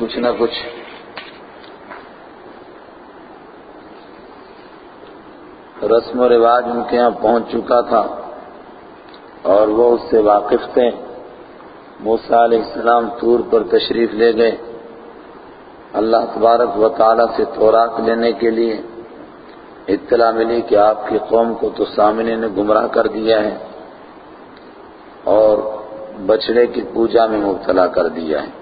کچھ نہ کچھ۔ رسم و رواج ان کے یہاں پہنچ چکا تھا اور وہ اس سے واقف تھے۔ موسیٰ علیہ السلام طور پر تشریف لے گئے۔ اللہ تبارک و تعالیٰ سے تورات لینے کے لیے اطلاع ملی کہ آپ کی قوم کو تو سامنے نے گمراہ کر دیا ہے اور بچڑے کی پوجا میں مبتلا کر دیا ہے۔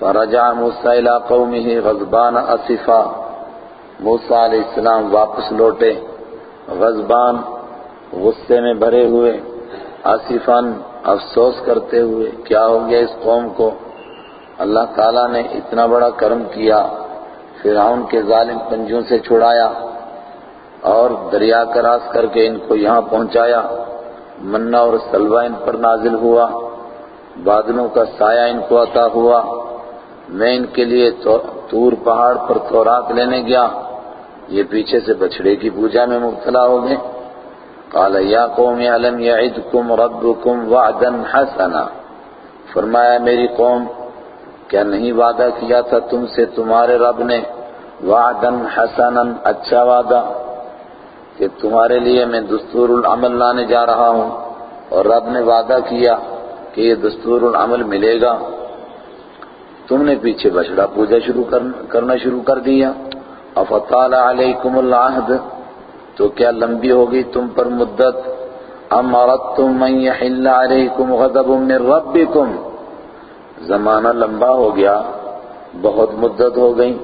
فرجع موسیٰ الى قومه غضبان اصفا موسیٰ علیہ السلام واپس لوٹے، غضبان غصے میں بھرے ہوئے آصفان افسوس کرتے ہوئے، کیا ہو گیا اس قوم کو؟ اللہ تعالیٰ نے اتنا بڑا کرم کیا، فرعون کے ظالم پنجوں سے چھڑایا اور دریا کراس کر کے ان کو یہاں پہنچایا۔ منا اور سلوہ ان پر نازل ہوا، بادلوں کا سایہ ان کو عطا ہوا۔ میں ان کے لیے تور پہاڑ پر تورات لینے گیا۔ یہ پیچھے سے بچڑے کی پوجا میں مبتلا ہو گئے۔ قال، یا قوم علم یعدکم ربکم وعدا حسنا فرمایا، میری قوم، کیا نہیں وعدہ کیا تھا تم سے تمہارے رب نے وعدا حسنا اچھا وعدہ کہ تمہارے لیے میں دستور العمل لانے جا رہا ہوں، اور رب نے وعدہ کیا کہ یہ دستور العمل ملے گا۔ تم نے پیچھے بچڑا پوجا شروع کرنا شروع کر دیا۔ افطال علیکم العہد۔ تو کیا لمبی ہوگی تم پر مدت؟ ام اردتم من یحل علیکم غضب من ربکم۔ زمانہ لمبا ہو گیا، بہت مدت ہو گئی۔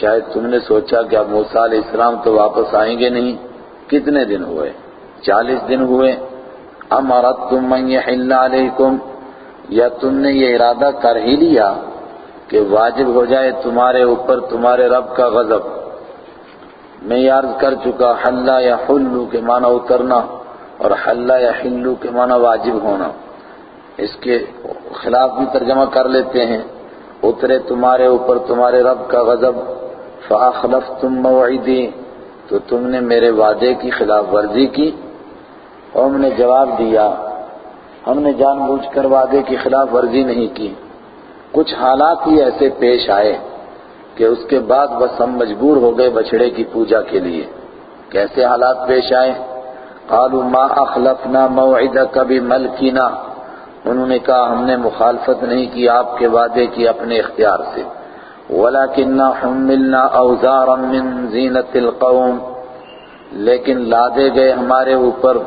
شاید تم نے سوچا کہ اب موسیٰ علیہ السلام تو واپس آئیں گے نہیں۔ کتنے دن ہوئے؟ چالیس دن ہوئے۔ ام اردتم من یحل علیکم۔ یا تم نے یہ ارادہ کر ہی لیا کہ واجب ہو جائے تمہارے اوپر تمہارے رب کا غضب۔ میں یہ عرض کر چکا حلہ یا حلو کے معنی اترنا اور حلہ یا حلو کے معنی واجب ہونا۔ اس کے خلاف بھی ترجمہ کر لیتے ہیں، اترے تمہارے اوپر تمہارے رب کا غضب۔ فاخلفتم موعدی، تو تم نے میرے وعدے کی خلاف ورزی کی۔ قوم نے جواب دیا، ہم نے جان بوجھ کر وعدے کی خلاف ورزی نہیں کی۔ کچھ حالات ہی ایسے پیش آئے کہ اس کے بعد بس ہم مجبور ہو گئے بچڑے کی پوجا کے لیے۔ کیسے حالات پیش آئے؟ قالوا ما اخلفنا موعدك بملكنا انہوں نے کہا، ہم نے مخالفت نہیں کی آپ کے وعدے کی اپنے اختیار سے۔ ولكننا حملنا اوزارا من زینت القوم۔ لیکن لادے گئے ہمارے اوپر۔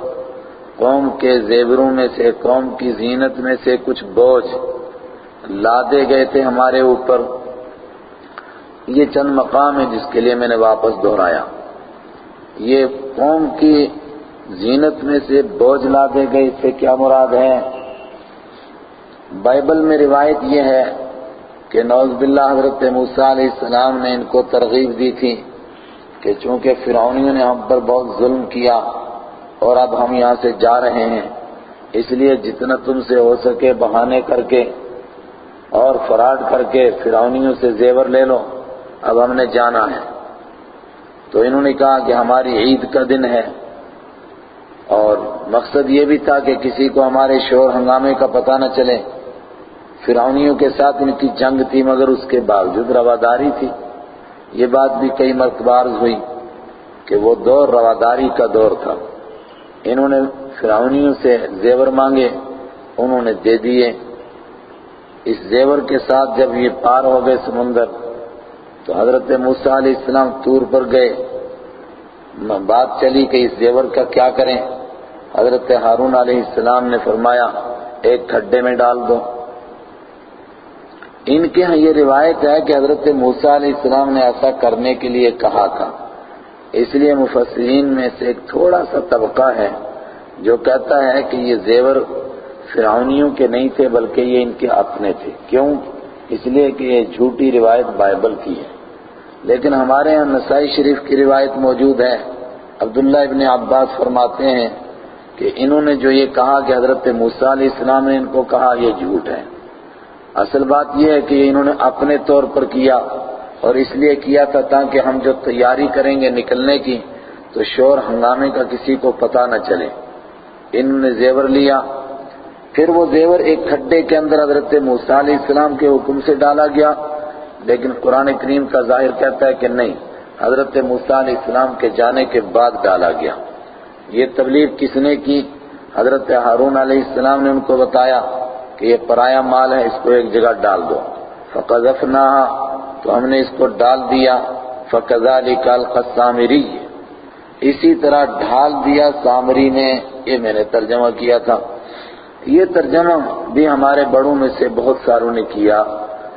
قوم کے زیوروں میں سے، قوم کی زینت میں سے کچھ بوجھ۔ لادے گئے تھے ہمارے اوپر۔ یہ چند مقام ہے جس کے لیے میں نے واپس دہرایا یہ قوم کی زینت میں سے بوجھ لادے گئے اس سے کیا مراد ہے؟ بائبل میں روایت یہ ہے کہ نوز باللہ حضرت موسیٰ علیہ السلام نے ان کو ترغیب دی تھی کہ چونکہ فرعونیوں نے ہم پر بہت ظلم کیا اور اب ہم یہاں سے جا رہے ہیں، اس لیے جتنا تم سے ہو سکے بہانے کر کے اور فراڈ کر کے فرعونیوں سے زیور لے لو۔ اب ہم نے جانا ہے۔ تو انہوں نے کہا کہ ہماری عید کا دن ہے۔ اور مقصد یہ بھی تھا کہ کسی کو ہمارے شور ہنگامے کا پتہ نہ چلے۔ فرعونیوں کے ساتھ ان کی جنگ تھی، مگر اس کے باوجود رواداری تھی۔ یہ بات بھی کئی مرتبہ عرض ہوئی کہ وہ دور رواداری کا دور تھا۔ انہوں نے فرعونیوں سے زیور مانگے، انہوں نے دے دیے۔ اس زیور کے ساتھ جب یہ پار ہو گئے سمندر، تو حضرت موسیٰ علیہ السلام تور پر گئے۔ بات چلی کہ اس زیور کا کیا کریں؟ حضرت ہارون علیہ السلام نے فرمایا، ایک کھڈے میں ڈال دو۔ ان کے ہاں یہ روایت ہے کہ حضرت موسیٰ علیہ السلام نے ایسا کرنے کے لیے کہا تھا۔ اس لیے مفسرین میں سے ایک تھوڑا سا طبقہ ہے جو کہتا ہے کہ یہ زیور فرعونیوں کے نہیں تھے بلکہ یہ ان کے اپنے تھے۔ کیوں؟ اس لیے کہ یہ جھوٹی روایت بائبل کی ہے۔ لیکن ہمارے یہاں نسائی شریف کی روایت موجود ہے۔ عبداللہ ابن عباس فرماتے ہیں کہ انہوں نے جو یہ کہا کہ حضرت موسیٰ علیہ السلام نے ان کو کہا، یہ جھوٹ ہے۔ اصل بات یہ ہے کہ انہوں نے اپنے طور پر کیا اور اس لیے کیا تھا تاکہ ہم جو تیاری کریں گے نکلنے کی تو شور ہنگامے کا کسی کو پتہ نہ چلے۔ انہوں نے زیور لیا۔ پھر وہ زیور ایک کھڈے کے اندر حضرت موسیٰ علیہ السلام کے حکم سے ڈالا گیا، لیکن قرآن کریم کا ظاہر کہتا ہے کہ نہیں، حضرت موسیٰ علیہ السلام کے جانے کے بعد ڈالا گیا۔ یہ تبلیغ کس نے کی؟ حضرت ہارون علیہ السلام نے ان کو بتایا کہ یہ پرایا مال ہے، اس کو ایک جگہ ڈال دو۔ فَقَذَفْنَاهَا تو ہم نے اس کو ڈال دیا۔ فَكَذَلِكَ الْقَسَّامِرِيِّ اسی طرح ڈھال دیا سامری نے، یہ میں نے ترجمہ کیا تھا۔ یہ ترجمہ بھی ہمارے بڑوں میں سے بہت ساروں نے کیا۔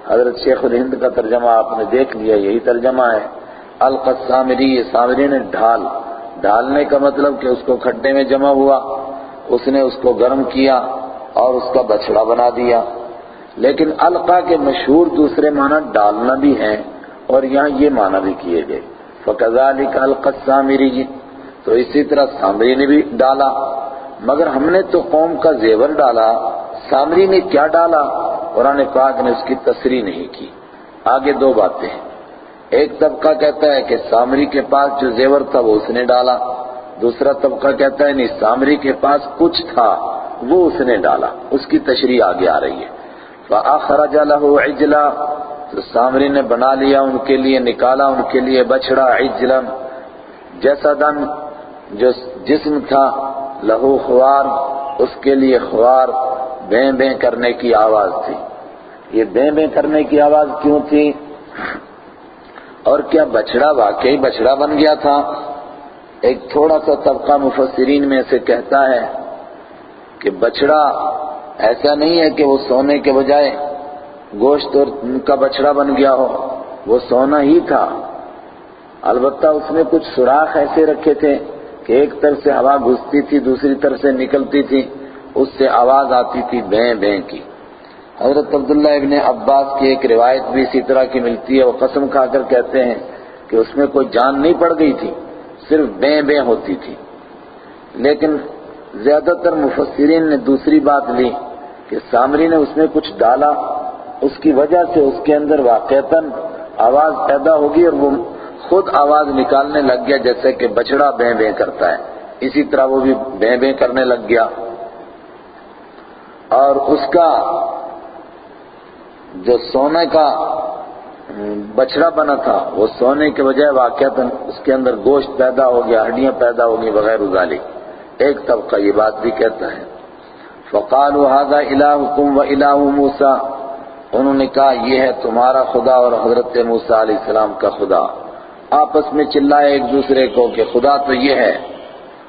حضرت شیخ الہند کا ترجمہ آپ نے دیکھ لیا، یہی ترجمہ ہے۔ القسامری، یہ سامری نے ڈھال۔ ڈھالنے کا مطلب کہ اس کو کھڈے میں جمع ہوا، اس نے اس کو گرم کیا اور اس کا بچڑا بنا دیا۔ لیکن القا کے مشہور دوسرے معنی ڈالنا بھی ہیں اور یہاں یہ معنی بھی کیے گئے۔ فَكَذَلِكَ الْقَسَّامِرِي تو اسی طرح سامری نے بھی ڈالا مگر ہم نے تو قوم کا زیور ڈالا، سامری نے کیا ڈالا؟ قرآن پاک نے اس کی تصریح نہیں کی۔ آگے دو باتیں ایک طبقہ کہتا ہے کہ سامری کے پاس جو زیور تھا وہ اس نے ڈالا۔ دوسرا طبقہ کہتا ہے، نہیں، سامری کے پاس کچھ تھا، وہ اس نے ڈالا۔ اس کی تشریح آگے آ رہی ہے۔ فَأَخْرَجَ لَهُ عِجْلًا، تو سامری نے بنا لیا ان کے لیے، نکالا ان کے لیے بچڑا عجلا۔ جسدن جو جسم تھا لہو خوار، اس کے لیے خوار بیں بیں کرنے کی آواز تھی۔ یہ بیں بیں کرنے کی آواز کیوں تھی؟ اور کیا بچڑا واقعی بچڑا بن گیا تھا؟ ایک تھوڑا سا طبقہ مفسرین میں سے کہتا ہے کہ بچڑا ایسا نہیں ہے کہ وہ سونے کے بجائے گوشت اور ان کا بچڑا بن گیا ہو، وہ سونا ہی تھا۔ البتہ اس میں کچھ سوراخ ایسے رکھے تھے کہ ایک طرف سے ہوا گھستی تھی، دوسری طرف سے نکلتی تھی، اس سے آواز آتی تھی بیں بیں کی۔ حضرت عبداللہ ابن عباس کی ایک روایت بھی اسی طرح کی ملتی ہے۔ وہ قسم کھا کر کہتے ہیں کہ اس میں کوئی جان نہیں پڑ گئی تھی، صرف بیں بیں ہوتی تھی۔ لیکن زیادہ تر مفسرین نے دوسری بات لی کہ سامری نے اس میں کچھ ڈالا، اس کی وجہ سے اس کے اندر واقعتاً آواز پیدا ہوگی اور وہ خود آواز نکالنے لگ گیا جیسے کہ بچڑا بیں بیں کرتا ہے۔ اسی طرح وہ بھی بیں بیں کرنے لگ گیا۔ اور اس کا جو سونے کا بچڑا بنا تھا، وہ سونے کے بجائے واقعات اس کے اندر گوشت پیدا ہو گیا، ہڈیاں پیدا ہو گئی بغیر ازالی۔ ایک طبقہ یہ بات بھی کہتا ہے۔ فقالوا هذا الہکم و الہ موسیٰ انہوں نے کہا، یہ ہے تمہارا خدا اور حضرت موسیٰ علیہ السلام کا خدا۔ آپس میں چلائے ایک دوسرے کو کہ خدا تو یہ ہے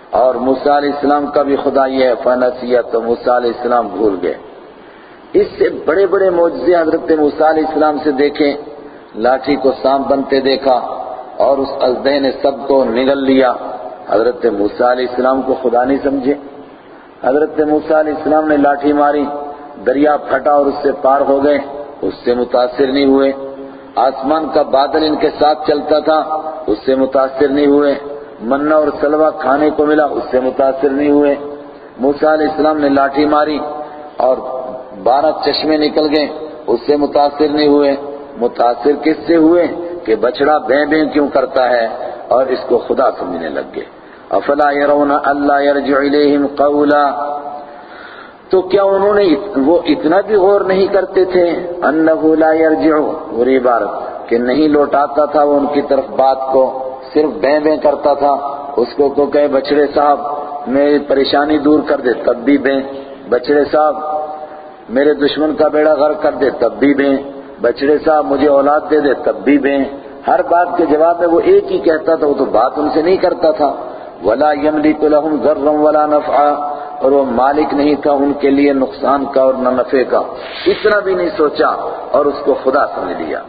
اور موسیٰ علیہ السلام کا بھی خدا یہ ہے فنسیہ تو موسیٰ علیہ السلام بھول گئے۔ اس سے بڑے بڑے معجزے حضرت موسیٰ علیہ السلام سے دیکھیں، لاٹھی کو سانپ بنتے دیکھا اور اس ازدہ نے سب کو نگل لیا۔ حضرت موسیٰ علیہ السلام کو خدا نہیں سمجھے۔ حضرت موسیٰ علیہ السلام نے لاٹھی ماری، دریا پھٹا اور اس سے پار ہو گئے، اس سے متاثر نہیں ہوئے۔ آسمان کا بادل ان کے ساتھ چلتا تھا، اس سے متاثر نہیں ہوئے۔ منہ اور سلوہ کھانے کو ملا، اس سے متاثر نہیں ہوئے۔ موسیٰ علیہ السلام نے لاٹھی ماری اور بارہ چشمے نکل گئے، اس سے متاثر نہیں ہوئے۔ متاثر کس سے ہوئے؟ کہ بچڑا بیں بیں کیوں کرتا ہے اور اس کو خدا سمجھنے لگ گئے۔ افلا يرون اللہ يرجع الیہم قولا؟ تو کیا انہوں نے وہ اتنا بھی غور نہیں کرتے تھے؟ انہو لا یرجع وہ عبارت کہ نہیں لوٹاتا تھا وہ ان کی طرف بات کو، صرف بیں بیں کرتا تھا۔ اس کو کو کہے بچڑے صاحب میری پریشانی دور کر دے، تب بھی بیں۔ بچڑے صاحب، میرے دشمن کا بیڑا غرق کر دے، تب بھی بیں۔ بچڑے صاحب، مجھے اولاد دے دے، تب بھی بیں۔ ہر بات کے جواب میں وہ ایک ہی کہتا تھا، وہ تو بات ان سے نہیں کرتا تھا۔ ولا يملك لهم ذرا ولا نفعا۔ اور وہ مالک نہیں تھا ان کے لیے نقصان کا اور نہ نفع کا۔ اتنا بھی نہیں سوچا اور اس کو خدا سمجھ لیا۔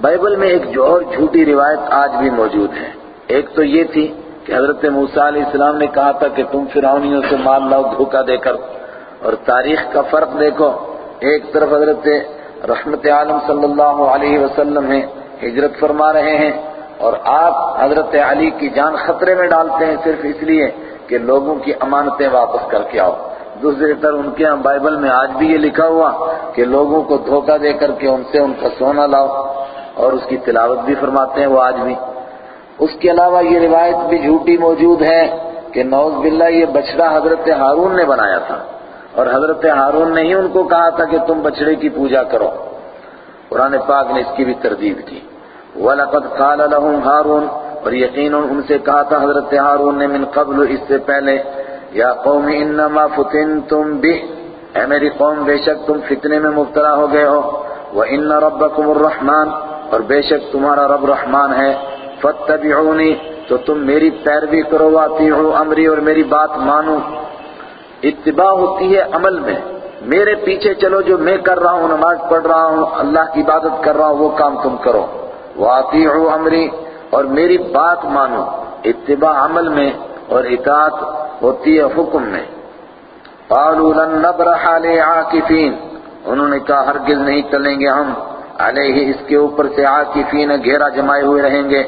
بائبل میں ایک جو اور جھوٹی روایت آج بھی موجود ہے۔ ایک تو یہ تھی کہ حضرت موسیٰ علیہ السلام نے کہا تھا کہ تم فرعونیوں سے مال لاؤ، دھوکہ دے کر۔ اور تاریخ کا فرق دیکھو، ایک طرف حضرت رحمت عالم صلی اللہ علیہ وسلم ہیں، ہجرت فرما رہے ہیں، اور آپ حضرت علی کی جان خطرے میں ڈالتے ہیں صرف اس لیے کہ لوگوں کی امانتیں واپس کر کے آؤ۔ دوسری طرف ان کے ہاں بائبل میں آج بھی یہ لکھا ہوا کہ لوگوں کو دھوکہ دے کر کے ان سے ان کا سونا لاؤ۔ اور اس کی تلاوت بھی فرماتے ہیں وہ آج بھی۔ اس کے علاوہ یہ روایت بھی جھوٹی موجود ہے کہ نوز باللہ یہ بچڑا حضرت ہارون نے بنایا تھا۔ اور حضرت ہارون نے ہی ان کو کہا تھا کہ تم بچڑے کی پوجا کرو۔ قرآن پاک نے اس کی بھی تردید کی۔ وَلَقَدْ قَالَ لَهُمْ ہارون اور یقیناً ان سے کہا تھا حضرت ہارون نے من قبل اس سے پہلے، یا قوم، انما فتنتم به. اے میری قوم، بے شک تم فتنے میں مبتلا ہو گئے ہو۔ وَإِنَّ رَبَّكُمُ الرَّحْمَانِ اور بے شک تمہارا رب رحمان ہے۔ فَاتَّبِعُونِ، تو تم میری پیروی کرو وَاتِعُوا امری، اور میری بات مانو۔ اتباع ہوتی ہے عمل میں۔ میرے پیچھے چلو، جو میں کر رہا ہوں، نماز پڑھ رہا ہوں، اللہ کی عبادت کر رہا ہوں، وہ کام تم کرو۔ وَاتِعُوا امری اور میری بات مانو، اتباع عمل میں اور اطاعت ہوتی ہے حکم میں۔ قالوا لن نبرح علیہ عاکفین انہوں نے کہا، ہرگز نہیں چلیں گے ہم۔ علیہ اس کے اوپر سے عاکفین گھیرا جمائے ہوئے رہیں گے۔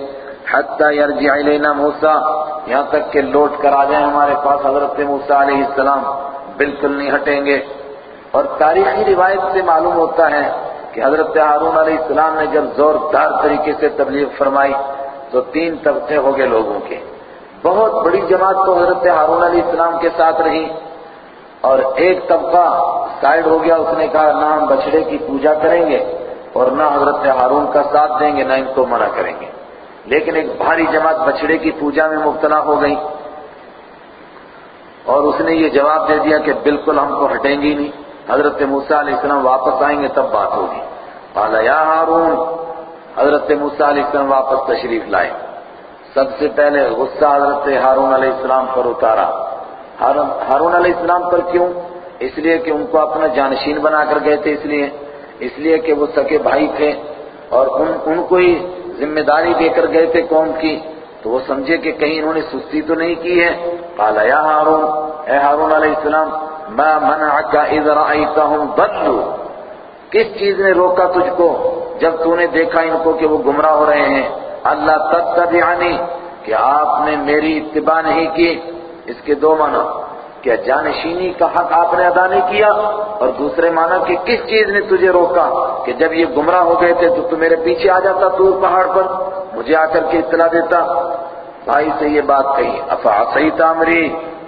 حتی یرجع علینا موسیٰ۔ یہاں تک کہ لوٹ کر آ جائیں ہمارے پاس حضرت موسیٰ علیہ السلام۔ بالکل نہیں ہٹیں گے۔ اور تاریخی روایت سے معلوم ہوتا ہے کہ حضرت ہارون علیہ السلام نے جب زوردار طریقے سے تبلیغ فرمائی تو تین طبقے ہو گئے لوگوں کے۔ بہت بڑی جماعت تو حضرت ہارون علیہ السلام کے ساتھ رہی۔ اور ایک طبقہ سائڈ ہو گیا، اس نے کہا، نہ ہم بچڑے کی پوجا کریں گے اور نہ حضرت ہارون کا ساتھ دیں گے، نہ ان کو منع کریں گے۔ لیکن ایک بھاری جماعت بچڑے کی پوجا میں مبتلا ہو گئی۔ اور اس نے یہ جواب دے دیا کہ بالکل ہم کو ہٹیں گی نہیں۔ حضرت موسیٰ علیہ السلام واپس آئیں گے، تب بات ہوگی۔ قال، یا ہارون حضرت موسیٰ علیہ السلام واپس تشریف لائے۔ سب سے پہلے غصہ حضرت ہارون علیہ السلام پر اتارا۔ ہارون علیہ السلام پر کیوں؟ اس لیے کہ ان کو اپنا جانشین بنا کر گئے تھے اس لیے۔ اس لیے کہ وہ سکے بھائی تھے۔ اور ان ان کو ہی ذمہ داری دے کر گئے تھے قوم کی۔ تو وہ سمجھے کہ کہیں انہوں نے سستی تو نہیں کی ہے۔ قال یا ہارون اے ہارون علیہ السلام، ما منعك اذ رأيتهم ضلوا کس چیز نے روکا تجھ کو؟ جب تو نے دیکھا ان کو کہ وہ گمراہ ہو رہے ہیں، اللہ تتبعنی، کہ آپ نے میری اتباع نہیں کی۔ اس کے دو معنی، کیا جانشینی کا حق آپ نے ادا نہیں کیا؟ اور دوسرے معنی، کہ کس چیز نے تجھے روکا؟ کہ جب یہ گمراہ ہو گئے تھے تو تو میرے پیچھے آ جاتا تو پہاڑ پر، مجھے آ کر کے اطلاع دیتا۔ بھائی سے یہ بات کہی، افا صحیح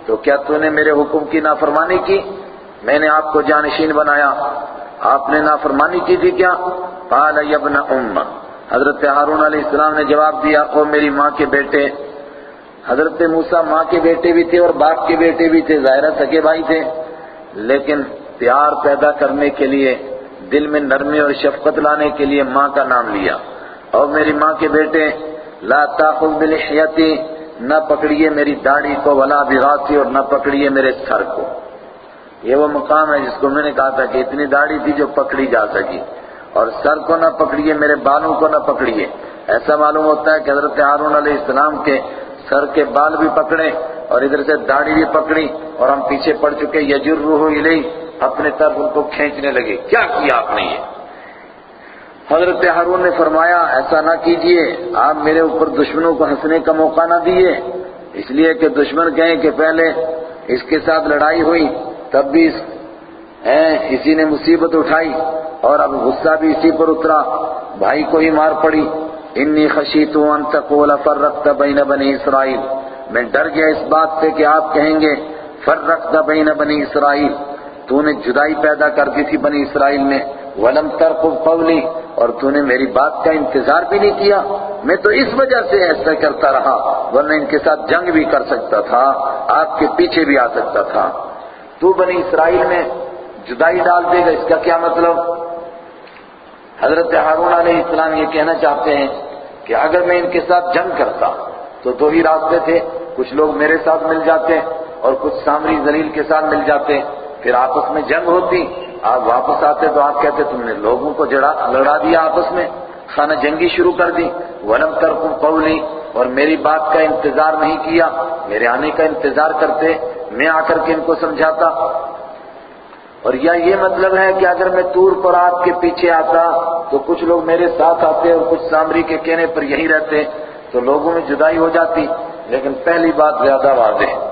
تو کیا تو نے میرے حکم کی نافرمانی کی؟ میں نے آپ کو جانشین بنایا۔ آپ نے نافرمانی کی تھی کیا؟ قال ابن ام۔ حضرت ہارون علیہ السلام نے جواب دیا، او میری ماں کے بیٹے۔ حضرت موسیٰ ماں کے بیٹے بھی تھے اور باپ کے بیٹے بھی تھے، ظاہرہ سکے بھائی تھے۔ لیکن پیار پیدا کرنے کے لیے، دل میں نرمی اور شفقت لانے کے لیے ماں کا نام لیا۔ اور میری ماں کے بیٹے، لا تاخذ بلحیتی، نہ پکڑیے میری داڑھی کو، ولا براسی اور نہ پکڑیے میرے سر کو۔ یہ وہ مقام ہے جس کو میں نے کہا تھا کہ اتنی داڑھی تھی جو پکڑی جا سکی۔ اور سر کو نہ پکڑیے، میرے بالوں کو نہ پکڑیے۔ ایسا معلوم ہوتا ہے کہ حضرت ہارون علیہ السلام کے سر کے بال بھی پکڑے اور ادھر سے داڑھی بھی پکڑی اور ہم پیچھے پڑ چکے یجر روح الی اپنے طرف ان کو کھینچنے لگے۔ کیا کیا آپ نے یہ؟ حضرت ہارون نے فرمایا، ایسا نہ کیجیے، آپ میرے اوپر دشمنوں کو ہنسنے کا موقع نہ دیے اس لیے کہ دشمن کہیں کہ پہلے اس کے ساتھ لڑائی ہوئی۔ تب بھی اسی نے مصیبت اٹھائی اور اب غصہ بھی اسی پر اترا۔ بھائی کو ہی مار پڑی۔ انی خشیت ان تقول فرقت بین بنی اسرائیل۔ میں ڈر گیا اس بات سے کہ آپ کہیں گے، فرقت بین بنی اسرائیل۔ تو نے جدائی پیدا کر دی تھی بنی اسرائیل میں ولم ترقب قولی۔ اور تو نے میری بات کا انتظار بھی نہیں کیا۔ میں تو اس وجہ سے ایسا کرتا رہا، ورنہ ان کے ساتھ جنگ بھی کر سکتا تھا، آپ کے پیچھے بھی آ سکتا تھا۔ تو بنی اسرائیل میں جدائی ڈال دے گا، اس کا کیا مطلب؟ حضرت ہارون علیہ السلام یہ کہنا چاہتے ہیں کہ اگر میں ان کے ساتھ جنگ کرتا تو دو ہی راستے تھے، کچھ لوگ میرے ساتھ مل جاتے اور کچھ سامری زلیل کے ساتھ مل جاتے۔ پھر آپس میں جنگ ہوتی، آپ واپس آتے تو آپ کہتے، تم نے لوگوں کو جڑا، لڑا دیا آپس میں، خانہ جنگی شروع کر دی۔ ولم ترکم قولی اور میری بات کا انتظار نہیں کیا، میرے آنے کا انتظار کرتے، میں آ کر کے ان کو سمجھاتا۔ اور یا یہ مطلب ہے کہ اگر میں تور پر آپ کے پیچھے آتا تو کچھ لوگ میرے ساتھ آتے اور کچھ سامری کے کہنے پر یہی رہتے تو لوگوں میں جدائی ہو جاتی، لیکن پہلی بات زیادہ واضح۔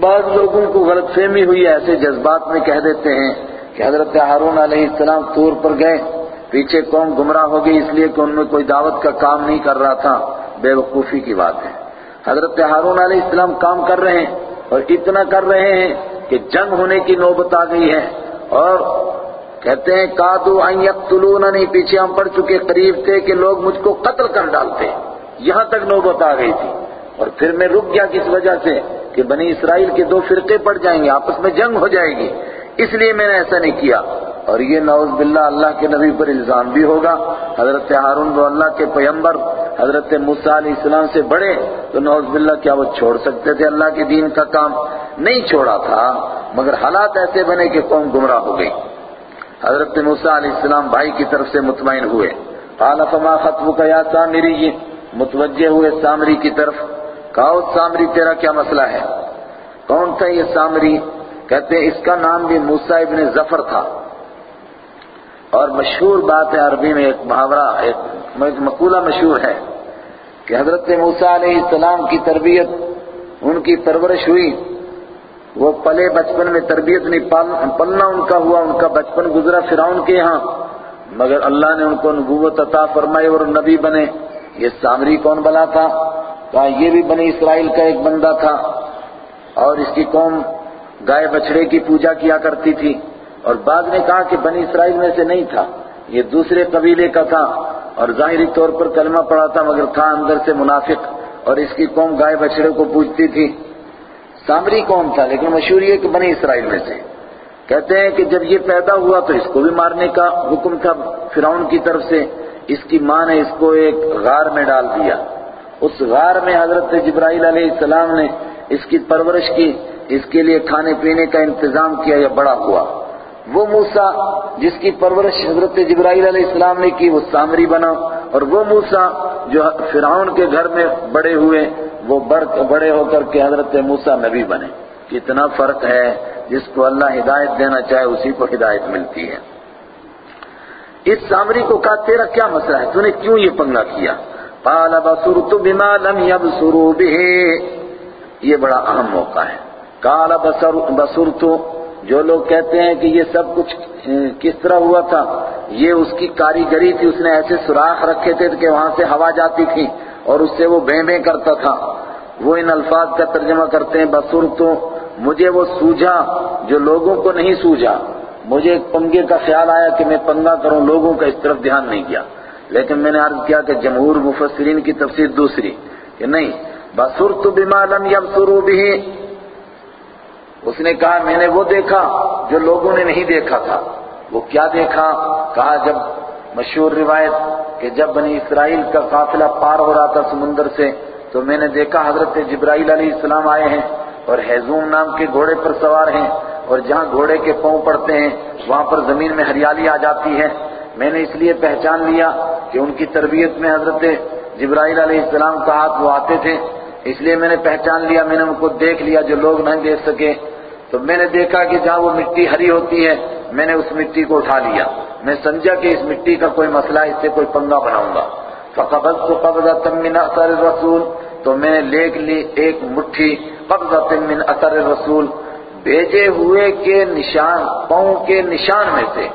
بعض لوگوں کو غلط فہمی ہوئی، ایسے جذبات میں کہہ دیتے ہیں کہ حضرت ہارون علیہ السلام تور پر گئے۔ پیچھے قوم گمراہ ہو گئی اس لیے کہ ان میں کوئی دعوت کا کام نہیں کر رہا تھا۔ بے وقوفی کی بات ہے۔ حضرت ہارون علیہ السلام کام کر رہے ہیں اور اتنا کر رہے ہیں کہ جنگ ہونے کی نوبت آ گئی ہے۔ اور کہتے ہیں، کادو ان یقتلوننی پیچھے ہم پڑھ چکے قریب تھے کہ لوگ مجھ کو قتل کر ڈالتے۔ یہاں تک نوبت آ گئی تھی۔ اور پھر میں رک گیا کس وجہ سے؟ کہ بنی اسرائیل کے دو فرقے پڑ جائیں گے، آپس میں جنگ ہو جائے گی۔ اس لیے میں نے ایسا نہیں کیا۔ اور یہ نعوذ باللہ اللہ کے نبی پر الزام بھی ہوگا۔ حضرت ہارون وہ اللہ کے پیمبر حضرت موسیٰ علیہ السلام سے بڑے تو نعوذ باللہ کیا وہ چھوڑ سکتے تھے؟ اللہ کے دین کا کام نہیں چھوڑا تھا، مگر حالات ایسے بنے کہ قوم گمراہ ہو گئی۔ حضرت موسیٰ علیہ السلام بھائی کی طرف سے مطمئن ہوئے۔ قال، فما خطبك یا سامری؟ یہ متوجہ ہوئے سامری کی طرف۔ کہو سامری، تیرا کیا مسئلہ ہے؟ کون تھا یہ سامری؟ کہتے ہیں اس کا نام بھی موسیٰ ابن ظفر تھا۔ اور مشہور بات ہے عربی میں ایک محاورہ، ایک مقولہ مشہور ہے کہ حضرت موسیٰ علیہ السلام کی تربیت، ان کی پرورش ہوئی۔ وہ پلے بچپن میں تربیت نہیں پلنا ان کا ہوا، ان کا بچپن گزرا فراؤن کے ہاں مگر اللہ نے ان کو نبوت عطا فرمائی اور نبی بنے۔ یہ سامری کون بلا تھا؟ کہا یہ بھی بنی اسرائیل کا ایک بندہ تھا۔ اور اس کی قوم گائے بچڑے کی پوجا کیا کرتی تھی۔ اور بعد نے کہا کہ بنی اسرائیل میں سے نہیں تھا، یہ دوسرے قبیلے کا تھا۔ اور ظاہری طور پر کلمہ پڑا تھا، مگر تھا اندر سے منافق، اور اس کی قوم گائے بچڑے کو پوجتی تھی۔ سامری کون تھا، لیکن مشہور یہ کہ بنی اسرائیل میں سے۔ کہتے ہیں کہ جب یہ پیدا ہوا تو اس کو بھی مارنے کا حکم تھا فرعون کی طرف سے۔ اس کی ماں نے اس کو ایک غار میں ڈال دیا۔ اس غار میں حضرت جبرائیل علیہ السلام نے اس کی پرورش کی۔ اس کے لیے کھانے پینے کا انتظام کیا یا بڑا ہوا۔ وہ موسیٰ جس کی پرورش حضرت جبرائیل علیہ السلام نے کی، وہ سامری بنا۔ اور وہ موسیٰ جو فرعون کے گھر میں بڑے ہوئے، وہ بڑے ہو کر کے حضرت موسیٰ نبی بنے۔ کتنا فرق ہے، جس کو اللہ ہدایت دینا چاہے، اسی کو ہدایت ملتی ہے۔ اس سامری کو کہا، تیرا کیا مسئلہ ہے؟ تو نے کیوں یہ پنگا کیا؟ قال بصرت بما لم يبصروا به یہ بڑا اہم موقع ہے۔ قال بصرت جو لوگ کہتے ہیں کہ یہ سب کچھ کس طرح ہوا تھا، یہ اس کی کاریگری تھی، اس نے ایسے سوراخ رکھے تھے کہ وہاں سے ہوا جاتی تھی اور اس سے وہ بیں بیں کرتا تھا۔ وہ ان الفاظ کا ترجمہ کرتے ہیں بصرت مجھے وہ سوجھا جو لوگوں کو نہیں سوجھا۔ مجھے ایک پنگے کا خیال آیا کہ میں پنگا کروں، لوگوں کا اس طرف دھیان نہیں کیا۔ لیکن میں نے عرض کیا کہ جمہور مفسرین کی تفسیر دوسری کہ نہیں بصرت بما لم يبصروا به اس نے کہا، میں نے وہ دیکھا جو لوگوں نے نہیں دیکھا تھا۔ وہ کیا دیکھا؟ کہا، جب مشہور روایت کہ جب بنی اسرائیل کا قافلہ پار ہو رہا تھا سمندر سے، تو میں نے دیکھا حضرت جبرائیل علیہ السلام آئے ہیں اور حیزوم نام کے گھوڑے پر سوار ہیں اور جہاں گھوڑے کے پاؤں پڑتے ہیں، وہاں پر زمین میں ہریالی آ جاتی ہے۔ میں نے اس لیے پہچان لیا کہ ان کی تربیت میں حضرت جبرائیل علیہ السلام کا ہاتھ وہ آتے تھے۔ اس لیے میں نے پہچان لیا، میں نے ان کو دیکھ لیا جو لوگ نہیں دیکھ سکے۔ تو میں نے دیکھا کہ جہاں وہ مٹی ہری ہوتی ہے، میں نے اس مٹی کو اٹھا لیا۔ میں سمجھا کہ اس مٹی کا کوئی مسئلہ، اس سے کوئی پنگا بناؤں گا۔ فقبضت قبضة من اثر الرسول، تو میں نے لیک لی ایک مٹھی قبضة من اثر الرسول، بھیجے ہوئے کے نشان، پاؤں کے نشان میں سے۔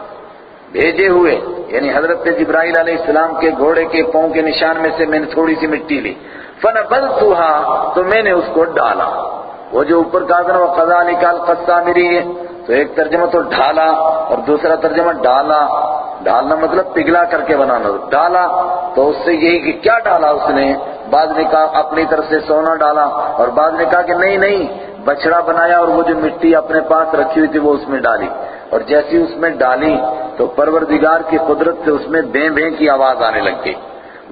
بھیجے ہوئے یعنی حضرت جبرائیل علیہ السلام کے گھوڑے کے پاؤں کے نشان میں سے میں نے تھوڑی سی مٹی لی۔ فَنَبَلْتُهَا تو میں نے اس کو ڈالا۔ وہ جو اوپر کہا تھا وہ قضا نکال قصہ میری ہے تو ایک ترجمہ تو ڈھالا اور دوسرا ترجمہ ڈالا۔ ڈالنا مطلب پگھلا کر کے بنانا۔ ڈالا تو اس سے یہی کہ کیا ڈالا اس نے؟ بعد نے کہا اپنی طرف سے سونا ڈالا اور بعد نے کہا کہ نہیں نہیں بچڑا بنایا اور وہ جو مٹی اپنے پاس رکھی ہوئی تھی وہ اس میں ڈالی۔ اور جیسی اس میں ڈالی تو پروردگار کی قدرت سے اس میں بیں بیں کی آواز آنے لگ گئی۔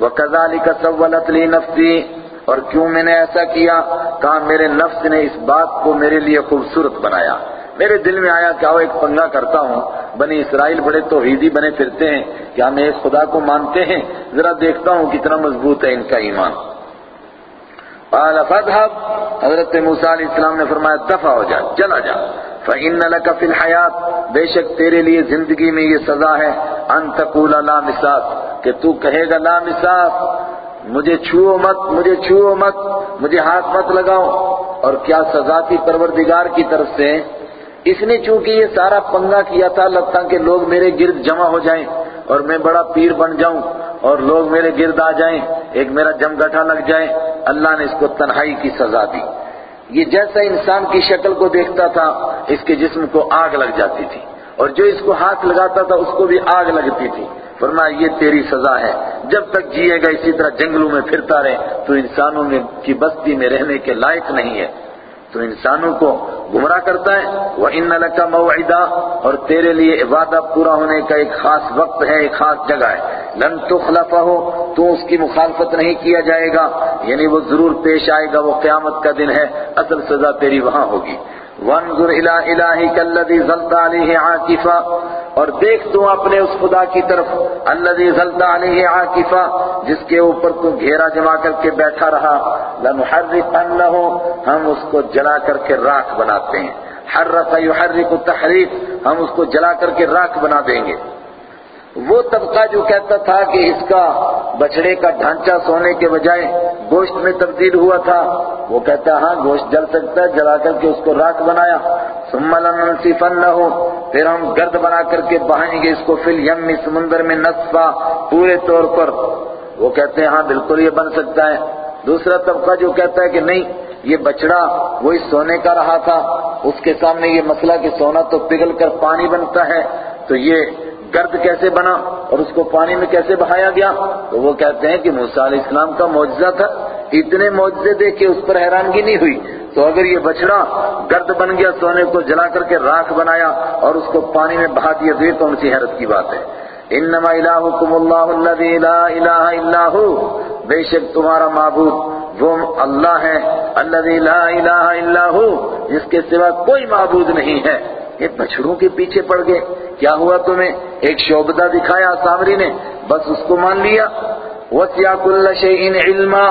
وَكَذَلِكَ سَوَّلَتْ لِي نَفْسِي اور کیوں میں نے ایسا کیا؟ کہا، میرے نفس نے اس بات کو میرے لیے خوبصورت بنایا۔ میرے دل میں آیا کہ آؤ ایک پنگا کرتا ہوں۔ بنی اسرائیل بڑے توحیدی بنے پھرتے ہیں۔ کہ ہم ایک خدا کو مانتے ہیں؟ ذرا دیکھتا ہوں کتنا مضبوط ہے ان کا ایمان۔ قال، فاذهب۔ حضرت موسیٰ علیہ السلام نے فرمایا، دفع ہو جا، چلا جا۔ فَإِنَّ لَكَ فِي الْحَيَاةِ۔ بے شک تیرے لیے زندگی میں یہ سزا ہے۔ ان تقول لا مساس کہ تو کہے گا، لا مساس مجھے چھوؤ مت، مجھے چھوؤ مت، مجھے ہاتھ مت لگاؤ۔ اور کیا سزا تھی پروردگار کی طرف سے؟ اس نے چونکہ یہ سارا پنگا کیا تھا، لگتا کہ لوگ میرے گرد جمع ہو جائیں اور میں بڑا پیر بن جاؤں اور لوگ میرے گرد آ جائیں، ایک میرا جم گٹھا لگ جائے۔ اللہ نے اس کو تنہائی کی سزا دی۔ یہ جیسا انسان کی شکل کو دیکھتا تھا، اس کے جسم کو آگ لگ جاتی تھی۔ اور جو اس کو ہاتھ لگاتا تھا، اس کو بھی آگ لگتی تھی۔ فرمایا، یہ تیری سزا ہے۔ جب تک جیے گا اسی طرح جنگلوں میں پھرتا رہے، تو انسانوں میں کی بستی میں رہنے کے لائق نہیں ہے۔ تو انسانوں کو گمراہ کرتا ہے۔ وہ ان کا موعدہ اور تیرے لیے وعدہ پورا ہونے کا ایک خاص وقت ہے، ایک خاص جگہ ہے۔ لن تخلفہ ہو تو اس کی مخالفت نہیں کیا جائے گا۔ یعنی وہ ضرور پیش آئے گا، وہ قیامت کا دن ہے، اصل سزا تیری وہاں ہوگی۔ وانظر الى الہی الذی ظلت علیہ عاکفا اور دیکھ تو اپنے اس خدا کی طرف الذي ظلت علیہ عاکفا جس کے اوپر تو گھیرا جما کر کے بیٹھا رہا۔ لنحرقنہ ہم اس کو جلا کر کے راکھ بناتے ہیں۔ حرق یحرق تحریق ہم اس کو جلا کر کے راکھ بنا دیں گے۔ وہ طبقہ جو کہتا تھا کہ اس کا بچڑے کا ڈھانچہ سونے کے بجائے گوشت میں تبدیل ہوا تھا، وہ کہتا ہاں گوشت جل سکتا ہے، جلا کر کے اس کو راک بنایا۔ ثم لننصفنہ پھر ہم گرد بنا کر کے بہائیں گے اس کو فی الیم سمندر میں نصفا پورے طور پر۔ وہ کہتے ہیں ہاں بالکل یہ بن سکتا ہے۔ دوسرا طبقہ جو کہتا ہے کہ نہیں، یہ بچڑا وہی سونے کا رہا تھا۔ اس کے سامنے یہ مسئلہ کہ سونا تو پگھل کر پانی بنتا ہے، تو یہ گرد کیسے بنا اور اس کو پانی میں کیسے بہایا گیا؟ تو وہ کہتے ہیں کہ موسیٰ علیہ السلام کا معجزہ تھا۔ اتنے معجزے دیکھ کے اس پر حیرانگی نہیں ہوئی۔ تو اگر یہ بچڑا گرد بن گیا، سونے کو جلا کر کے راکھ بنایا اور اس کو پانی میں بہا دیا، تو یہ کون سی حیرت کی بات ہے۔ انما الہکم اللہ الذی لا الہ الا ہو۔ بے شک تمہارا معبود وہ اللہ ہے، الذی لا الہ الا ہو، جس کے سوا کوئی معبود نہیں ہے۔ یہ بچڑوں کے پیچھے پڑ گئے۔ کیا ہوا تمہیں؟ ایک شعبدہ دکھایا سامری نے، بس اس کو مان لیا۔ وسیع كل شيء علما،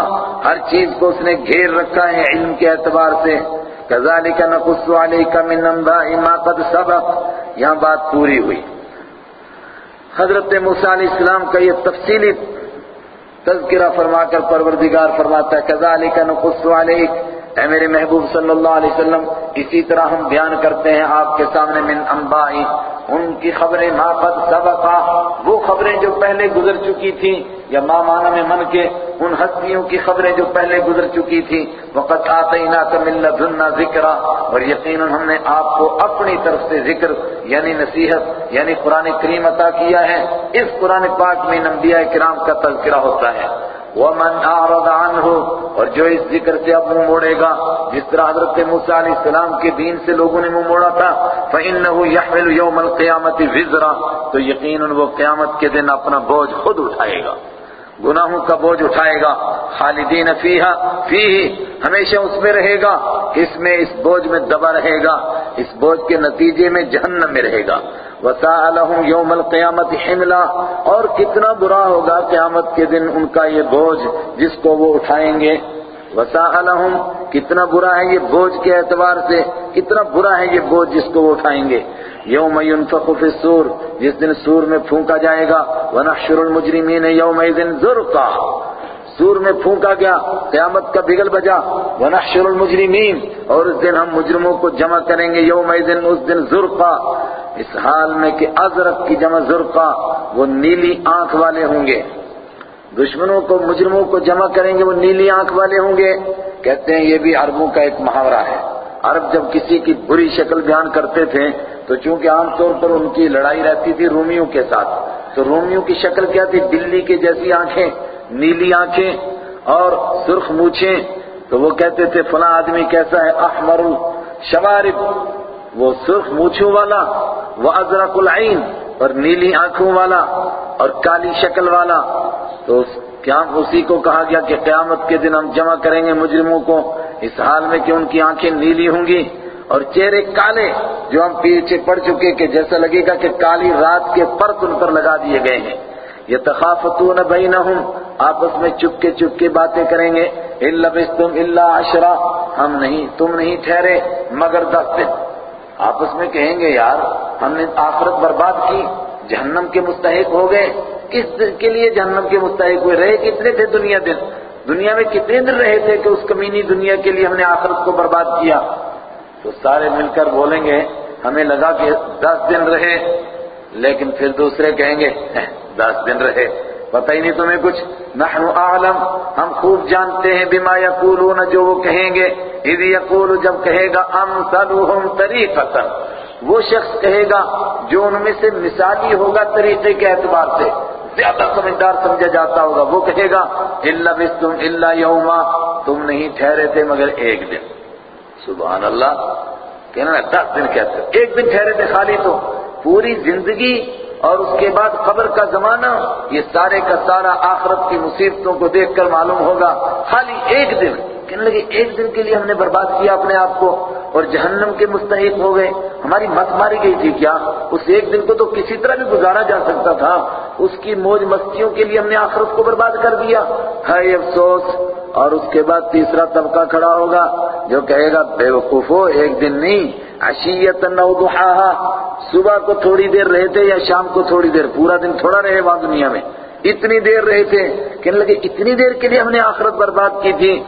ہر چیز کو اس نے گھیر رکھا ہے علم کے اعتبار سے۔ كذلك نقص عليك من انباء ما قد سبق۔ یہاں بات پوری ہوئی۔ حضرت موسیٰ علیہ السلام کا یہ تفصیلی تذکرہ فرما کر پروردگار فرماتا ہے كذلك نقص عليك اے میرے محبوب صلی اللہ علیہ وسلم، اسی طرح ہم بیان کرتے ہیں آپ کے سامنے من انبائی، ان کی خبریں ما قد سبقا، وہ خبریں جو پہلے گزر چکی تھیں، یا ما معنی میں من کے، ان ہستیوں کی خبریں جو پہلے گزر چکی تھیں۔ وقت آتیناک من لدنا ذکرا، اور یقیناً ہم نے آپ کو اپنی طرف سے ذکر یعنی نصیحت یعنی قرآن کریم عطا کیا ہے۔ اس قرآن پاک میں انبیاء کرام کا تذکرہ ہوتا ہے۔ ومن اعرض عنه اور جو اس ذکر سے اب منہ موڑے گا، جس طرح حضرت موسیٰ علیہ السلام کے دین سے لوگوں نے منہ موڑا تھا، فإنه يحمل يوم القيامة وزرا تو یقیناً وہ قیامت کے دن اپنا بوجھ خود اٹھائے گا۔ گناہوں کا بوجھ اٹھائے گا۔ خالدین فیہا، فیہ ہمیشہ اس میں رہے گا، اس میں اس بوجھ میں دبا رہے گا، اس بوجھ کے نتیجے میں جہنم میں رہے گا۔ وساء لهم يوم القيامت حملا اور کتنا برا ہوگا قیامت کے دن ان کا یہ بوجھ جس کو وہ اٹھائیں گے۔ وساء لهم کتنا برا ہے یہ بوجھ کے اعتبار سے، کتنا برا ہے یہ بوجھ جس کو وہ اٹھائیں گے۔ یوم ينفخ في الصور جس دن سور میں پھونکا جائے گا۔ ونحشر المجرمین یومئذ زرقا۔ سور میں پھونکا گیا، قیامت کا بگل بجا۔ ونحشر المجرمین اور اس دن ہم مجرموں کو جمع کریں گے۔ یومئذ اس دن زرقا اس حال میں کہ ازرق کی جمع زرقا وہ نیلی آنکھ والے ہوں گے۔ دشمنوں کو، مجرموں کو جمع کریں گے، وہ نیلی آنکھ والے ہوں گے۔ کہتے ہیں، یہ بھی عربوں کا ایک محاورہ ہے۔ عرب جب کسی کی بری شکل بیان کرتے تھے، تو چونکہ عام طور پر ان کی لڑائی رہتی تھی رومیوں کے ساتھ، تو رومیوں کی شکل کیا تھی؟ بلی کے جیسی آنکھیں۔ نیلی آنکھیں اور سرخ مونچھیں، تو وہ کہتے تھے، فلاں آدمی کیسا ہے؟ احمر الشوارب۔ وہ سرخ مونچھوں والا، وہ ازرق العین، اور نیلی آنکھوں والا، اور کالی شکل والا۔ تو کیا اسی کو کہا گیا کہ قیامت کے دن ہم جمع کریں گے مجرموں کو، اس حال میں کہ ان کی آنکھیں نیلی ہوں گی، اور چہرے کالے جو ہم پیچھے پڑ چکے، کہ جیسا لگے گا کہ کالی رات کے پرت ان پر لگا دیے گئے ہیں۔ یہ تخافتون بینہم، آپس میں چپ کے چپ کے باتیں کریں گے، ان لبستم الا عشرا، ہم نہیں، تم نہیں ٹھہرے، مگر دس دن۔ آپس میں کہیں گے، یار، ہم نے آخرت برباد کی، جہنم کے مستحق ہو گئے، کس کے لیے جہنم کے مستحق ہوئے؟ رہے کتنے تھے دنیا دن؟ دنیا میں کتنے دن رہے تھے کہ اس کمینی دنیا کے لیے ہم نے آخرت کو برباد کیا؟ تو سارے مل کر بولیں گے، ہمیں لگا کہ دس دن رہے۔ لیکن پھر دوسرے کہیں گے دس دن رہے، پتہ ہی نہیں تمہیں کچھ. نحن اعلم، ہم خوب جانتے ہیں بما یقولون جو وہ کہیں گے، اذ یقول جب کہے گا، امثلهم طریقتا. وہ شخص کہے گا، جو ان میں سے مثالی ہوگا طریقے کے اعتبار سے، زیادہ سمجھدار سمجھا جاتا ہوگا، وہ کہے گا الا بستم الا یوما. تم نہیں ٹھہرے تھے مگر ایک دن. سبحان اللہ. کہنا دس دن کہتے ایک دن ٹھہرے تھے خالی تو. پوری زندگی اور اس کے بعد قبر کا زمانہ، یہ سارے کا سارا آخرت کی مصیبتوں کو دیکھ کر معلوم ہوگا۔ خالی ایک دن، کہنے لگے ایک دن کے لیے ہم نے برباد کیا اپنے آپ کو اور جہنم کے مستحق ہو گئے۔ ہماری مت ماری گئی تھی کیا؟ اس ایک دن کو تو کسی طرح بھی گزارا جا سکتا تھا۔ اس کی موج مستیوں کے لیے ہم نے آخرت کو برباد کر دیا۔ ہے افسوس! اور اس کے بعد تیسرا طبقہ کھڑا ہوگا جو کہے گا بے وقوف ہو، ایک دن نہیں عشیت نو صبح کو تھوڑی دیر رہے تھے یا شام کو تھوڑی دیر؟ پورا دن تھوڑا رہے وہاں دنیا میں۔ اتنی دیر رہے تھے کہنے لگے اتنی دیر کے لیے ہم نے آخرت برباد کی تھی۔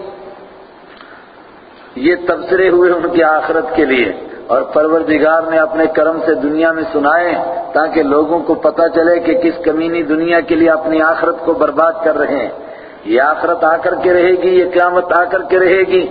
یہ تبصرے ہوئے ان کی آخرت کے لیے۔ اور پروردگار نے اپنے کرم سے دنیا میں سنائے تاکہ لوگوں کو پتا چلے کہ کس کمینی دنیا کے لیے اپنی آخرت کو برباد کر رہے ہیں۔ یہ آخرت آ کر کے رہے گی، یہ قیامت آ کر کے رہے گی۔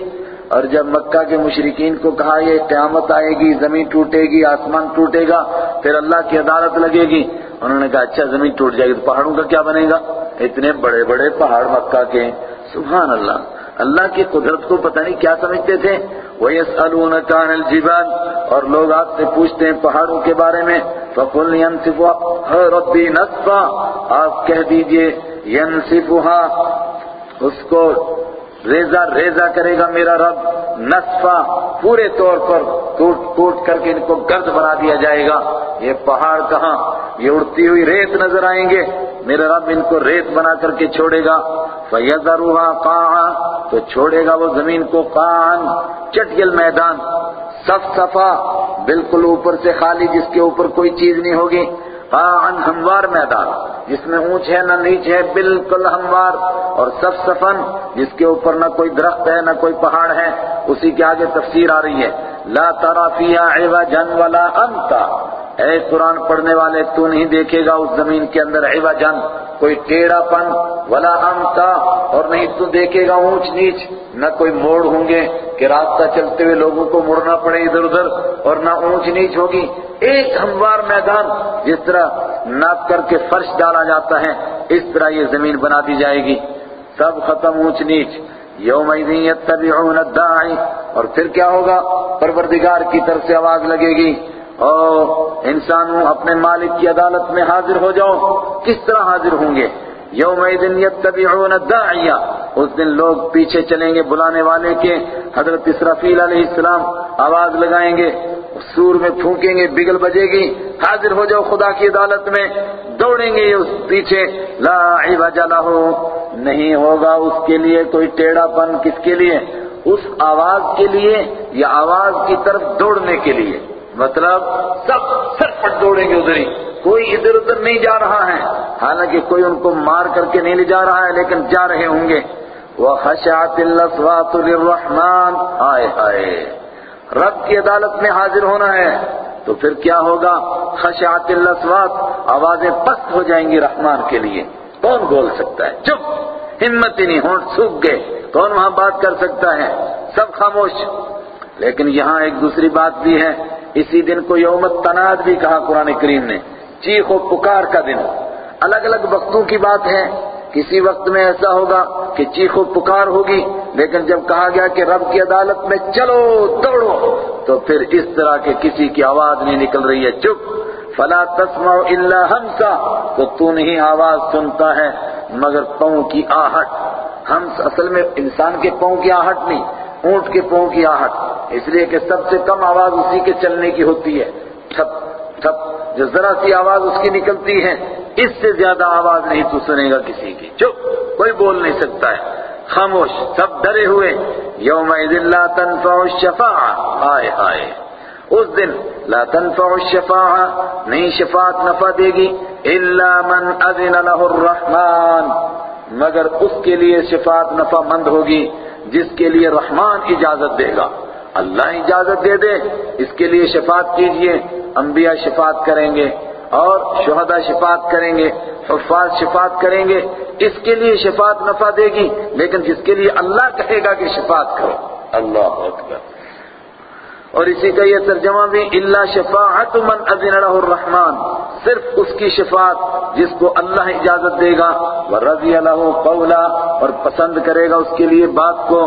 اور جب مکہ کے مشرقین کو کہا یہ قیامت آئے گی، زمین ٹوٹے گی، آسمان ٹوٹے گا، پھر اللہ کی عدالت لگے گی۔ انہوں نے کہا اچھا زمین ٹوٹ جائے گی تو پہاڑوں کا کیا بنے گا؟ اتنے بڑے بڑے پہاڑ مکہ کے۔ سبحان اللہ۔ اللہ کی قدرت کو پتہ نہیں کیا سمجھتے تھے۔ وَيَسْأَلُونَ كَانَ الْجِبَالِ۔ اور لوگ آپ سے پوچھتے ہیں پہاڑوں کے بارے میں۔ فَقُلْ يَنْسِفُهَا ہاں رَبِّي نَصْفًا۔ آپ کہہ دیجیے يَنْسِفُهَا اس کو ریزہ ریزہ کرے گا میرا رب، نصفہ پورے طور پر ٹوٹ ٹوٹ کر کے ان کو گرد بنا دیا جائے گا۔ یہ پہاڑ کہاں؟ یہ اڑتی ہوئی ریت نظر آئیں گے۔ میرا رب ان کو ریت بنا کر کے چھوڑے گا۔ فَيَذَرُهَا قَاعًا، تو چھوڑے گا وہ زمین کو قان چٹگل میدان، صف صفا، بالکل اوپر سے خالی، جس کے اوپر کوئی چیز نہیں ہوگی۔ ہاں، قاعن ہموار میدان، جس میں اونچ ہے نہ نیچ ہے بالکل ہموار، اور سب سفن جس کے اوپر نہ کوئی درخت ہے، نہ کوئی پہاڑ ہے، اسی کے آگے تفسیر آ رہی ہے۔ لا ترى فيها عوجا ولا امتا اے قرآن پڑھنے والے، تو نہیں دیکھے گا اس زمین کے اندر عوجا کوئی ٹیڑھا پن ولا امتا اور نہیں تو دیکھے گا اونچ نیچ۔ نہ کوئی موڑ ہوں گے کہ راستہ چلتے ہوئے لوگوں کو مڑنا پڑے ادھر ادھر، اور نہ اونچ نیچ ہوگی۔ ایک ہموار میدان جس طرح ناپ کر کے فرش ڈالا جاتا ہے، اس طرح یہ زمین بنا دی جائے گی۔ سب ختم اونچ نیچ۔ یوم یتبعون الداعی۔ اور پھر کیا ہوگا؟ پروردگار کی طرف سے آواز لگے گی۔ او انسانوں، اپنے مالک کی عدالت میں حاضر ہو جاؤ۔ کس طرح حاضر ہوں گے؟ یوم یتبعون الداعی۔ اس دن لوگ پیچھے چلیں گے بلانے والے کے۔ حضرت اسرافیل علیہ السلام آواز لگائیں گے۔ سور میں پھونکیں گے، بگل بجے گی۔ حاضر ہو جاؤ خدا کی عدالت میں۔ دوڑیں گے اس پیچھے۔ لا عوج لہ نہیں ہوگا اس کے لیے کوئی ٹیڑھا پن کس کے لیے؟ اس آواز کے لیے یا آواز کی طرف دوڑنے کے لیے؟ مطلب سب سر پٹ دوڑیں گے ادھر ہی۔ کوئی ادھر ادھر نہیں جا رہا ہے۔ حالانکہ کوئی ان کو مار کر کے نہیں لے جا رہا ہے، لیکن جا رہے ہوں گے۔ وہ خشات الصوات للرحمن۔ ہائے ہائے رب کی عدالت میں حاضر ہونا ہے۔ تو پھر کیا ہوگا؟ خشعت الاسوات آوازیں پست ہو جائیں گی رحمان کے لیے۔ کون بول سکتا ہے؟ چپ، ہمت ہی نہیں، ہونٹ سوکھ گئے۔ کون وہاں بات کر سکتا ہے؟ سب خاموش۔ لیکن یہاں ایک دوسری بات بھی ہے۔ اسی دن کو یوم تناد بھی کہا قرآن کریم نے۔ چیخ و پکار کا دن۔ الگ الگ وقتوں کی بات ہے۔ کسی وقت میں ایسا ہوگا کہ چیخ و پکار ہوگی، لیکن جب کہا گیا کہ رب کی عدالت میں چلو، دوڑو، تو پھر اس طرح کے کسی کی آواز نہیں نکل رہی ہے۔ چپ۔ فلا تسمع الا ہمسا تو تو نہیں آواز سنتا ہے، مگر پاؤں کی آہٹ۔ ہم اصل میں انسان کے پاؤں کی آہٹ نہیں، اونٹ کے پاؤں کی آہٹ۔ اس لیے کہ سب سے کم آواز اسی کے چلنے کی ہوتی ہے۔ ٹھپ ٹھپ جو ذرا سی آواز اس کی نکلتی ہے، اس سے زیادہ آواز نہیں تو سنے گا کسی کی۔ چپ، کوئی بول نہیں سکتا ہے۔ خاموش، سب ڈرے ہوئے۔ یوم لا تنفع الشفاعہ۔ ہائے ہائے اس دن لا تنفع الشفاعہ نہیں شفاعت نفع دے گی، الا من اذن له الرحمن۔ مگر اس کے لیے شفاعت نفع مند ہوگی، جس کے لیے رحمان اجازت دے گا۔ اللہ اجازت دے دے، اس کے لیے شفاعت کیجیے۔ انبیاء شفاعت کریں گے اور شہداء شفاعت کریں گے، حفاظ شفاعت کریں گے۔ اس کے لیے شفاعت نفع دے گی، لیکن جس کے لیے اللہ کہے گا کہ شفاعت کرو۔ اللہ اکبر۔ اور اسی کا یہ ترجمہ بھی اللہ شفاعت من اذن له الرحمن صرف اس کی شفاعت جس کو اللہ اجازت دے گا ورضی له قولا اور پسند کرے گا اس کے لیے بات کو۔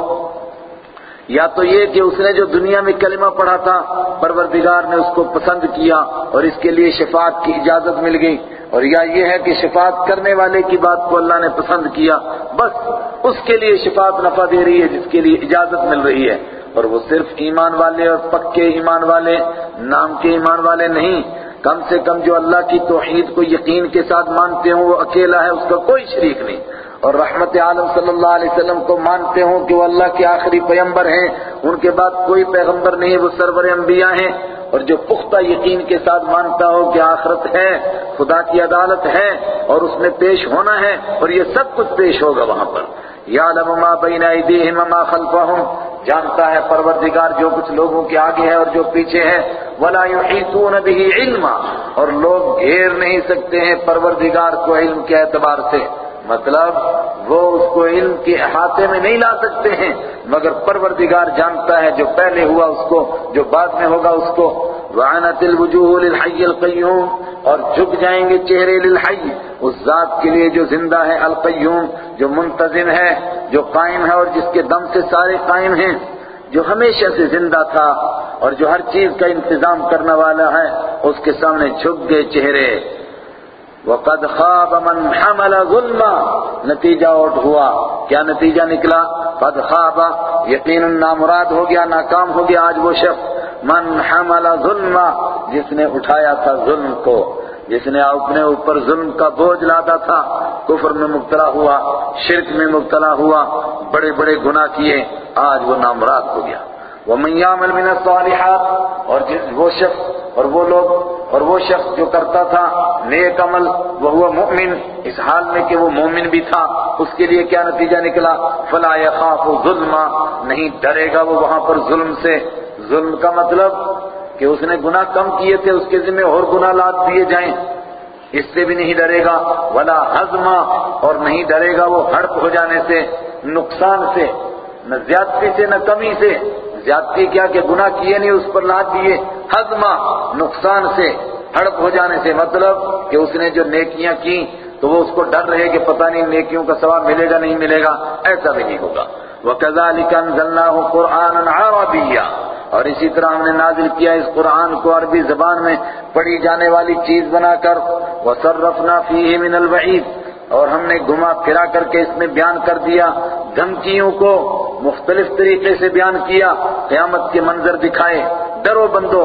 یا تو یہ کہ اس نے جو دنیا میں کلمہ پڑھا تھا، پروردگار نے اس کو پسند کیا اور اس کے لیے شفاعت کی اجازت مل گئی۔ اور یا یہ ہے کہ شفاعت کرنے والے کی بات کو اللہ نے پسند کیا، بس اس کے لیے شفاعت نفع دے رہی ہے، جس کے لیے اجازت مل رہی ہے۔ اور وہ صرف ایمان والے اور پکے ایمان والے، نام کے ایمان والے نہیں۔ کم سے کم جو اللہ کی توحید کو یقین کے ساتھ مانتے ہوں، وہ اکیلا ہے، اس کا کوئی شریک نہیں۔ اور رحمت عالم صلی اللہ علیہ وسلم کو مانتے ہوں کہ وہ اللہ کے آخری پیمبر ہیں۔ ان کے بعد کوئی پیغمبر نہیں، وہ سرور انبیاء ہیں۔ اور جو پختہ یقین کے ساتھ مانتا ہو کہ آخرت ہے، خدا کی عدالت ہے، اور اس میں پیش ہونا ہے، اور یہ سب کچھ پیش ہوگا وہاں پر۔ یعلم ما بین ایدیہم ما خلفہم۔ جانتا ہے پروردگار جو کچھ لوگوں کے آگے ہے اور جو پیچھے ہے۔ ولا يحيطون به علما۔ اور لوگ گھیر نہیں سکتے ہیں پروردگار کو علم کے اعتبار سے۔ مطلب وہ اس کو علم کے احاطے میں نہیں لا سکتے ہیں، مگر پروردگار جانتا ہے جو پہلے ہوا اس کو، جو بعد میں ہوگا اس کو۔ وعنت الوجوہ للحی القیوم اور جھک جائیں گے چہرے للحی اس ذات کے لیے جو زندہ ہے القیوم، جو منتظم ہے، جو قائم ہے اور جس کے دم سے سارے قائم ہیں، جو ہمیشہ سے زندہ تھا اور جو ہر چیز کا انتظام کرنے والا ہے، اس کے سامنے جھک گئے چہرے۔ وقد خواب من حمل ظلما، نتیجہ اوٹ ہوا۔ کیا نتیجہ نکلا؟ قد خواب یقینا نامراد ہو گیا، ناکام ہو گیا آج وہ شخص۔ من حمل ظلما، جس نے اٹھایا تھا ظلم کو، جس نے اپنے اوپر ظلم کا بوجھ لادا تھا۔ کفر میں مبتلا ہوا، شرک میں مبتلا ہوا، بڑے بڑے گناہ کیے، آج وہ نامراد ہو گیا۔ وَمَنْ يَعْمَلْ مِنَ الصَّالِحَاتِ، اور جس وہ شخص اور وہ لوگ اور وہ شخص جو کرتا تھا نیک عمل وہ ہوا مؤمن۔ اس حال میں کہ وہ مومن بھی تھا، اس کے لیے کیا نتیجہ نکلا؟ فلا يخاف ظلما نہیں ڈرے گا وہ وہاں پر ظلم سے۔ ظلم کا مطلب کہ اس نے گناہ کم کیے تھے، اس کے ذمہ اور گناہ لاد دیے جائیں۔ اس سے بھی نہیں ڈرے گا۔ ولا ہضما اور نہیں ڈرے گا وہ ہڑپ ہو جانے سے، نقصان سے، نہ زیادتی سے، نہ کمی سے۔ زیادتی کیا کہ گناہ کیے نہیں، اس پر لاد دیے۔ ہضما نقصان سے، ہڑپ ہو جانے سے۔ مطلب کہ اس نے جو نیکیاں کی تو وہ اس کو ڈر رہے کہ پتہ نہیں نیکیوں کا ثواب ملے گا، نہیں ملے گا۔ ایسا بھی نہیں ہوگا۔ وَكَذَلِكَ أَنزَلْنَاهُ قُرْآنًا عَرَبِيًّا۔ اور اسی طرح ہم نے نازل کیا اس قرآن کو عربی زبان میں پڑھی جانے والی چیز بنا کر۔ وَصَرَّفْنَا فِيهِ مِنَ الْوَعِيدِ۔ اور ہم نے گھما پھرا کر کے اس میں بیان کر دیا، دھمکیوں کو مختلف طریقے سے بیان کیا، قیامت کے منظر دکھائے۔ ڈرو بندو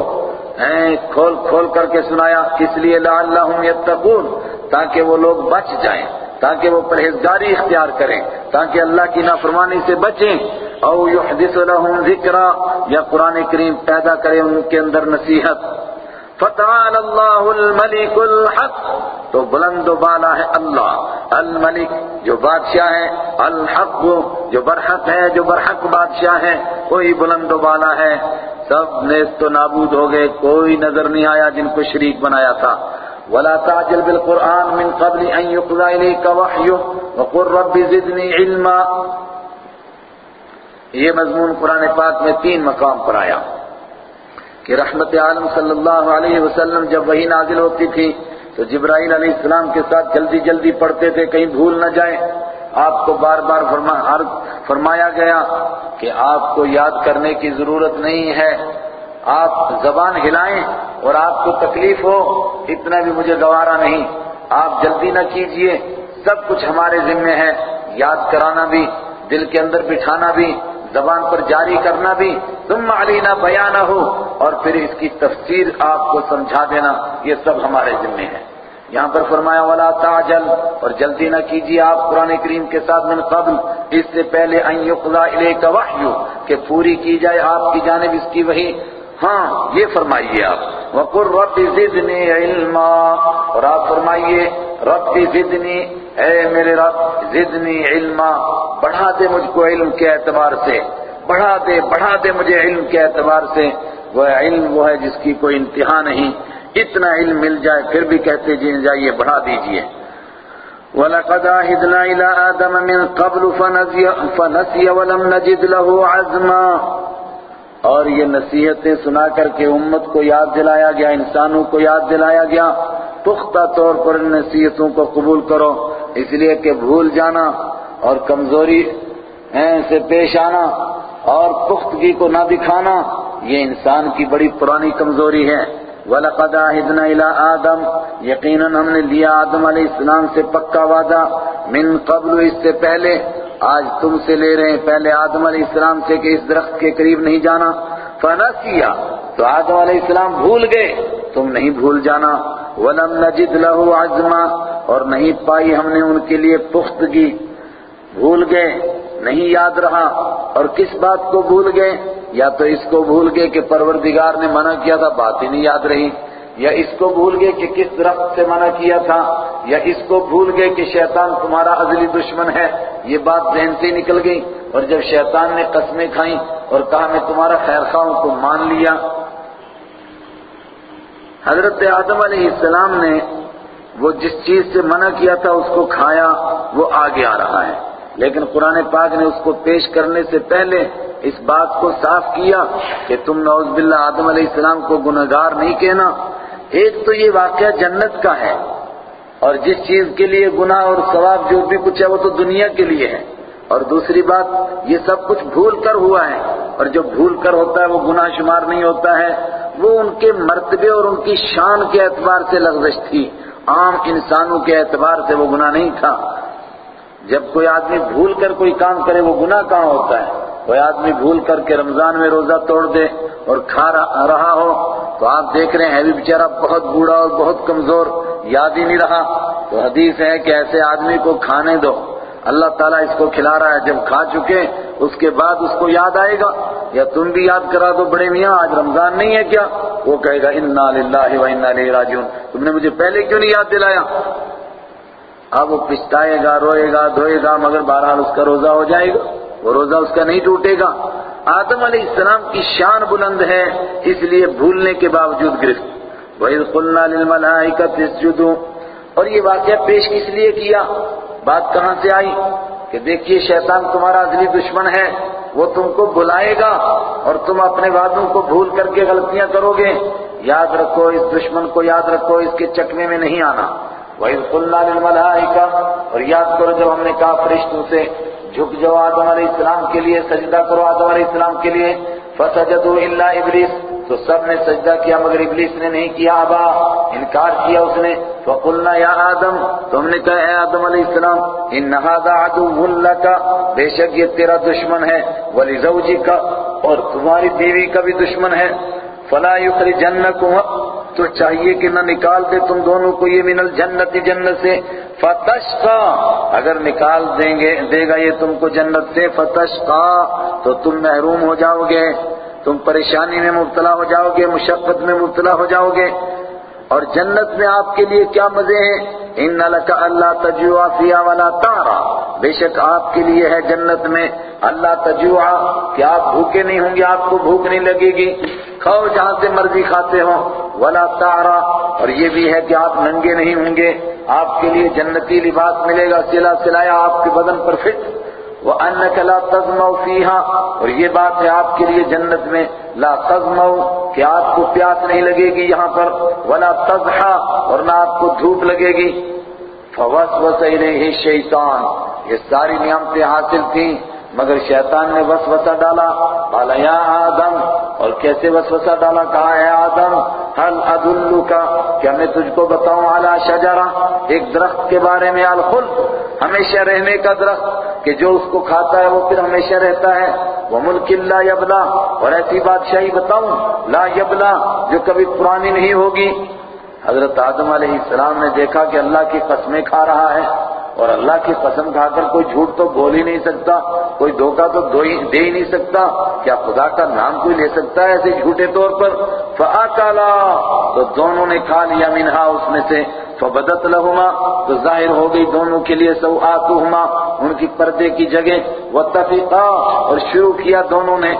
کھول کھول کر کے سنایا، اس لیے لعلہم یتقون، تاکہ وہ لوگ بچ جائیں، تاکہ وہ پرہیزگاری اختیار کریں، تاکہ اللہ کی نافرمانی سے بچیں۔ او یحدث لهم ذکرا، یا قرآن کریم پیدا کرے ان کے اندر نصیحت۔ فتعال اللہ الملک الحق. تو بلند و بالا ہے اللہ. الملک جو بادشاہ ہے، الحق جو برحق ہے، جو برحق بادشاہ ہے کوئی بلند و بالا ہے. سب نیز تو نابود ہو گئے، کوئی نظر نہیں آیا جن کو شریک بنایا تھا. ولا تعجل بالقرآن من قبل ان يقضى إليك وحيه وقل رب زدني علما. یہ مضمون قرآن پاک میں تین مقام پر آیا. کہ رحمت عالم صلی اللہ علیہ وسلم جب وہی نازل ہوتی تھی، تو جبرائیل علیہ السلام کے ساتھ جلدی جلدی پڑھتے تھے، کہیں بھول نہ جائیں۔ آپ کو بار بار فرمایا گیا کہ آپ کو یاد کرنے کی ضرورت نہیں ہے۔ آپ زبان ہلائیں اور آپ کو تکلیف ہو، اتنا بھی مجھے گوارا نہیں۔ آپ جلدی نہ کیجیے، سب کچھ ہمارے ذمے ہے۔ یاد کرانا بھی، دل کے اندر بٹھانا بھی۔ زبان پر جاری کرنا بھی، ثم علینا بیانہ ہو اور پھر اس کی تفسیر آپ کو سمجھا دینا، یہ سب ہمارے ذمے ہے یہاں پر فرمایا، ولا تعجل، اور جلدی نہ کیجیے آپ قرآن کریم کے ساتھ من قبل، اس سے پہلے ان یقضى الیک وحی کہ پوری کی جائے آپ کی جانب اس کی وحی۔ ہاں یہ فرمائیے آپ۔ وَقُلْ رَبِّ زِدْنِي عِلْمًا، اور آپ فرمائیے، رب زدنی اے میرے رب، زدنی علما، بڑھا دے مجھ کو علم کے اعتبار سے۔ بڑھا دے بڑھا دے مجھے علم کے اعتبار سے۔ وہ علم وہ ہے جس کی کوئی انتہا نہیں۔ اتنا علم مل جائے پھر بھی کہتے جی جائیے، بڑھا دیجیے۔ وَلَقَدْ عَهِدْنَا إِلَىٰ آدَمَ مِن قَبْلُ فَنَسِيَ وَلَمْ نَجِدْ لَهُ عَزْمًا۔ اور یہ نصیحتیں سنا کر کے امت کو یاد دلایا گیا، انسانوں کو یاد دلایا گیا۔ پختہ طور پر ان نصیحتوں کو قبول کرو، اس لیے کہ بھول جانا اور کمزوری سے پیش آنا اور پختگی کو نہ دکھانا، یہ انسان کی بڑی پرانی کمزوری ہے۔ وَلَقَدْ عَهِدْنَا إِلَىٰ آدم، یقیناً ہم نے لیا آدم علیہ السلام سے پکا وعدہ۔ من قبل، اس سے پہلے۔ آج تم سے لے رہے ہیں۔ پہلے آدم علیہ السلام سے کہ اس درخت کے قریب نہیں جانا۔ فَنَسِيَا تو آدم علیہ السلام بھول گئے۔ تم نہیں بھول جانا۔ وَلَمْ نَجِدْ لَهُ عَزْمًا۔ اور نہیں پائی ہم نے ان کے لیے پختگی۔ بھول گئے۔ نہیں یاد رہا۔ اور کس بات کو بھول گئے؟ یا تو اس کو بھول گئے کہ پروردگار نے منع کیا تھا؟ بات ہی نہیں یاد رہی۔ یا اس کو بھول گئے کہ کس درخت سے منع کیا تھا، یا اس کو بھول گئے کہ شیطان تمہارا ازلی دشمن ہے، یہ بات ذہن سے نکل گئی۔ اور جب شیطان نے قسمیں کھائیں اور کہا، میں تمہارا خیر خواہوں کو مان لیا۔ حضرت آدم علیہ السلام نے وہ جس چیز سے منع کیا تھا، اس کو کھایا، وہ آگے آ رہا ہے۔ لیکن قرآن پاک نے اس کو پیش کرنے سے پہلے اس بات کو صاف کیا کہ تم نوز باللہ آدم علیہ السلام کو گناہگار نہیں کہنا۔ ایک تو یہ واقعہ جنت کا ہے اور جس چیز کے لیے گناہ اور ثواب جو بھی کچھ ہے وہ تو دنیا کے لیے ہے۔ اور دوسری بات، یہ سب کچھ بھول کر ہوا ہے۔ اور جو بھول کر ہوتا ہے وہ گناہ شمار نہیں ہوتا ہے۔ وہ ان کے مرتبے اور ان کی شان کے اعتبار سے لغزش تھی۔ عام انسانوں کے اعتبار سے وہ گناہ نہیں تھا۔ جب کوئی آدمی بھول کر کوئی کام کرے، وہ گناہ کہاں ہوتا ہے؟ کوئی آدمی بھول کر کے رمضان میں روزہ توڑ دے اور کھا رہا ہو، تو آپ دیکھ رہے ہیں بھی بیچارہ بہت بوڑھا اور بہت کمزور، یاد ہی نہیں رہا۔ تو حدیث ہے کہ ایسے آدمی کو کھانے دو۔ اللہ تعالیٰ اس کو کھلا رہا ہے، جب کھا چکے، اس کے بعد اس کو یاد آئے گا۔ یا تم بھی یاد کرا دو بڑے میاں، آج رمضان نہیں ہے کیا؟ وہ کہے گا، انا للہ و انا الیہ راجعون تم نے مجھے پہلے کیوں نہیں یاد دلایا؟ اب وہ پچھتائے گا، روئے گا، دھوئے گا، مگر بہرحال اس کا روزہ ہو جائے گا۔ وہ روزہ اس کا نہیں ٹوٹے گا۔ آدم علیہ السلام کی شان بلند ہے، اس لیے بھولنے کے باوجود گرفت۔ وَإِذْ قُلْنَا لِلْمَلَائِكَةِ اسْجُدُوا۔ اور یہ واقعہ پیش کس لیے کیا؟ بات کہاں سے آئی؟ کہ دیکھیے، شیطان تمہارا اصلی دشمن ہے، وہ تم کو بلائے گا اور تم اپنے وعدوں کو بھول کر کے غلطیاں کرو گے۔ یاد رکھو، اس دشمن کو یاد رکھو، اس کے چکمے میں نہیں آنا۔ وَإِذْ قُلْنَا لِلْمَلَائِكَةِ اور یاد کرو، جب ہم نے کہا فرشتوں سے جھک جاؤ آدم علیہ السلام کے لیے، سجدہ کرو آدم علیہ السلام کے لیے۔ فسجدوا الا ابلیس تو سب نے سجدہ کیا مگر ابلیس نے نہیں کیا، ابا انکار کیا اس نے۔ فقلنا یا آدم تو ہم نے کہا اے آدم علیہ السلام ان هذا عدو لك۔ بے شک یہ تیرا دشمن ہے۔ ولزوجک اور تمہاری بیوی کا بھی دشمن ہے۔ فلا یخرجنکم تو چاہیے کہ نہ نکال دے تم دونوں کو، یہ من الجنت جنت سے۔ فتشقا، اگر نکال دیں گے، دے گا یہ تم کو جنت سے، فتشقا، تو تم محروم ہو جاؤ گے، تم پریشانی میں مبتلا ہو جاؤ گے، مشقت میں مبتلا ہو جاؤ گے۔ اور جنت میں آپ کے لیے کیا مزے ہیں؟ ان لک اللہ تجوا فیا والا تارا بے شک آپ کے لیے ہے جنت میں اللہ تجوا کہ آپ بھوکے نہیں ہوں گے، آپ کو بھوک نہیں لگے گی۔ کھاؤ جہاں سے مرضی کھاتے ہو ولا تارا اور یہ بھی ہے کہ آپ ننگے نہیں ہوں گے۔ آپ کے لیے جنتی لباس ملے گا، سلا سلایا آپ کے بدن پر فٹ۔ وہ ان لا تزمو فیہا اور یہ بات ہے آپ کے لیے جنت میں۔ لا تزمو کہ آپ کو پیاس نہیں لگے گی یہاں پر۔ ولا تزحا اور نہ آپ کو دھوپ لگے گی۔ فوسوس الیہ الشیطان یہ ساری نعمتیں حاصل تھیں۔ مگر شیطان نے وسوسہ ڈالا قال یا آدم، اور کیسے وسوسہ ڈالا؟ کہا ہے آدم حل ادلو کا کیا میں تجھ کو بتاؤں؟ اعلیٰ شجرہ، ایک درخت کے بارے میں الخلد ہمیشہ رہنے کا درخت، کہ جو اس کو کھاتا ہے وہ پھر ہمیشہ رہتا ہے۔ وہ ملک لا یبلا، اور ایسی بادشاہی بتاؤں، لا یبلا، جو کبھی پرانی نہیں ہوگی۔ حضرت آدم علیہ السلام نے دیکھا کہ اللہ کی قسمیں کھا رہا ہے۔ اور اللہ کی قسم کھا کر کوئی جھوٹ تو بول ہی نہیں سکتا، کوئی دھوکہ تو دے ہی نہیں سکتا۔ کیا خدا کا نام کوئی لے سکتا ہے ایسے جھوٹے طور پر؟ فَآكَلَا تو دونوں نے کھا لیا منہا اس میں سے۔ فبدت لہما، تو ظاہر ہو گئی دونوں کے لیے سوآتہما ان کی پردے کی جگہ۔ وَتَّفِقَا اور شروع کیا دونوں نے۔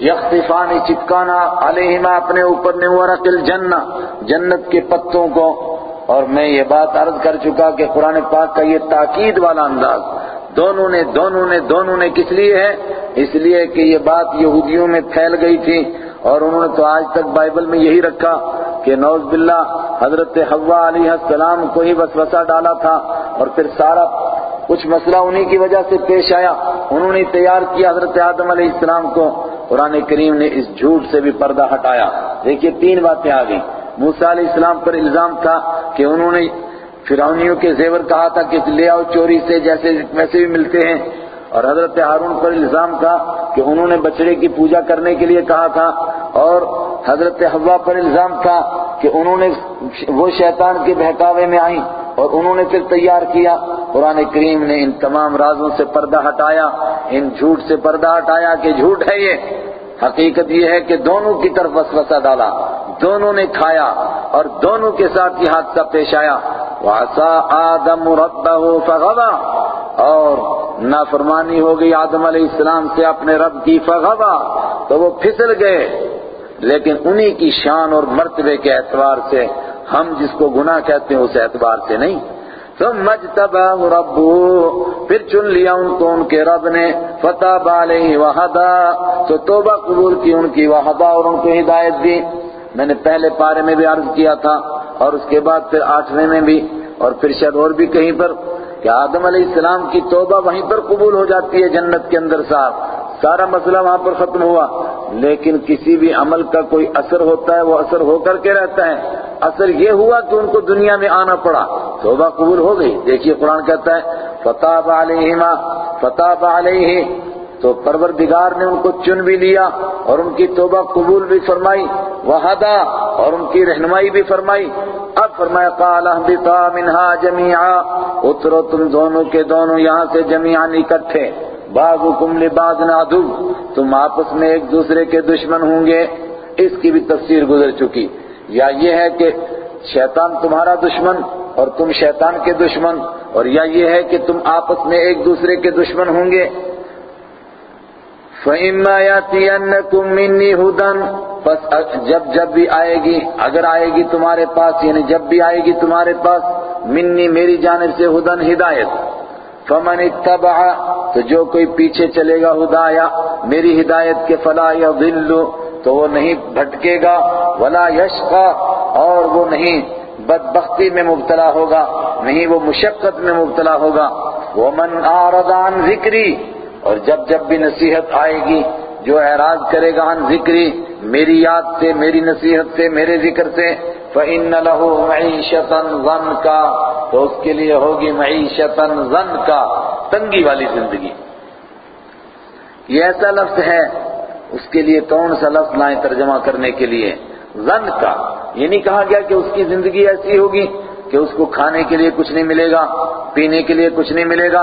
یخصفانی چپکانا علیہما اپنے اوپر میں، ورق الجنہ۔ جنت کے پتوں کو اور میں یہ بات عرض کر چکا کہ قرآن پاک کا یہ تاکید والا انداز دونوں نے دونوں نے دونوں نے کس لیے ہے؟ اس لیے کہ یہ بات یہودیوں میں پھیل گئی تھی اور انہوں نے تو آج تک بائبل میں یہی رکھا کہ نوز باللہ حضرت حوا علیہ السلام کو ہی وسوسہ ڈالا تھا اور پھر سارا کچھ مسئلہ انہی کی وجہ سے پیش آیا۔ انہوں نے تیار کیا حضرت آدم علیہ السلام کو۔ قرآن کریم نے اس جھوٹ سے بھی پردہ ہٹایا۔ دیکھیے تین باتیں آ گئی موسیٰ علیہ السلام پر الزام تھا کہ انہوں نے فرعونیوں کے زیور کہا تھا کہ لے آؤ چوری سے جیسے ویسے بھی ملتے ہیں۔ اور حضرت ہارون پر الزام تھا کہ انہوں نے بچڑے کی پوجا کرنے کے لیے کہا تھا۔ اور حضرت حوا پر الزام تھا کہ انہوں نے وہ شیطان کے بہکاوے میں آئیں اور انہوں نے پھر تیار کیا۔ قرآن کریم نے ان تمام رازوں سے پردہ ہٹایا، ان جھوٹ سے پردہ ہٹایا کہ جھوٹ ہے یہ۔ حقیقت یہ ہے کہ دونوں کی طرف وسوسہ ڈالا، دونوں نے کھایا اور دونوں کے ساتھ یہ حادثہ پیش آیا۔ وَعَسَىٰ آدَمُ رَبَّهُ فَغَوَى اور نافرمانی ہو گئی آدم علیہ السلام سے اپنے رب کی فغوا تو وہ پھسل گئے۔ لیکن انہی کی شان اور مرتبے کے اعتبار سے ہم جس کو گناہ کہتے ہیں، اس اعتبار سے نہیں۔ ثم اجتباه ربه، پھر چن لیا ان کو ان کے رب نے فتح علیہ وحدا، تو توبہ قبول کی ان کی وحدا اور ان کو ہدایت دی۔ میں نے پہلے پارے میں بھی عرض کیا تھا اور اس کے بعد پھر آٹھویں میں بھی، اور پھر شاید اور بھی کہیں پر کہ آدم علیہ السلام کی توبہ وہیں پر قبول ہو جاتی ہے جنت کے اندر صاحب سارا مسئلہ وہاں پر ختم ہوا۔ لیکن کسی بھی عمل کا کوئی اثر ہوتا ہے، وہ اثر ہو کر کے رہتا ہے۔ اثر یہ ہوا کہ ان کو دنیا میں آنا پڑا۔ توبہ قبول ہو گئی۔ دیکھیے قرآن کہتا ہے فتح علیہما فتح علیہ تو پروردگار نے ان کو چن بھی لیا اور ان کی توبہ قبول بھی فرمائی۔ وحدا، اور ان کی رہنمائی بھی فرمائی۔ اب فرمایا، قال اہبطا منها جميعا۔ اترو تم دونوں کے دونوں یہاں سے جميعا اکٹھے۔ بعضکم لبعض عدو۔ تم آپس میں ایک دوسرے کے دشمن ہوں گے۔ اس کی بھی تفسیر گزر چکی۔ یا یہ ہے کہ شیطان تمہارا دشمن اور تم شیطان کے دشمن، اور یا یہ ہے کہ تم آپس میں ایک دوسرے کے دشمن ہوں گے۔ فَإِمَّا يَأْتِيَنَّكُم مِّنِّي هُدًى، پس جب جب بھی آئے گی، اگر آئے گی تمہارے پاس یعنی جب بھی آئے گی تمہارے پاس منی میری جانب سے ہدن ہدایت۔ فمن اتبع، تو جو کوئی پیچھے چلے گا ہدایا، میری ہدایت کے فلا یا تو وہ نہیں بھٹکے گا، ولا یشقا اور وہ نہیں بدبختی میں مبتلا ہوگا، نہیں وہ مشقت میں مبتلا ہوگا۔ ومن اعرض عن ذکری اور جب جب بھی نصیحت آئے گی، جو اعراض کرے گا عن ذکری، میری یاد سے، میری نصیحت سے، میرے ذکر سے، فَإِنَّ لَهُ مَعِيشَةً ضَنْكَ تو اس کے لیے ہوگی معیشتاً زن کا تنگی والی زندگی۔ یہ ایسا لفظ ہے اس کے لیے کون سا لفظ لائیں ترجمہ کرنے کے لیے؟ زن کا۔ یہ نہیں کہا گیا کہ اس کی زندگی ایسی ہوگی کہ اس کو کھانے کے لیے کچھ نہیں ملے گا، پینے کے لیے کچھ نہیں ملے گا،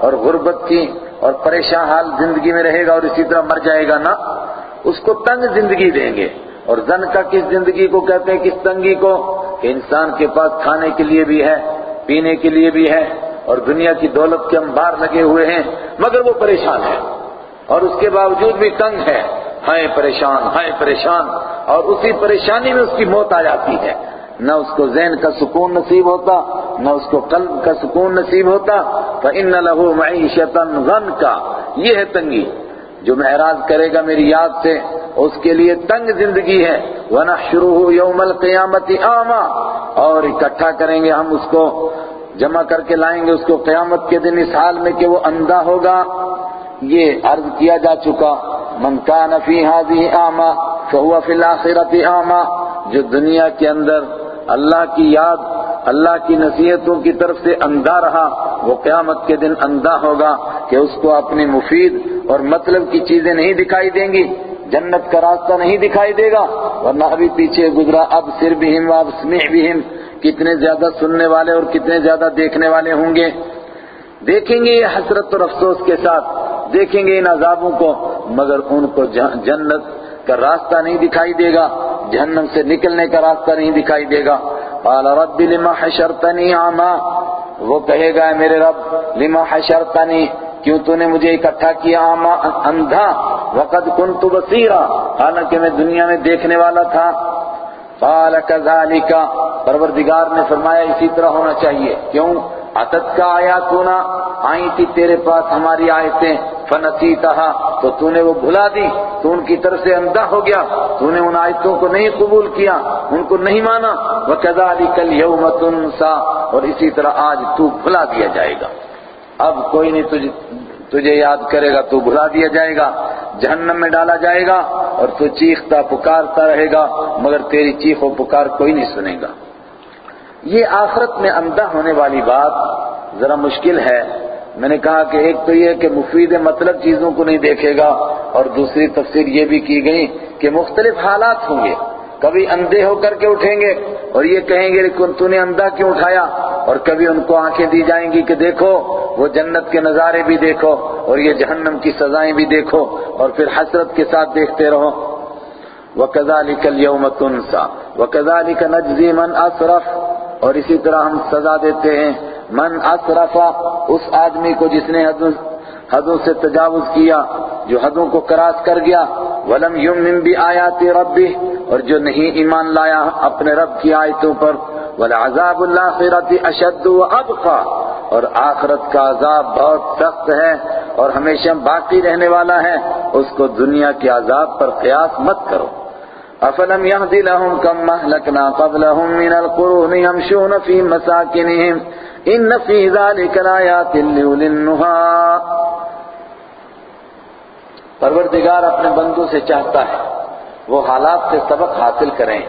اور غربت کی اور پریشان حال زندگی میں رہے گا اور اسی طرح مر جائے گا نا؟ اس کو تنگ زندگی دیں گے۔ اور زن کا کس زندگی کو کہتے ہیں؟ کس تنگی کو؟ کہ انسان کے پاس کھانے کے لیے بھی ہے، پینے کے لیے بھی ہے، اور دنیا کی دولت کے انبار لگے ہوئے ہیں، مگر وہ پریشان ہے۔ اور اس کے باوجود بھی تنگ ہے۔ ہائے پریشان ہائے پریشان۔ اور اسی پریشانی میں اس کی موت آ جاتی ہے۔ نہ اس کو ذہن کا سکون نصیب ہوتا، نہ اس کو قلب کا سکون نصیب ہوتا۔ فَإِنَّ لَهُ مَعِيشَةً غَنْكَ یہ ہے تنگی۔ جو محراج کرے گا میری یاد سے، اس کے لیے تنگ زندگی ہے۔ وَنَحْشُرُهُ يَوْمَ الْقِيَامَةِ آمَا اور اکٹھا کریں گے ہم اس کو۔ جمع کر کے لائیں گے اس کو قیامت کے دن اس حال میں کہ وہ اندھا ہوگا۔ یہ عرض کیا جا چکا، من کان فی هذه اعما فهو فی الاخرة اعما جو دنیا کے اندر اللہ کی یاد، اللہ کی نصیحتوں کی طرف سے اندھا رہا، وہ قیامت کے دن اندھا ہوگا کہ اس کو اپنی مفید اور مطلب کی چیزیں نہیں دکھائی دیں گی، جنت کا راستہ نہیں دکھائی دے گا۔ ورنہ ابھی پیچھے گزرا، اب سر بھی ہم اب سمع بھی ہم کتنے زیادہ سننے والے اور کتنے زیادہ دیکھنے والے ہوں گے۔ دیکھیں گے یہ حسرت اور افسوس کے ساتھ، دیکھیں گے ان عذابوں کو، مگر ان کو جنت کا راستہ نہیں دکھائی دے گا، جہنم سے نکلنے کا راستہ نہیں دکھائی دے گا۔ قال رب لما حشرتنی عاما؟ وہ کہے گا میرے رب لما حشرتنی؟ کیوں تو نے مجھے اکٹھا کیا عاما اندھا؟ وقد كنت بصيرا حالانکہ میں دنیا میں دیکھنے والا تھا۔ قال كذلك پروردگار نے فرمایا، اسی طرح ہونا چاہیے۔ کیوں؟ عتت کا آیاتنا آئی تھی تیرے پاس ہماری آیتیں، فنسیتہا، تو تو نے وہ بھلا دی۔ تو ان کی طرف سے اندھا ہو گیا۔ تو نے ان آیتوں کو نہیں قبول کیا، ان کو نہیں مانا۔ وَكَذَلِكَ الْيَوْمَ تُنْسَا اور اسی طرح آج تو بھلا دیا جائے گا۔ اب کوئی نہیں تجھے تجھے یاد کرے گا، تو بھلا دیا جائے گا۔ جہنم میں ڈالا جائے گا اور تو چیختا، پکارتا رہے گا، مگر تیری چیخ و پکار کوئی نہیں سنے گا۔ یہ آخرت میں اندھا ہونے والی بات ذرا مشکل ہے۔ میں نے کہا کہ ایک تو یہ کہ مفید مطلب چیزوں کو نہیں دیکھے گا اور دوسری تفسیر یہ بھی کی گئی کہ مختلف حالات ہوں گے۔ کبھی اندھے ہو کر کے اٹھیں گے اور یہ کہیں گے لیکن تو نے اندھا کیوں اٹھایا؟ اور کبھی ان کو آنکھیں دی جائیں گی کہ دیکھو، وہ جنت کے نظارے بھی دیکھو اور یہ جہنم کی سزائیں بھی دیکھو اور پھر حسرت کے ساتھ دیکھتے رہو۔ وَكَذَلِكَ الْيَوْمَ تُنْسَى وَكَذَلِكَ نَجْزِي مَنْ أَسْرَفَ اور اسی طرح ہم سزا دیتے ہیں، من اسرفا اس آدمی کو جس نے حدوں سے تجاوز کیا، جو حدوں کو کراس کر گیا، ولم یؤمن بآیات ربی اور جو نہیں ایمان لایا اپنے رب کی آیتوں پر ولعذاب الاخرۃ اشد وابقى اور آخرت کا عذاب بہت سخت ہے اور ہمیشہ باقی رہنے والا ہے، اس کو دنیا کے عذاب پر قیاس مت کرو۔ افلم يهد لهم كم اهلكنا قبلهم من القرون يمشون في مساكنهم ان في ذلك لآيات لأولي النهى. پروردگار اپنے بندوں سے چاہتا ہے، وہ حالات سے سبق حاصل کریں۔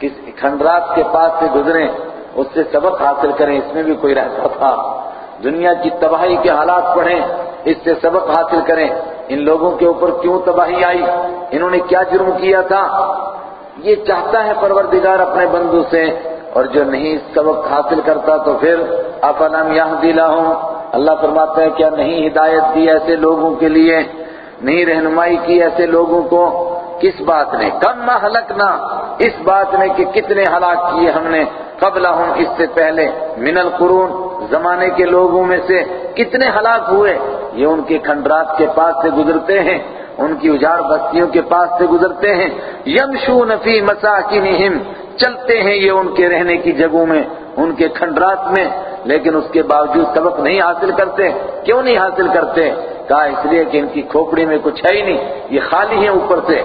کس کھنڈرات کے پاس سے گزریں، اس سے سبق حاصل کریں، اس میں بھی کوئی رہتا تھا۔ دنیا کی تباہی کے حالات پڑھیں، اس سے سبق حاصل کریں۔ ان لوگوں کے اوپر کیوں تباہی آئی؟ انہوں نے کیا جرم کیا تھا؟ یہ چاہتا ہے پروردگار اپنے بندو سے، اور جو نہیں سبق حاصل کرتا تو پھر افلم یہدی لہم اللہ فرماتا ہے کیا نہیں ہدایت دی ایسے لوگوں کے لیے؟ نہیں رہنمائی کی ایسے لوگوں کو؟ کس بات نے؟ کم ہلکنا، اس بات نے کہ کتنے ہلاک کیے ہم نے قبل ہوں اس سے پہلے، من القرون، زمانے کے لوگوں میں سے کتنے ہلاک ہوئے؟ یہ ان کے کھنڈرات کے پاس سے گزرتے ہیں، ان کی اجاڑ بستیوں کے پاس سے گزرتے ہیں۔ یمشون فی مساکنہم، چلتے ہیں یہ ان کے رہنے کی جگہوں میں، ان کے کھنڈرات میں، لیکن اس کے باوجود سبق نہیں حاصل کرتے۔ کیوں نہیں حاصل کرتے؟ کہا اس لیے کہ ان کی کھوپڑی میں کچھ ہے ہی نہیں، یہ خالی ہیں اوپر سے۔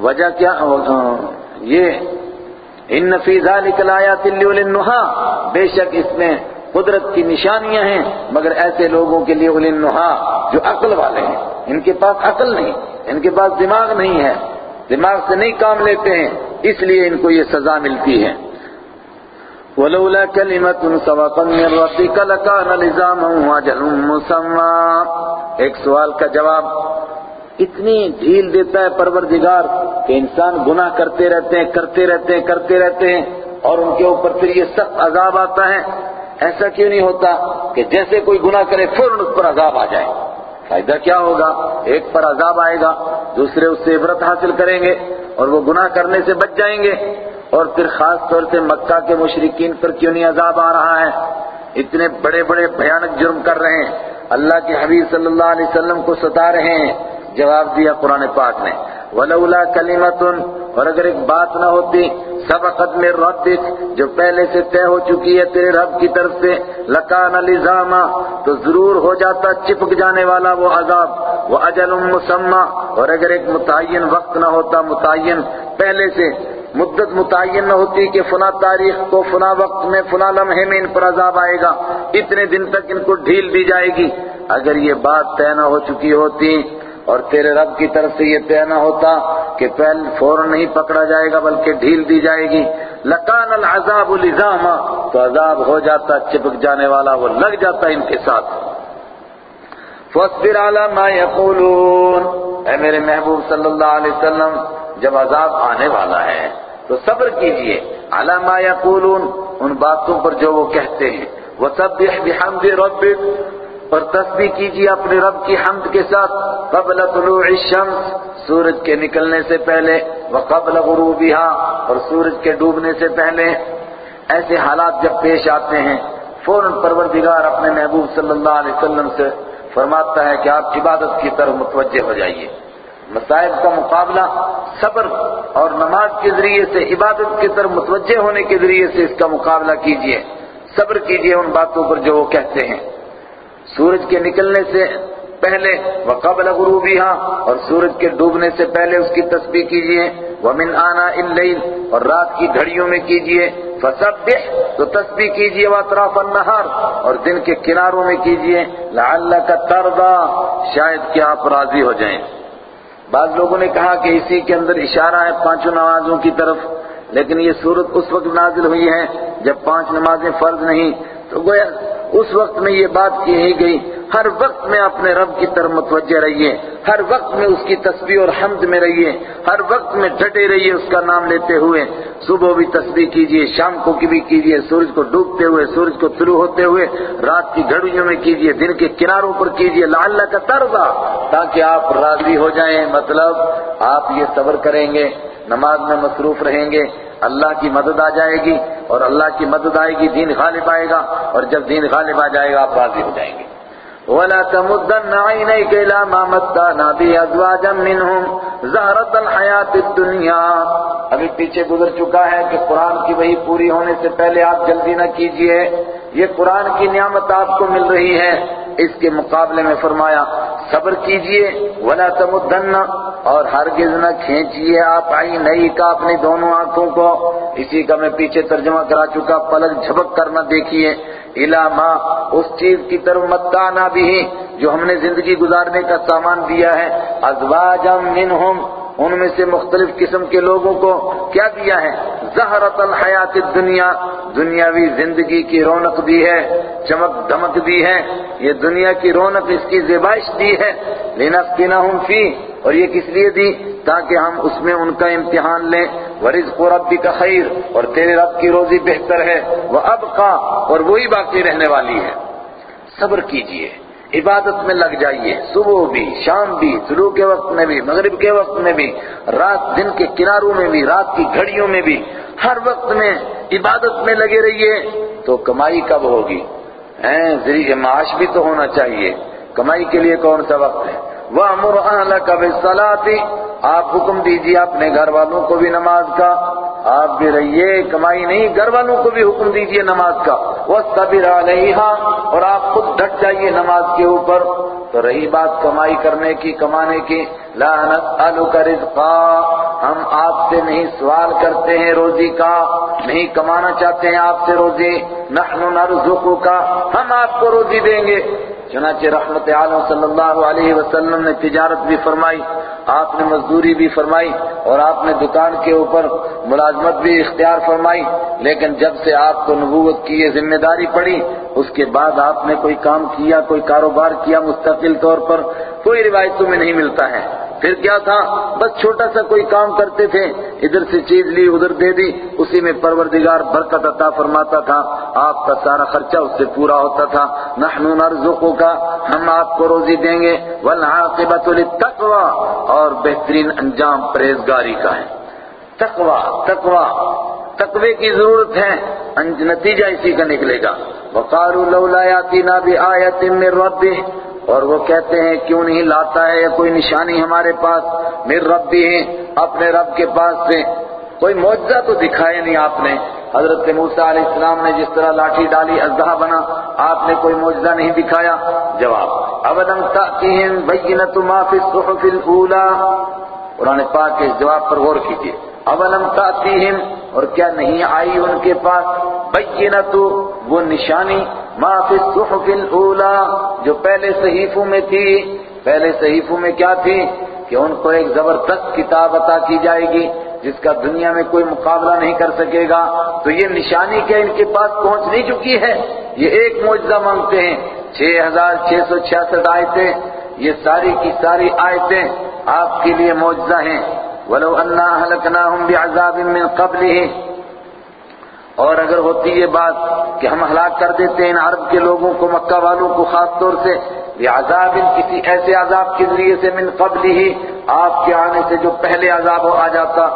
وجہ کیا؟ یہ، ان فی ذلک لآیات للنہا بے شک اس میں قدرت کی نشانیاں ہیں، مگر ایسے لوگوں کے لیے النہا جو عقل والے ہیں، ان کے پاس عقل نہیں، ان کے پاس دماغ نہیں ہے۔ دماغ سے نہیں کام لیتے ہیں، اس لیے ان کو یہ سزا ملتی ہے۔ ولولا كلمة سبقت من ربك لكان لزاما وجل مسمى۔ ایک سوال کا جواب، اتنی ڈھیل دیتا ہے پروردگار کہ انسان گناہ کرتے رہتے ہیں، کرتے رہتے ہیں، کرتے رہتے ہیں اور ان کے اوپر پھر یہ سخت عذاب آتا ہے۔ ایسا کیوں نہیں ہوتا کہ جیسے کوئی گناہ کرے فوراً اس پر عذاب آ جائے؟ فائدہ کیا ہوگا؟ ایک پر عذاب آئے گا، دوسرے اس سے عبرت حاصل کریں گے اور وہ گناہ کرنے سے بچ جائیں گے۔ اور پھر خاص طور سے مکہ کے مشرقین پر کیوں نہیں عذاب آ رہا ہے؟ اتنے بڑے بڑے بھیانک جرم کر رہے ہیں۔ اللہ کے حبیب صلی اللہ علیہ وسلم کو ستا رہے ہیں۔ جواب دیا قرآن پاک نے۔ ولولا کلیمتن اور اگر ایک بات نہ ہوتی، سبقت میں ربک، جو پہلے سے طے ہو چکی ہے تیرے رب کی طرف سے، لکان لزاما، تو ضرور ہو جاتا چپک جانے والا وہ عذاب، وہ اجل مسمى اور اگر ایک متعین وقت نہ ہوتا، متعین پہلے سے، مدت متعین نہ ہوتی کہ فلاں تاریخ کو، فلاں وقت میں، فلاں لمحے میں ان پر عذاب آئے گا، اتنے دن تک ان کو ڈھیل دی جائے گی۔ اگر یہ بات طے نہ ہو چکی ہوتی اور تیرے رب کی طرف سے یہ طے نہ ہوتا کہ پہل فوراً نہیں پکڑا جائے گا، بلکہ ڈھیل دی جائے گی۔ لکان العذاب لزاما، تو عذاب ہو جاتا، چپک جانے والا، وہ لگ جاتا ان کے ساتھ۔ فاصبر على ما اے میرے محبوب صلی اللہ علیہ وسلم، جب عذاب آنے والا ہے، تو صبر کیجیے۔ على ما ان باتوں پر جو وہ کہتے ہیں۔ وسبح بحمد ربك اور تسبیح کیجیے اپنے رب کی حمد کے ساتھ. قبل طلوع الشمس، سورج کے نکلنے سے پہلے، وقبل غروبها، اور سورج کے ڈوبنے سے پہلے. ایسے حالات جب پیش آتے ہیں، فوراً پروردگار اپنے محبوب صلی اللہ علیہ وسلم سے فرماتا ہے کہ آپ عبادت کی طرف متوجہ ہو جائیے. مسائب کا مقابلہ صبر اور نماز کے ذریعے سے، عبادت کی طرف متوجہ ہونے کے ذریعے سے اس کا مقابلہ کیجیے. صبر کیجیے ان باتوں پر جو وہ کہتے ہیں. سورج کے نکلنے سے پہلے وقبل غروبها اور سورج کے ڈوبنے سے پہلے اس کی تسبیح کیجیے ومن آنا اللیل اور رات کی گھڑیوں میں کیجیے فسبح تو تسبیح کیجیے واطراف النہار اور دن کے کناروں میں کیجیے لعلک ترضا شاید کہ آپ راضی ہو جائیں۔ بعض لوگوں نے کہا کہ اسی کے اندر اشارہ ہے پانچوں نمازوں کی طرف، لیکن یہ صورت اس وقت نازل ہوئی ہے جب پانچ نمازیں فرض نہیں تو گویا اس وقت میں یہ بات کہی گئی، ہر وقت میں اپنے رب کی طرف متوجہ رہیے، ہر وقت میں اس کی تسبیح اور حمد میں رہیے، ہر وقت میں ڈٹے رہیے اس کا نام لیتے ہوئے، صبح بھی تسبیح کیجیے شام کو بھی کیجیے سورج کو ڈوبتے ہوئے، سورج کو طلوع ہوتے ہوئے، رات کی گھڑیوں میں کیجیے دن کے کناروں پر کیجیے لعلہ کا طرزہ تاکہ آپ راضی ہو جائیں۔ مطلب آپ یہ صبر کریں گے، نماز میں مصروف رہیں گے اللہ کی مدد آ جائے گی اور اللہ کی مدد آئے گی، دین غالب آئے گا اور جب دین غالب آ جائے گا، آپ راضی ہو جائیں گے۔ وَلَا تَمُدَّنَّ عَيْنَيْكَ إِلَى مَا مَتَّعْنَا بِهِ أَزْوَاجًا مِّنْهُمْ زَهْرَةَ الْحَيَاةِ الدُّنْيَا۔ ابھی پیچھے گزر چکا ہے کہ قرآن کی وہی پوری ہونے سے پہلے آپ جلدی نہ کیجیے، یہ قرآن کی نعمت آپ کو مل رہی ہے۔ اس کے مقابلے میں فرمایا، صبر کیجیے، ولا تمدن، اور ہرگز نہ کھینچیے آپ آئی نئی کا اپنی دونوں آنکھوں کو۔ اسی کا میں پیچھے ترجمہ کرا چکا پلک جھپک کر نہ دیکھیے ما، اس چیز کی طرف متانا بھی، جو ہم نے زندگی گزارنے کا سامان دیا ہے۔ ازواجا منہم، ان میں سے مختلف قسم کے لوگوں کو کیا دیا ہے؟ زہرت الحیات الدنیا، دنیاوی زندگی کی رونق دی ہے، چمک دمک دی ہے، یہ دنیا کی رونق اس کی زیبائش دی ہے لنفتنہم فی، اور یہ کس لیے دی؟ تاکہ ہم اس میں ان کا امتحان لیں۔ ورزق ربی کا خیر، اور تیرے رب کی روزی بہتر ہے۔ وہ اب اور وہی باقی رہنے والی ہے۔ صبر کیجیے۔ عبادت میں لگ جائیے۔ صبح بھی، شام بھی طلوع کے وقت میں بھی، مغرب کے وقت میں بھی، رات دن کے کناروں میں بھی، رات کی گھڑیوں میں بھی۔ ہر وقت میں عبادت میں لگے رہیے تو کمائی کب ہوگی؟ ذریعے معاش بھی تو ہونا چاہیے۔ کمائی کے لیے کون سا وقت ہے؟ وہ امر کا بِالصَّلَاةِ۔ آپ حکم دیجیے اپنے گھر والوں کو بھی نماز کا۔ آپ بھی رہیے، کمائی نہیں گھر والوں کو بھی حکم دیجیے نماز کا۔ وہ عَلَيْهَا۔ اور آپ خود ڈٹ جائیے نماز کے اوپر۔ تو رہی بات کمائی کرنے کی، کمانے کی۔ لا نسألك رزقا۔ ہم آپ سے نہیں سوال کرتے ہیں روزی کا۔ نہیں کمانا چاہتے ہیں آپ سے روزی۔ نحن نرزقك کا ہم آپ کو روزی دیں گے۔ چنانچہ رحمت عالم صلی اللہ علیہ وسلم نے تجارت بھی فرمائی، آپ نے مزدوری بھی فرمائی اور آپ نے دکان کے اوپر ملازمت بھی اختیار فرمائی، لیکن جب سے آپ کو نبوت کی یہ ذمہ داری پڑی، اس کے بعد آپ نے کوئی کام کیا، کوئی کاروبار کیا مستقل طور پر، کوئی روایتوں میں نہیں ملتا ہے۔ پھر کیا تھا؟ بس چھوٹا سا کوئی کام کرتے تھے، ادھر سے چیز لی، ادھر دے دی، اسی میں پروردگار برکت عطا فرماتا تھا۔ آپ کا سارا خرچہ اس سے پورا ہوتا تھا۔ نحن نرزقو کا ہم آپ کو روزی دیں گے۔ والعاقبت للتقوى اور بہترین انجام پرہیزگاری کا ہے۔ تقوی تقوی تقوی کی ضرورت ہے۔ نتیجہ اسی کا نکلے گا۔ وقالوا لولا ياتينا بآية من ربه اور وہ کہتے ہیں، کیوں نہیں لاتا ہے یا کوئی نشانی ہمارے پاس؟ میر رب بھی ہیں، اپنے رب کے پاس سے. کوئی معجزہ تو دکھایا نہیں آپ نے۔ حضرت موسیٰ علیہ السلام نے جس طرح لاٹھی ڈالی ازدہ بنا، آپ نے کوئی معجزہ نہیں دکھایا؟ جواب اولم تأتیہم بینت ما فی الصحف الاولا قرآن پاک کے اس جواب پر غور کیجیے۔ اولم تأتیہم، اور کیا نہیں آئی ان کے پاس؟ بینت وہ نشانی، ما فی الصحف الاولا جو پہلے صحیفوں میں تھی۔ پہلے صحیفوں میں کیا تھی؟ کہ ان کو ایک زبردست کتاب عطا کی جائے گی، جس کا دنیا میں کوئی مقابلہ نہیں کر سکے گا۔ تو یہ نشانی کیا ان کے پاس پہنچ نہیں چکی ہے؟ یہ ایک معجزہ مانگتے ہیں۔ چھ ہزار چھ سو چھیاسٹھ آیتیں، یہ ساری کی ساری آیتیں آپ کے لیے معجزہ ہیں۔ ولو انا أَهْلَكْنَاهُمْ بعذاب من قبلہ اور اگر ہوتی یہ بات کہ ہم ہلاک کر دیتے ہیں ان عرب کے لوگوں کو، مکہ والوں کو خاص طور سے عذاب کسی ایسے عذاب کے ذریعے سے من قبل ہی آپ کے آنے سے جو پہلے عذاب ہو آ جاتا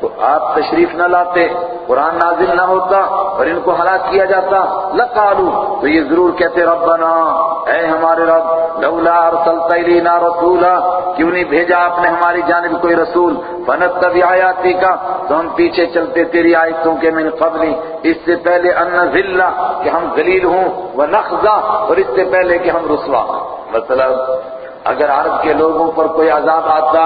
تو آپ تشریف نہ لاتے، قرآن نازل نہ ہوتا اور ان کو ہلاک کیا جاتا۔ لقالو، تو یہ ضرور کہتے، ربنا، اے ہمارے رب، لولا ارسلت الینا رسولا، کیوں نہیں بھیجا آپ نے ہماری جانب کوئی رسول؟ فنتبع آیاتی کا تو ہم پیچھے چلتے تیری آیتوں کے من قبلی اس سے پہلے ان ذلہ کہ ہم ذلیل ہوں ونخزا اور اس سے پہلے کہ ہم رسوا۔ مطلب اگر عرب کے لوگوں پر کوئی عذاب آتا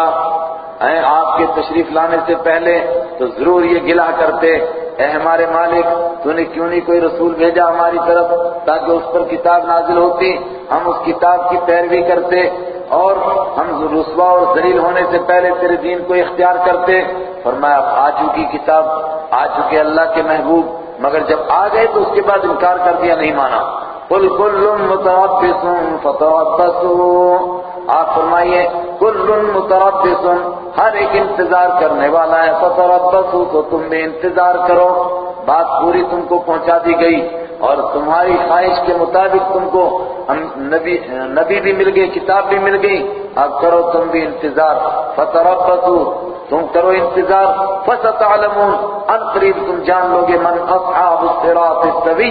اے آپ کے تشریف لانے سے پہلے تو ضرور یہ گلا کرتے، اے ہمارے مالک، تو نے کیوں نہیں کوئی رسول بھیجا ہماری طرف تاکہ اس پر کتاب نازل ہوتی؟ ہم اس کتاب کی پیروی کرتے اور ہم رسوا اور ذلیل ہونے سے پہلے تیرے دین کو اختیار کرتے۔ فرمایا، اب آ چکی کتاب، آ چکے اللہ کے محبوب، مگر جب آ گئے تو اس کے بعد انکار کر دیا، نہیں مانا۔ قل كل متربص فتربصوا آپ فرمائیے، کل متربص، ہر ایک انتظار کرنے والا ہے فتربصوا تو تم بھی انتظار کرو۔ بات پوری تم کو پہنچا دی گئی اور تمہاری خواہش کے مطابق تم کو نبی نبی بھی مل گئی کتاب بھی مل گئی۔ اب کرو تم بھی انتظار۔ فتربصوا تم کرو انتظار۔ فستعلمون ان قریب تم جان لو گے من اصحاب الصراط السوی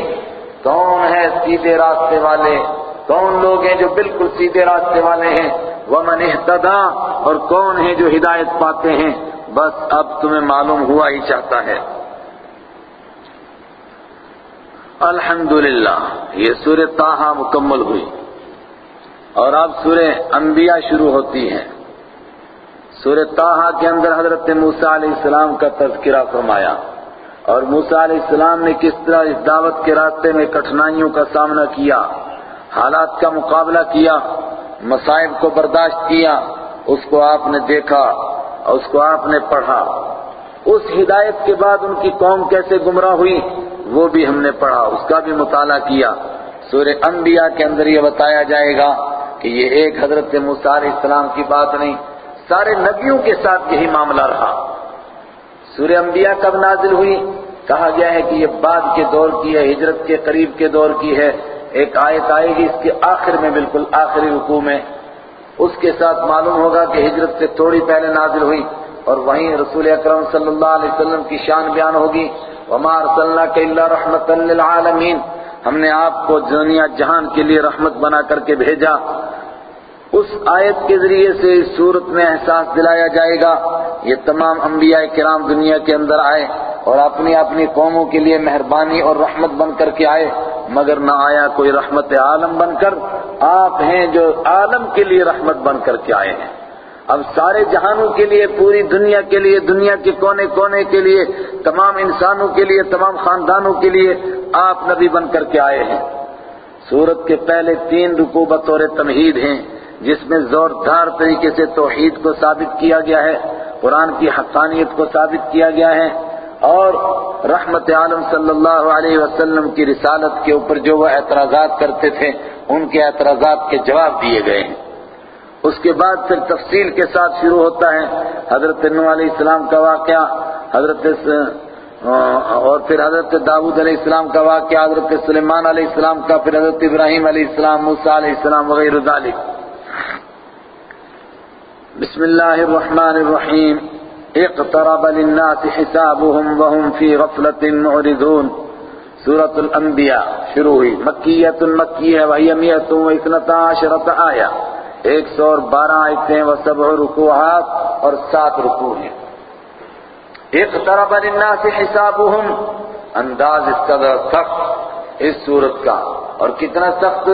کون ہے سیدھے راستے والے؟ کون لوگ ہیں جو بالکل سیدھے راستے والے ہیں۔ ومن اہتدا اور کون ہیں جو ہدایت پاتے ہیں؟ بس اب تمہیں معلوم ہوا ہی چاہتا ہے۔ الحمدللہ، یہ سورہ تاہا مکمل ہوئی۔ اور اب سورہ انبیاء شروع ہوتی ہے سورہ تاہا کے اندر حضرت موسیٰ علیہ السلام کا تذکرہ فرمایا۔ اور موسیٰ علیہ السلام نے کس طرح اس دعوت کے راستے میں کٹھنائیوں کا سامنا کیا؟ حالات کا مقابلہ کیا، مصائب کو برداشت کیا، اس کو آپ نے دیکھا اور اس کو آپ نے پڑھا۔ اس ہدایت کے بعد ان کی قوم کیسے گمراہ ہوئی، وہ بھی ہم نے پڑھا، اس کا بھی مطالعہ کیا۔ سورہ انبیاء کے اندر یہ بتایا جائے گا کہ یہ ایک حضرت موسیٰ علیہ السلام کی بات نہیں، سارے نبیوں کے ساتھ یہی معاملہ رہا۔ سورہ انبیاء کب نازل ہوئی؟ کہا گیا ہے کہ یہ بعد کے دور کی ہے، ہجرت کے قریب کے دور کی ہے۔ ایک آیت آئے گی اس کے آخر میں بالکل آخری رکوع میں۔ اس کے ساتھ معلوم ہوگا کہ ہجرت سے تھوڑی پہلے نازل ہوئی اور وہیں رسول اکرم صلی اللہ علیہ وسلم کی شان بیان ہوگی۔ وما ارسلناک الا رحمتا للعالمین ہم نے آپ کو دنیا جہان کے لیے رحمت بنا کر کے بھیجا۔ اس آیت کے ذریعے سے اس صورت میں احساس دلایا جائے گا۔ یہ تمام انبیاء کرام دنیا کے اندر آئے اور اپنی اپنی قوموں کے لیے مہربانی اور رحمت بن کر کے آئے۔ مگر نہ آیا کوئی رحمت عالم بن کر، آپ ہیں جو عالم کے لیے رحمت بن کر کے آئے ہیں۔ اب سارے جہانوں کے لیے، پوری دنیا کے لیے، دنیا کے کونے کونے کے لیے، تمام انسانوں کے لیے، تمام خاندانوں کے لیے آپ نبی بن کر کے آئے ہیں۔ سورت کے پہلے تین رکو بطور تمہید ہیں۔ جس میں زوردار طریقے سے توحید کو ثابت کیا گیا ہے، قرآن کی حقانیت کو ثابت کیا گیا ہے، اور رحمت عالم صلی اللہ علیہ وسلم کی رسالت کے اوپر جو وہ اعتراضات کرتے تھے، ان کے اعتراضات کے جواب دیے گئے ہیں۔ اس کے بعد پھر تفصیل کے ساتھ شروع ہوتا ہے، حضرت نو علیہ السلام کا واقعہ، حضرت اور پھر حضرت داود علیہ السلام کا واقعہ، حضرت سلیمان علیہ السلام کا، پھر حضرت ابراہیم علیہ السلام، موسیٰ علیہ السلام وغیرہ ذالک۔ بسم اللہ الرحمن الرحیم۔ اقترب للناس حسابهم وهم في غفلة معرضون۔ سورة الانبیاء شروع ہوئی۔ مکیت مکی ہے، وہی امیت و اثنتا عشرت آیا ایک سو اور بارہ آیتیں و سبع رکوعات اور سات رکوع ہیں۔ اقترب للناس حسابهم۔ انداز اس قدر سخت اس صورت کا۔ اور کتنا سخت؟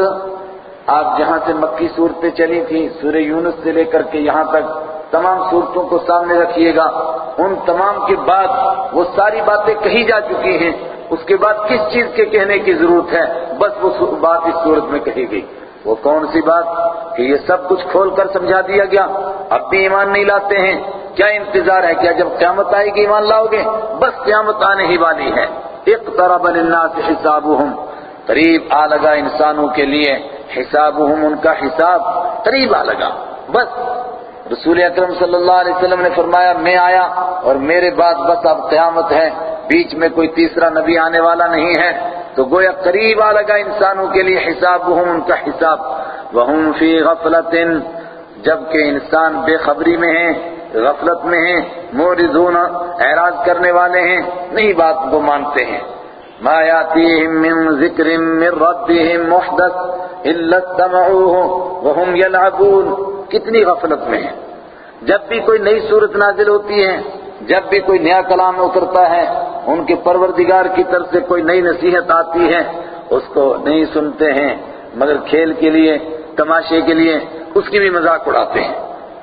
آپ جہاں سے مکی صورتیں چلی تھیں سورہ یونس سے لے کر کے یہاں تک، تمام صورتوں کو سامنے رکھیے گا۔ ان تمام کے بعد وہ ساری باتیں کہی جا چکی ہیں۔ اس کے بعد کس چیز کے کہنے کی ضرورت ہے؟ بس وہ بات اس صورت میں کہی گئی۔ وہ کون سی بات؟ کہ یہ سب کچھ کھول کر سمجھا دیا گیا۔ اب بھی ایمان نہیں لاتے ہیں۔ کیا انتظار ہے کیا جب قیامت آئے گی ایمان لاؤ گے؟ بس قیامت آنے ہی والی ہے۔ اقترب للناس حسابهم۔ قریب آ لگا انسانوں کے لیے۔ حسابهم ان کا حساب قریب آ لگا۔ بس۔ رسول اکرم صلی اللہ علیہ وسلم نے فرمایا، میں آیا اور میرے بعد بس اب قیامت ہے، بیچ میں کوئی تیسرا نبی آنے والا نہیں ہے۔ تو گویا قریب آ لگا انسانوں کے لیے حسابهم ان کا حساب۔ وهم فی غفلت جبکہ انسان بے خبری میں ہیں، غفلت میں ہیں مورزون اعراض کرنے والے ہیں، نہیں بات کو مانتے ہیں۔ ما ياتيهم من ذکر من ربهم محدث الا استمعوه وهم يلعبون. کتنی غفلت میں ہیں جب بھی کوئی نئی صورت نازل ہوتی ہے، جب بھی کوئی نیا کلام اترتا ہے، ان کے پروردگار کی طرف سے کوئی نئی نصیحت آتی ہے، اس کو نہیں سنتے ہیں، مگر کھیل کے لیے، تماشے کے لیے اس کی بھی مذاق اڑاتے ہیں.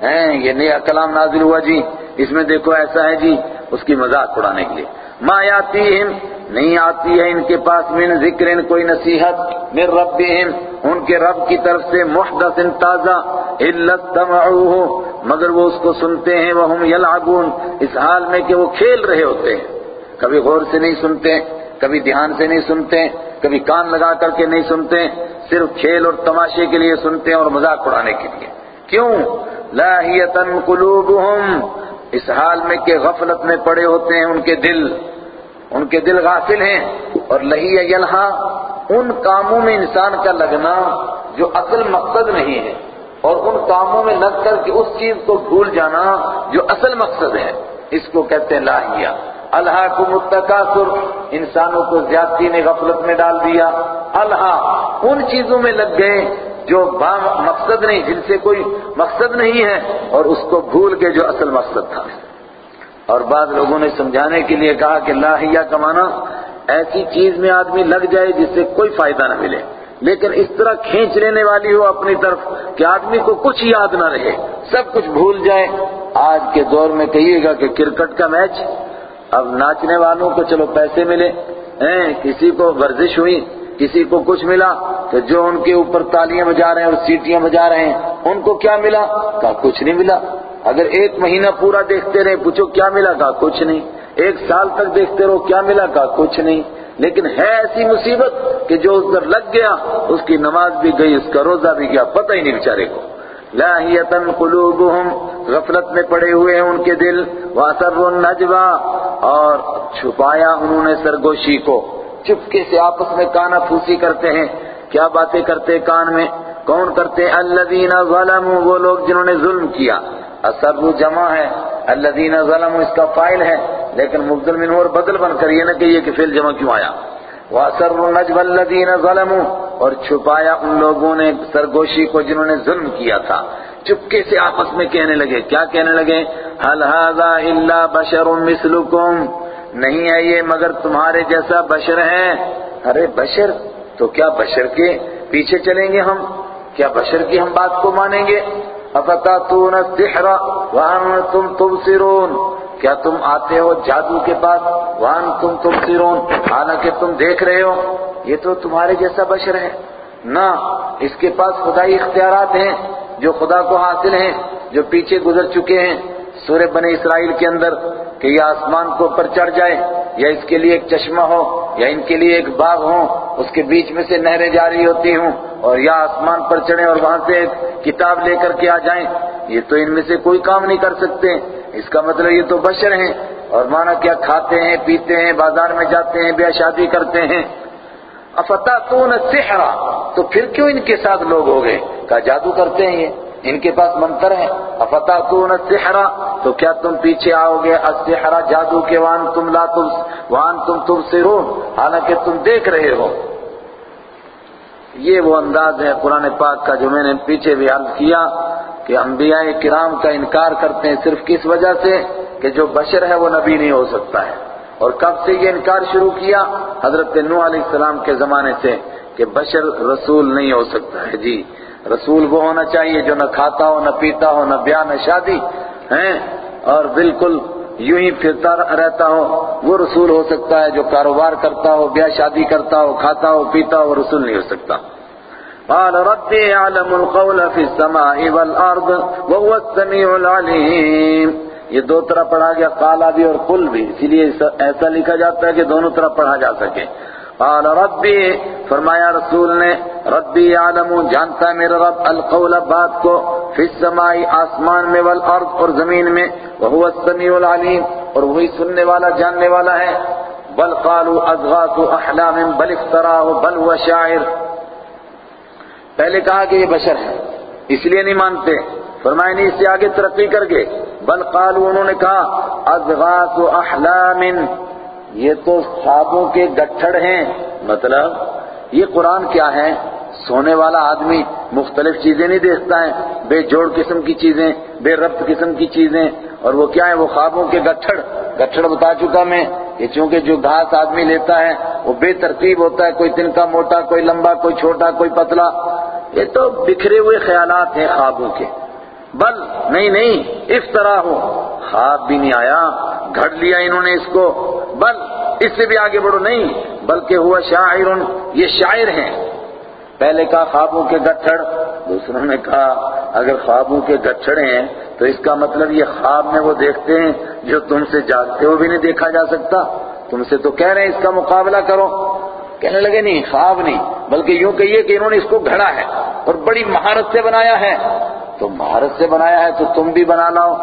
ہیں، یہ نیا کلام نازل ہوا جی اس میں دیکھو ایسا ہے جی اس کی مذاق اڑانے کے لیے۔ ما یاتیہم، نہیں آتی ہے ان کے پاس من ذکر، کوئی نصیحت، من ربہم، ان کے رب کی طرف سے محدث، تازہ، الا استمعوه مگر وہ اس کو سنتے ہیں، وہم یلعبون، اس حال میں کہ وہ کھیل رہے ہوتے ہیں۔ کبھی غور سے نہیں سنتے، کبھی دھیان سے نہیں سنتے، کبھی کان لگا کر کے نہیں سنتے، صرف کھیل اور تماشے کے لیے سنتے ہیں اور مذاق اڑانے کے لیے۔ کیوں؟ لاہیتن قلوبہم اس حال میں کہ غفلت میں پڑے ہوتے ہیں ان کے دل، ان کے دل غافل ہیں اور لہی یلہا ان کاموں میں انسان کا لگنا جو اصل مقصد نہیں ہے اور ان کاموں میں لگ کر کے اس چیز کو بھول جانا جو اصل مقصد ہے۔ اس کو کہتے ہیں لاہیہ اللہ کو متقاصر انسانوں کو زیادتی نے غفلت میں ڈال دیا۔ اللہ ان چیزوں میں لگ گئے جو با مقصد نہیں، جن سے کوئی مقصد نہیں ہے، اور اس کو بھول کے جو اصل مقصد تھا۔ اور بعض لوگوں نے سمجھانے کے لیے کہا کہ لاہیہ کمانا ایسی چیز میں آدمی لگ جائے جس سے کوئی فائدہ نہ ملے۔ لیکن اس طرح کھینچ لینے والی ہو اپنی طرف کہ آدمی کو کچھ یاد نہ رہے، سب کچھ بھول جائے۔ آج کے دور میں کہیے گا کہ کرکٹ کا میچ، اب ناچنے والوں کو چلو پیسے ملے۔ ہیں، کسی کو ورزش ہوئی۔ کسی کو کچھ ملا تو جو ان کے اوپر تالیاں بجا رہے ہیں، اور سیٹیاں بجا رہے ہیں، ان کو کیا ملا؟ کہا، کچھ نہیں ملا۔ اگر ایک مہینہ پورا دیکھتے رہے، پوچھو کیا ملا؟ کہا، کچھ نہیں۔ ایک سال تک دیکھتے رہو، کیا ملا؟ کہا، کچھ نہیں۔ لیکن ہے ایسی مصیبت کہ جو اس پر لگ گیا، اس کی نماز بھی گئی، اس کا روزہ بھی گیا، پتہ ہی نہیں بیچارے کو۔ لاہیتن قلوبہم، غفلت میں پڑے ہوئے ہیں ان کے دل۔ واسر النجوہ اور چھپایا انہوں نے سرگوشی کو۔ چپکے سے آپس میں کانا پھوسی کرتے ہیں۔ کیا باتیں کرتے کان میں؟ کون کرتے؟ الذین ظلموا، وہ لوگ جنہوں نے ظلم کیا۔ اثر جمع ہے۔ الذین ظلموا، اس کا فائل ہے۔ لیکن مبدل منہ اور بدل بن کر یہ نہ کہیے کہ فعل جمع کیوں آیا۔ وَأَسَرُّ النَّجْوَ الَّذِينَ ظَلَمُوا، اور چھپایا ان لوگوں نے سرگوشی کو جنہوں نے ظلم کیا تھا۔ چپکے سے آپس میں کہنے لگے۔ کیا کہنے لگے؟ هَلْ هَذَا إِلَّا بَشَرٌ مِثْلُكُمْ؟ نہیں ہے یہ، مگر تمہارے جیسا بشر ہے۔ ارے بشر، تو کیا بشر کے پیچھے چلیں گے ہم؟ کیا بشر کی ہم بات کو مانیں گے؟ اَفَتَاتُونَ السِّحْرَ وَأَنْتُمْ تُبْصِرُونَ۔ کیا تم آتے ہو جادو کے پاس وان تم تم سرون حالانکہ تم دیکھ رہے ہو، یہ تو تمہارے جیسا بشر ہے۔ نہ، اس کے پاس خدائی اختیارات ہیں، جو خدا کو حاصل ہیں، جو پیچھے گزر چکے ہیں۔ سورہ بنے اسرائیل کے اندر کہ یہ آسمان کو اوپر چڑھ جائے یا اس کے لیے ایک چشمہ ہو یا ان کے لیے ایک باغ ہو، اس کے بیچ میں سے نہریں جاری ہوتی ہوں اور یا آسمان پر چڑھیں اور وہاں سے ایک کتاب لے کر کے آ جائیں، یہ تو ان میں سے کوئی کام نہیں کر سکتے۔ اس کا مطلب یہ تو بشر ہیں اور مانا کیا کھاتے ہیں، پیتے ہیں، بازار میں جاتے ہیں، بیاہ شادی کرتے ہیں۔ افتاتون السحر، تو پھر کیوں ان کے ساتھ لوگ ہو گئے؟ کہا جادو کرتے ہیں یہ۔ ان کے پاس منتر ہے افتاتون السحر؟ تو کیا تم پیچھے آؤ گے؟ السحر جادو کے وان تم لا تم وان تم تبصرون۔ حالانکہ تم دیکھ رہے ہو۔ یہ وہ انداز ہے قرآن پاک کا جو میں نے پیچھے بھی عرض کیا کہ انبیاء کرام کا انکار کرتے ہیں صرف کس وجہ سے؟ کہ جو بشر ہے وہ نبی نہیں ہو سکتا ہے۔ اور کب سے یہ انکار شروع کیا؟ حضرت نوح علیہ السلام کے زمانے سے کہ بشر رسول نہیں ہو سکتا ہے۔ جی رسول وہ ہونا چاہیے جو نہ کھاتا ہو، نہ پیتا ہو، نہ بیاہ، نہ شادی، ہیں؟ اور بالکل یوں ہی پھرتا رہتا ہو، وہ رسول ہو سکتا ہے جو کاروبار کرتا ہو، بیاہ، شادی کرتا ہو، کھاتا ہو، پیتا ہو رسول نہیں ہو سکتا۔ قال ربي يعلم القول في السماء والارض وهو السميع العليم یہ دو طرح پڑھا گیا قالا بھی اور قل بھی۔ اسی لیے ایسا لکھا جاتا ہے کہ دونوں طرح پڑھا جا سکے۔ قال ربی، فرمایا رسول نے، ربی عالم جانتا ہے میرا رب، القول بات کو، فی السماء آسمان میں والارض اور زمین میں وهو السميع العليم اور وہی سننے والا، جاننے والا ہے۔ بل قالوا اضغاث احلام بل افتراه بل هو شاعر۔ پہلے کہا کہ یہ بشر ہے، اس لیے نہیں مانتے۔ فرمایا نہیں، اس سے آگے ترقی کر گئے بل قالو، انہوں نے کہا اضغاث احلام یہ تو خوابوں کے گٹھڑ ہیں۔ مطلب یہ قرآن کیا ہے؟ سونے والا آدمی مختلف چیزیں نہیں دیکھتا ہے۔ بے جوڑ قسم کی چیزیں، بے ربط قسم کی چیزیں۔ اور وہ کیا ہے؟ وہ خوابوں کے گٹھڑ۔ گٹھڑ بتا چکا میں یہ چونکہ جو گھاس آدمی لیتا ہے، وہ بے ترتیب ہوتا ہے۔ کوئی تنکا موٹا، کوئی لمبا، کوئی چھوٹا، کوئی پتلا۔ یہ تو بکھرے ہوئے خیالات ہیں خوابوں کے۔ بل نہیں نہیں اس طرح ہو خواب بھی نہیں آیا۔ گھڑ لیا انہوں نے اس کو۔ بل اس سے بھی آگے بڑھو۔ نہیں، بلکہ ہوا شاعر۔ یہ شاعر ہیں۔ پہلے کہا خوابوں کے گٹھڑ، دوسروں نے کہا اگر خوابوں کے گٹھڑ ہیں تو اس کا مطلب یہ خواب میں وہ دیکھتے ہیں جو تم سے جاگتے ہو بھی نہیں دیکھا جا سکتا۔ تم سے تو کہہ رہے ہیں اس کا مقابلہ کرو۔ کہنے لگے نہیں، خواب نہیں، بلکہ یوں کہیے کہ انہوں نے اس کو گھڑا ہے اور بڑی مہارت سے بنایا ہے۔ تو مہارت سے بنایا ہے تو تم بھی بنا لاؤ۔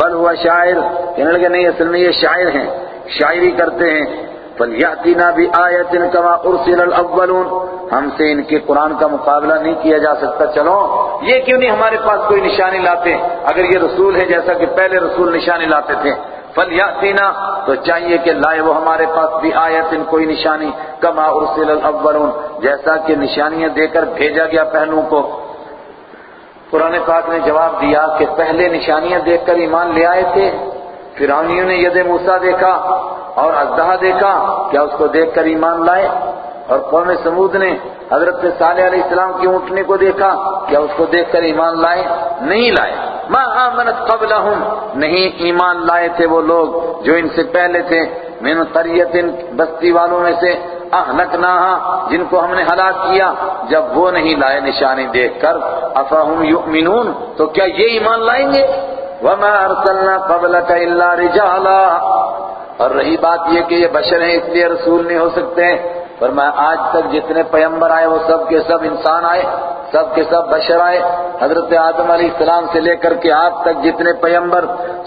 بل ہوا شاعر۔ کہنے لگے، نہیں، اصل میں یہ شاعر ہیں۔ شاعری کرتے ہیں۔ فَلْيَأْتِنَا بِآيَةٍ كَمَا أُرْسِلَ الْأَوَّلُونَ۔ ہم سے ان کے قرآن کا مقابلہ نہیں کیا جا سکتا۔ چلو، یہ کیوں نہیں ہمارے پاس کوئی نشانی لاتے؟ اگر یہ رسول ہے جیسا کہ پہلے رسول نشانی لاتے تھے۔ فَلْيَأْتِنَا۔ تو چاہیے کہ لائے وہ ہمارے پاس بھی آیت کوئی نشانی۔ کما ارسل الاولون جیسا کہ نشانیاں دے کر بھیجا گیا پہلوں کو۔ قرآن پاک نے جواب دیا کہ پہلے نشانیاں دیکھ کر ایمان لے آئے تھے، فرعونیوں نے ید موسیٰ دیکھا اور ازدہا دیکھا، کیا اس کو دیکھ کر ایمان لائے؟ اور قوم سمود نے حضرت صالح علیہ السلام کی اونٹنے کو دیکھا، کیا اس کو دیکھ کر ایمان لائے؟ نہیں لائے۔ ما آمنت قبلہم، نہیں ایمان لائے تھے وہ لوگ جو ان سے پہلے تھے۔ من قریت بستی والوں میں سے اہلکناہا جن کو ہم نے ہلاک کیا۔ جب وہ نہیں لائے نشانی دیکھ کر افہم یؤمنون تو کیا یہ ایمان لائیں گے؟ وما ارسلنا قبلک الا رجالا۔ اور رہی بات یہ کہ یہ بشر ہیں، اس لیے رسول نہیں ہو سکتے۔ فرمایا، آج تک جتنے پیمبر آئے، وہ سب کے سب انسان آئے، سب کے سب بشر آئے۔ حضرت آدم علیہ السلام سے لے کر کے آپ تک جتنے پیمبر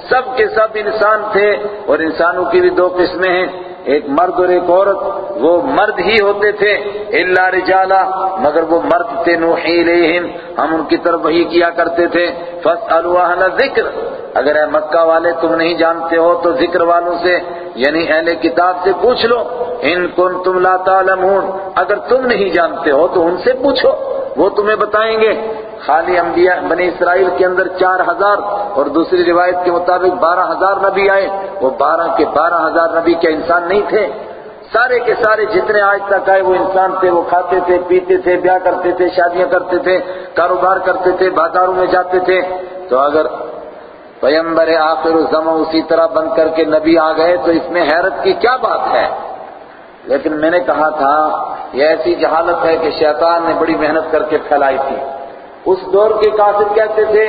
سب کے سب انسان تھے۔ اور انسانوں کی بھی دو قسمیں ہیں۔ ایک مرد اور ایک عورت، وہ مرد ہی ہوتے تھے اللہ رجالا، مگر وہ مرد تھے نوحی لیہم ہم ان کی طرف وہی کیا کرتے تھے۔ فَاسْأَلُوا أَهْلَ ذِكْرِ اگر اے مکہ والے تم نہیں جانتے ہو تو ذکر والوں سے یعنی اہل کتاب سے پوچھ لو۔ ان کن تم لا تعلمون، اگر تم نہیں جانتے ہو تو ان سے پوچھو، وہ تمہیں بتائیں گے۔ خالی انبیاء بنی اسرائیل کے اندر چار ہزار اور دوسری روایت کے مطابق بارہ ہزار نبی آئے۔ وہ بارہ کے بارہ ہزار نبی کیا انسان نہیں تھے۔ سارے کے سارے جتنے آج تک آئے، وہ انسان تھے، وہ کھاتے تھے، پیتے تھے، بیاہ کرتے تھے، شادیاں کرتے تھے، کاروبار کرتے تھے، بازاروں میں جاتے تھے۔ تو اگر پیمبر آخر الزم اسی طرح بن کر کے نبی آ گئے، تو اس میں حیرت کی کیا بات ہے؟ لیکن میں نے کہا تھا، یہ ایسی جہالت ہے کہ شیطان نے بڑی محنت کر کے پھیلائی تھی۔ اس دور کے کافر کہتے تھے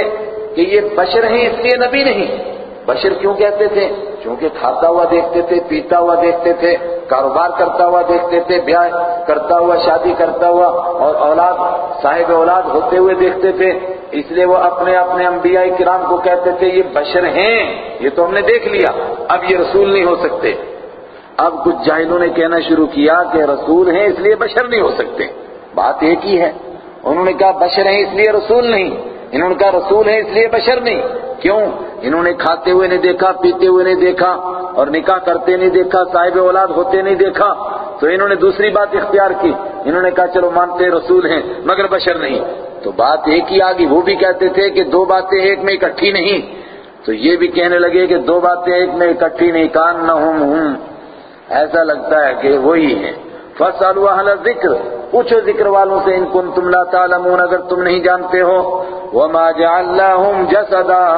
کہ یہ بشر ہیں، اس لیے نبی نہیں۔ بشر کیوں کہتے تھے؟ چونکہ کھاتا ہوا دیکھتے تھے، پیتا ہوا دیکھتے تھے، کاروبار کرتا ہوا دیکھتے تھے، بیاہ کرتا ہوا، شادی کرتا ہوا اور اولاد، صاحب اولاد ہوتے ہوئے دیکھتے تھے۔ اس لیے وہ اپنے اپنے انبیاء کرام کو کہتے تھے، یہ بشر ہیں، یہ تو ہم نے دیکھ لیا، اب یہ رسول نہیں ہو سکتے۔ اب کچھ جاہلوں نے کہنا شروع کیا کہ رسول ہیں، اس لیے بشر نہیں ہو سکتے۔ بات ایک ہی ہے۔ انہوں نے کہا بشر ہیں اس لیے رسول نہیں، انہوں نے کہا رسول ہیں اس لیے بشر نہیں۔ کیوں؟ انہوں نے کھاتے ہوئے نہیں دیکھا، پیتے ہوئے نہیں دیکھا، اور نکاح کرتے نہیں دیکھا، صاحب اولاد ہوتے نہیں دیکھا۔ تو انہوں نے دوسری بات اختیار کی۔ انہوں نے کہا چلو مانتے رسول ہیں، مگر بشر نہیں۔ تو بات ایک ہی آگی وہ بھی کہتے تھے کہ دو باتیں ایک میں اکٹھی نہیں۔ تو یہ بھی کہنے لگے کہ دو باتیں ایک میں اکٹھی نہیں، کان نہ ہوں ہوں ایسا لگتا ہے کہ وہی ہے فَاسْأَلُوا أَهْلَ الذِّكْرِ پوچھو ذکر والوں سے، ان کن تم لا تعلمون، اگر تم نہیں جانتے ہو۔ وَمَا جَعَلَّهُمْ جَسَدًا۔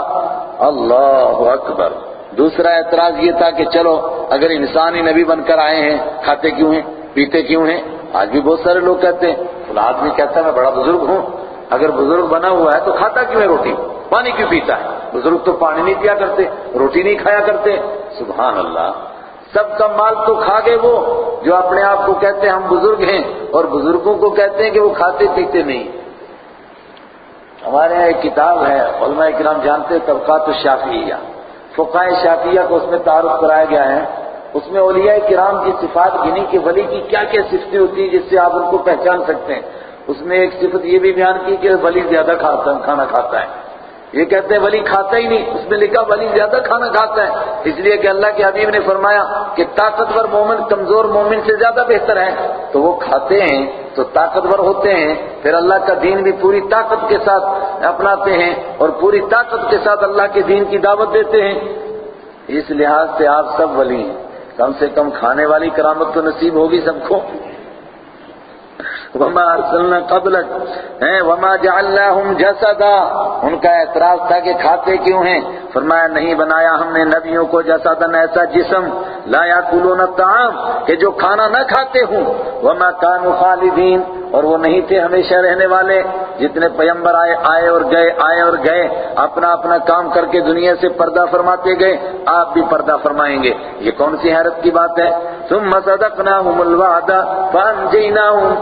اللہ اکبر۔ دوسرا اعتراض یہ تھا کہ چلو، اگر انسان ہی نبی بن کر آئے ہیں، کھاتے کیوں ہیں، پیتے کیوں ہیں؟ آج بھی بہت سارے لوگ کہتے ہیں فلا آدمی کہتا ہے، میں بڑا بزرگ ہوں۔ اگر بزرگ بنا ہوا ہے تو کھاتا کیوں ہے روٹی؟ پانی کیوں پیتا ہے؟ بزرگ تو پانی نہیں پیا کرتے، روٹی نہیں کھایا کرتے۔ سبحان اللہ۔ سب کا مال تو کھا گئے وہ جو اپنے آپ کو کہتے ہیں ہم بزرگ ہیں اور بزرگوں کو کہتے ہیں کہ وہ کھاتے پیتے نہیں۔ ہمارے یہاں ایک کتاب ہے، علماء اکرام جانتے طبقات الشافیہ فقہ شافیہ کو اس میں تعارف کرایا گیا ہے۔ اس میں اولیاء کرام کی صفات گنی کہ ولی کی کیا کیا صفتیں ہوتی ہیں جس سے آپ ان کو پہچان سکتے ہیں۔ اس میں ایک صفت یہ بھی بیان کی کہ ولی زیادہ کھانا کھاتا ہے۔ یہ کہتے ہیں ولی کھاتا ہی نہیں، اس میں لکھا ولی زیادہ کھانا کھاتا ہے۔ اس لیے کہ اللہ کے حبیب نے فرمایا کہ طاقتور مومن کمزور مومن سے زیادہ بہتر ہے۔ تو وہ کھاتے ہیں، تو طاقتور ہوتے ہیں، پھر اللہ کا دین بھی پوری طاقت کے ساتھ اپناتے ہیں اور پوری طاقت کے ساتھ اللہ کے دین کی دعوت دیتے ہیں۔ اس لحاظ سے آپ سب ولی ہیں۔ کم سے کم کھانے والی کرامت تو نصیب ہوگی سب کو۔ وما ارسلنا قبلک ہیں، وما جعلناہم جسدا۔ ان کا اعتراض تھا کہ کھاتے کیوں ہیں؟ فرمایا، نہیں بنایا ہم نے نبیوں کو جسدن ایسا جسم۔ لا یاکلون الطعام، کہ جو کھانا نہ کھاتے ہوں۔ وما كانوا خالدین، اور وہ نہیں تھے ہمیشہ رہنے والے۔ جتنے پیمبر آئے آئے اور گئے، آئے اور گئے۔ اپنا اپنا کام کر کے دنیا سے پردہ فرماتے گئے، آپ بھی پردہ فرمائیں گے۔ یہ کون سی حیرت کی بات ہے؟ ثم صدقناهم الوعد فانجيناهم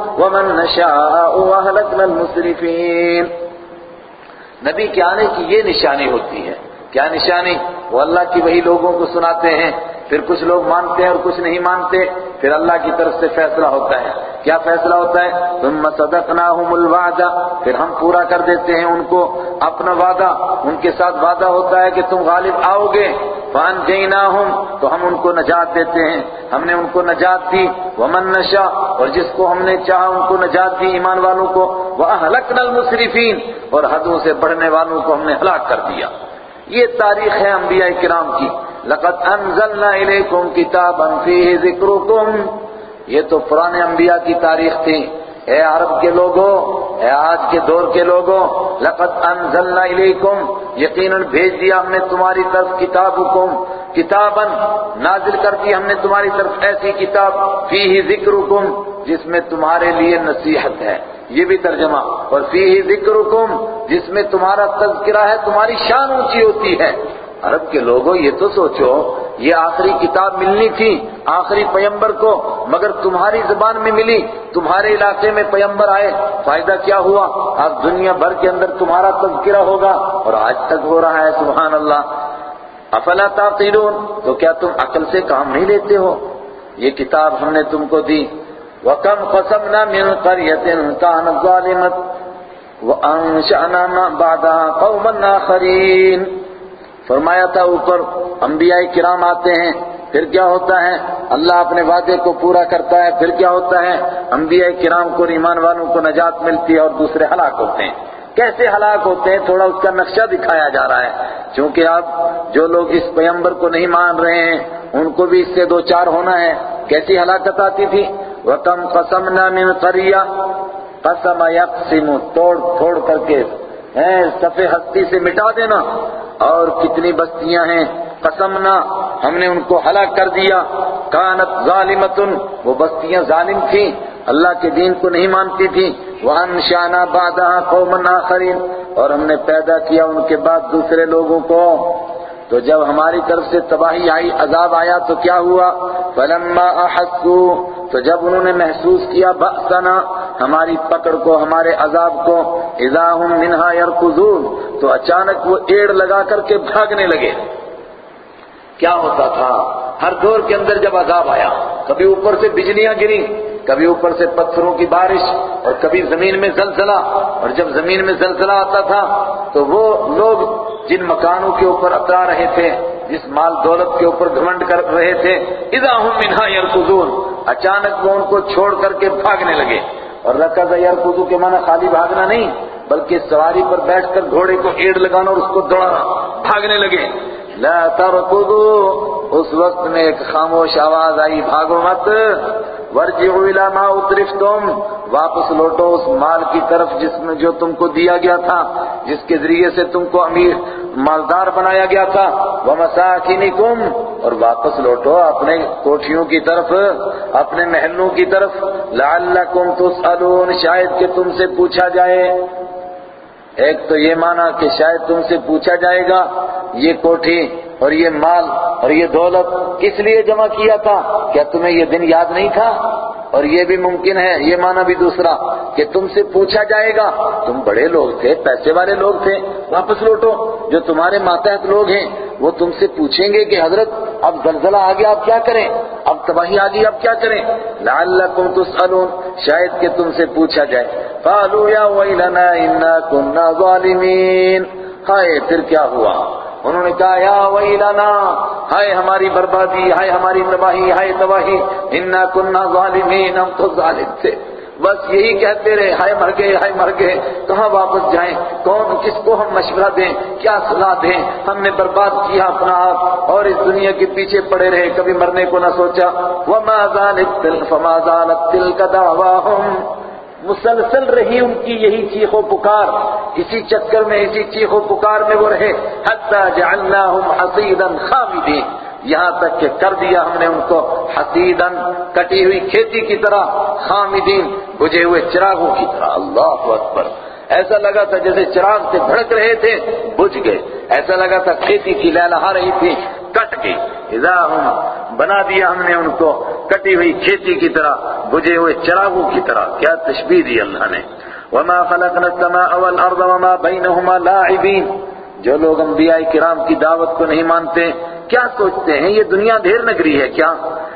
من نشاء واهلكنا المسرفين۔ نبی کے آنے کی یہ نشانی ہوتی ہے؟ کیا نشانی؟ وہ اللہ کی وہی لوگوں کو سناتے ہیں۔ پھر کچھ لوگ مانتے ہیں اور کچھ نہیں مانتے، پھر اللہ کی طرف سے فیصلہ ہوتا ہے۔ کیا فیصلہ ہوتا ہے؟ ثم صدقناهم الوعد۔ پھر ہم پورا کر دیتے ہیں ان کو، اپنا وعدہ۔ ان کے ساتھ وعدہ ہوتا ہے کہ تم غالب آؤ گے۔ فانجیناہم تو ہم ان کو نجات دیتے ہیں۔ ہم نے ان کو نجات دی۔ ومن نشا اور جس کو ہم نے چاہا، ان کو نجات دی ایمان والوں کو۔ وَأَهْلَكْنَا الْمُسْرِفِينَ۔ اور حدوں سے بڑھنے والوں کو ہم نے ہلاک کر دیا۔ یہ تاریخ ہے انبیاء کرام کی۔ لقد انزلنا الیکم کتابا فیہ ذکرکم. یہ تو پرانے انبیاء کی تاریخ تھی. اے عرب کے لوگوں، اے آج کے دور کے لوگوں، لقد انزلنا الیکم. یقیناً بھیج دیا ہم نے تمہاری طرف کتابکم. کتابا نازل کر دی ہم نے تمہاری طرف ایسی کتاب، فیہ ذکرکم، جس میں تمہارے لیے نصیحت ہے. یہ بھی ترجمہ. اور فیہ ذکرکم، جس میں تمہارا تذکرہ ہے، تمہاری شان اونچی ہوتی ہے. عرب کے لوگوں، یہ تو سوچو، یہ آخری کتاب ملنی تھی، آخری پیمبر کو، مگر تمہاری زبان میں ملی، تمہارے علاقے میں پیمبر آئے، فائدہ کیا ہوا؟ اب دنیا بھر کے اندر تمہارا تذکرہ ہوگا، اور آج تک ہو رہا ہے، سبحان اللہ۔ افلا تعقلون؟ تو کیا تم عقل سے کام نہیں لیتے ہو؟ یہ کتاب ہم نے تم کو دی۔ وَكَمْ قَسَمْنَا مِنْ قَرْيَةٍ كَانَتْ ظَالِمَةً وَأَنشَأْنَا بَعْدَهَا قَوْمًا آخَرِينَ۔ فرمایا تھا اوپر، انبیاء کرام آتے ہیں، پھر کیا ہوتا ہے؟ اللہ اپنے وعدے کو پورا کرتا ہے، پھر کیا ہوتا ہے؟ انبیاء کرام کو، ایمان والوں کو نجات ملتی ہے اور دوسرے ہلاک ہوتے ہیں۔ کیسے ہلاک ہوتے ہیں؟ تھوڑا اس کا نقشہ دکھایا جا رہا ہے۔ چونکہ اب جو لوگ اس پیمبر کو نہیں مان رہے ہیں، ان کو بھی اس سے دو چار ہونا ہے۔ کیسی ہلاکت آتی تھی؟ وَقَمْ قَسَمْنَا مِنْ قَرِيَةٍ قَسَمَ يَقْسِمُ، توڑ توڑ کر کے صفحے ہستی سے مٹا دینا اور کتنی بستیاں ہیں، قسمنا، ہم نے ان کو ہلاک کر دیا۔ کانت ظالمتن، وہ بستیاں ظالم تھیں، اللہ کے دین کو نہیں مانتی تھیں۔ وَأَنشَانَا بادہ قومن آخرین اور ہم نے پیدا کیا ان کے بعد دوسرے لوگوں کو۔ تو جب ہماری طرف سے تباہی آئی، عذاب آیا تو کیا ہوا؟ فَلَمَّا أَحَسُّوا، تو جب انہوں نے محسوس کیا، بأسنا، ہماری پکڑ کو، ہمارے عذاب کو اِذَا هُمْ مِنْهَا يَرْكُضُونَ، تو اچانک وہ ایڑ لگا کر کے بھاگنے لگے۔ کیا ہوتا تھا؟ ہر دور کے اندر جب عذاب آیا، کبھی اوپر سے بجلیاں گری کبھی اوپر سے پتھروں کی بارش اور کبھی زمین میں زلزلہ، اور جب زمین میں زلزلہ آتا تھا تو وہ لوگ جن مکانوں کے اوپر اترا رہے تھے، جس مال دولت کے اوپر گھمنڈ کر رہے تھے، اذا ہم منہا یرکضون اچانک وہ ان کو چھوڑ کر کے بھاگنے لگے۔ اور رکض یرکضو کے معنی خالی بھاگنا نہیں، بلکہ سواری پر بیٹھ کر گھوڑے کو ایڑ لگانا اور اس کو دوڑانا، بھاگنے لگے۔ لا ترکضو اس وقت میں ایک خاموش آواز آئی، بھاگو مت۔ ورجعوا الى ما اترفتم، واپس لوٹو اس مال کی طرف جس میں جو تم کو دیا گیا تھا، جس کے ذریعے سے تم کو امیر مالدار بنایا گیا تھا، ومساکنکم، اور واپس لوٹو اپنے کوٹھیوں کی طرف، اپنے محلوں کی طرف، لعلکم تسالون شاید کہ تم سے پوچھا جائے۔ ایک تو یہ مانا کہ شاید تم سے پوچھا جائے گا، یہ کوٹھی اور یہ مال اور یہ دولت کس لیے جمع کیا تھا؟ کیا تمہیں یہ دن یاد نہیں تھا؟ اور یہ بھی ممکن ہے، یہ مانا بھی دوسرا کہ تم سے پوچھا جائے گا، تم بڑے لوگ تھے، پیسے والے لوگ تھے، واپس لوٹو، جو تمہارے ماتحت لوگ ہیں، وہ تم سے پوچھیں گے کہ حضرت، اب زلزلہ آ گیا اب کیا کریں؟ اب تباہی آ گئی اب کیا کریں؟ لعلکم تسألون، شاید کہ تم سے پوچھا جائے۔ قالوا یا ویلنا انا كنا ظالمین۔ ہائے، پھر کیا ہوا؟ انہوں نے کہا، یا ویلنا، ہائے ہماری بربادی، ہائے ہماری تباہی، ہائے تباہی، انا کننا ظالمین، ہم تو ظالم تھے. بس یہی کہتے رہے، ہائے مر گئے، ہائے مر گئے، کہاں واپس جائیں؟ کون کس کو ہم مشورہ دیں؟ کیا صلاح دیں؟ ہم نے برباد کیا اپنا آپ اور اس دنیا کے پیچھے پڑے رہے، کبھی مرنے کو نہ سوچا. وما زالت تل فما زالت تل کا مسلسل رہی ان کی یہی چیخ و پکار، اسی چکر میں، اسی چیخ و پکار میں وہ رہے۔ حتی جعلناہم حصیدا خامدین۔ یہاں تک کہ کر دیا ہم نے ان کو حسیدن کٹی ہوئی کھیتی کی طرح، خامدین، بجھے ہوئے چراغوں کی طرح۔ اللہ اکبر۔ ایسا لگا تھا جیسے چراغ سے بھڑک رہے تھے، بجھ گئے۔ ایسا لگا تھا کھیتی کی لہلہا رہی تھی، کٹ گئی۔ اذا ہم بنا دیا ہم نے ان کو کٹی ہوئی کھیتی کی طرح۔ بجھے ہوئے چراغوں کی طرح۔ کیا تشبیح دی اللہ نے؟ وما خلقنا السماء والارض وما بينهما لاعبين۔ جو لوگ انبیاء کرام کی دعوت کو نہیں مانتے، کیا سوچتے ہیں یہ دنیا دھیر نگری ہے کیا؟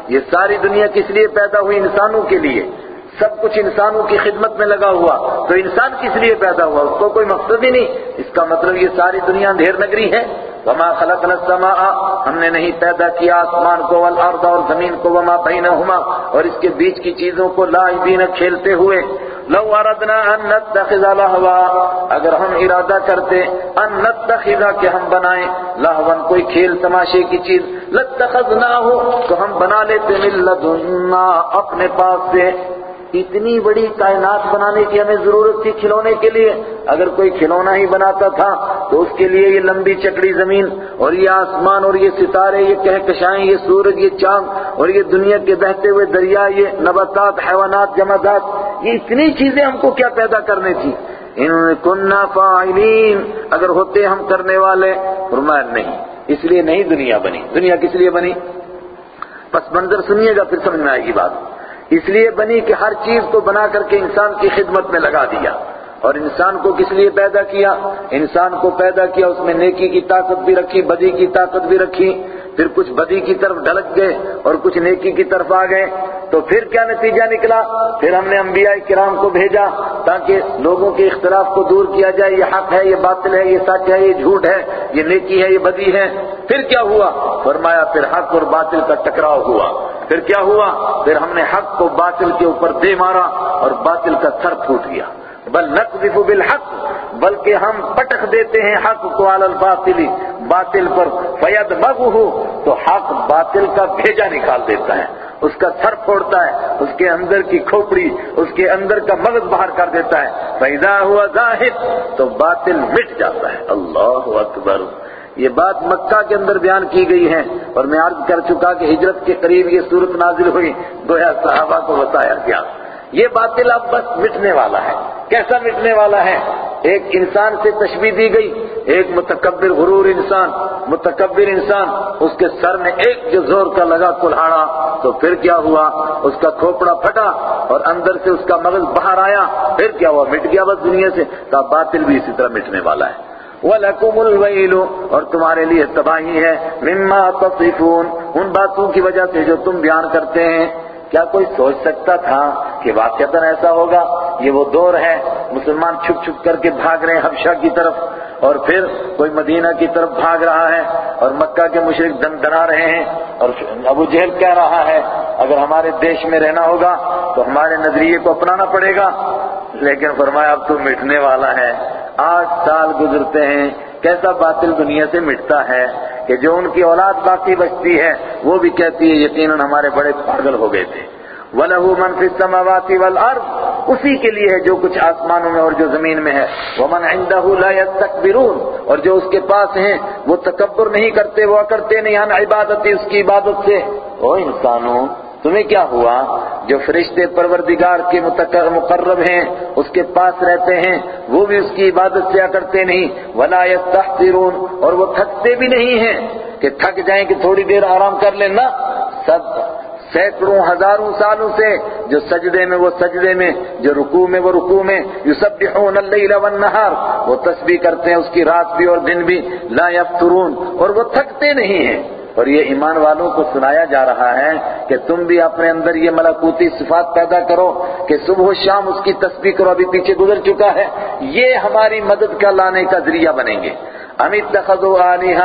یہ ساری دنیا کس لیے پیدا ہوئی انسانوں کے لیے؟ سب کچھ انسانوں کی خدمت میں لگا ہوا۔ تو انسان کس لیے پیدا ہوا؟ اس کو کوئی مقصد ہی نہیں۔ اس کا مطلب یہ ساری دنیا دھیر نگری ہے۔ وما خلقنا السماء، ہم نے نہیں پیدا کیا آسمان کو والارض اور زمین کو، وما بینہما، اور اس کے بیچ کی چیزوں کو لاعبین کھیلتے ہوئے۔ لو اردنا ان نتخذ لہوا، اگر ہم ارادہ کرتے ان نتخذ کہ ہم بنائیں۔ لہون کوئی کھیل تماشے کی چیز۔ لتخذنا ہو تو ہم بنا لیتے من لدنا اپنے پاس سے۔ اتنی بڑی کائنات بنانے کی ہمیں ضرورت تھی کھلونے کے لیے۔ اگر کوئی کھلونا ہی بناتا تھا تو اس کے لیے یہ لمبی چکڑی زمین اور یہ آسمان اور یہ ستارے، یہ کہکشائیں، یہ سورج، یہ چاند اور یہ دنیا کے بہتے ہوئے دریا، یہ نباتات، حیوانات جمادات یہ اتنی چیزیں ہم کو کیا پیدا کرنے تھی؟ ان کننا فاعلین۔ اگر ہوتے ہم کرنے والے، فرمایا نہیں، اس لیے نہیں دنیا بنی۔ دنیا کس لیے بنی؟ پس منظر سنیے گا پھر سمجھ میں آئے گی بات۔ اس لیے بنی کہ ہر چیز کو بنا کر کے انسان کی خدمت میں لگا دیا۔ اور انسان کو کس لیے پیدا کیا؟ انسان کو پیدا کیا، اس میں نیکی کی طاقت بھی رکھی، بدی کی طاقت بھی رکھی۔ پھر کچھ بدی کی طرف ڈھلک گئے اور کچھ نیکی کی طرف آ گئے۔ تو پھر کیا نتیجہ نکلا؟ پھر ہم نے انبیاء کرام کو بھیجا تاکہ لوگوں کے اختلاف کو دور کیا جائے۔ یہ حق ہے، یہ باطل ہے، یہ سچ ہے، یہ جھوٹ ہے، یہ نیکی ہے، یہ بدی ہے۔ پھر کیا ہوا؟ فرمایا، پھر حق اور باطل کا ٹکراؤ ہوا۔ پھر کیا ہوا؟ پھر ہم نے حق کو باطل کے اوپر دے مارا اور باطل کا سر پھوٹ گیا۔ بل نقذف بالحق، بلکہ ہم پٹک دیتے ہیں حق کو علی الباطل، باطل پر فید ہو تو حق باطل کا بھیجا نکال دیتا ہے، اس کا سر پھوڑتا ہے، اس کے اندر کی کھوپڑی، اس کے اندر کا مغز باہر کر دیتا ہے۔ پیدا ہوا ظاہر تو باطل مٹ جاتا ہے۔ اللہ اکبر۔ یہ بات مکہ کے اندر بیان کی گئی ہے، اور میں عرض کر چکا کہ ہجرت کے قریب یہ صورت نازل ہوئی، گویا صحابہ کو بتایا گیا۔ یہ باطل اب بس مٹنے والا ہے۔ کیسا مٹنے والا ہے؟ ایک انسان سے تشبیح دی گئی۔ ایک متکبر غرور انسان، متکبر انسان، اس کے سر میں ایک جو زور کا لگا کلہاڑا، تو پھر کیا ہوا؟ اس کا کھوپڑا پھٹا اور اندر سے اس کا مغز باہر آیا۔ پھر کیا ہوا؟ مٹ گیا بس دنیا سے۔ تو باطل بھی اسی طرح مٹنے والا ہے۔ وَلَكُمُ الْوَيْلُ۔ اور تمہارے لیے تباہی ہے۔ مِمَّا تَصِفُونَ۔ ان باتوں کی وجہ سے جو تم بیان کرتے ہیں۔ کیا کوئی سوچ سکتا تھا کہ واقعتاً ایسا ہوگا؟ یہ وہ دور ہے، مسلمان چھپ چھپ کر کے بھاگ رہے ہیں حبشہ کی طرف، اور پھر کوئی مدینہ کی طرف بھاگ رہا ہے، اور مکہ کے مشرق دن دنا رہے ہیں، اور ابو جہل کہہ رہا ہے، اگر ہمارے دیش میں رہنا ہوگا تو ہمارے نظریے کو اپنانا پڑے گا۔ لیکن فرمایا، اب تو مٹنے والا ہے۔ آٹھ سال گزرتے ہیں، کیسا باطل دنیا سے مٹتا ہے؟ کہ جو ان کی اولاد باقی بچتی ہے، وہ بھی کہتی ہے، یقیناً ہمارے بڑے پاگل ہو گئے تھے۔ وَلَهُ مَنْ فِي السَّمَاوَاتِ وَالْأَرْضِ، اسی کے لیے ہے جو کچھ آسمانوں میں اور جو زمین میں ہے۔ وَمَنْ عِنْدَهُ لَا يَسْتَكْبِرُونَ، اور جو اس کے پاس ہیں، وہ تکبر نہیں کرتے، وہ کرتے نہیں۔ ہم عبادت، اس کی عبادت سے۔ او انسانوں تمہیں کیا ہوا؟ جو فرشتے پروردگار کے مقرب ہیں، اس کے پاس رہتے ہیں، وہ بھی اس کی عبادت کیا کرتے نہیں۔ ولا يستحسرون اور وہ تھکتے بھی نہیں ہیں کہ تھک جائیں کہ تھوڑی دیر آرام کر لینا سب سینکڑوں، ہزاروں سالوں سے جو سجدے میں، وہ سجدے میں، جو رکوع میں، وہ رکوع میں۔ یسبحون اللیل والنہار، وہ تسبیح کرتے ہیں، اس کی رات بھی اور دن بھی۔ لا یفترون، اور وہ تھکتے نہیں ہیں۔ اور یہ ایمان والوں کو سنایا جا رہا ہے کہ تم بھی اپنے اندر یہ ملکوتی صفات پیدا کرو کہ صبح و شام اس کی تسبیح کرو، ابھی پیچھے گزر چکا ہے۔ یہ ہماری مدد کا لانے کا ذریعہ بنیں گے۔ امت اتخذوا آلیہ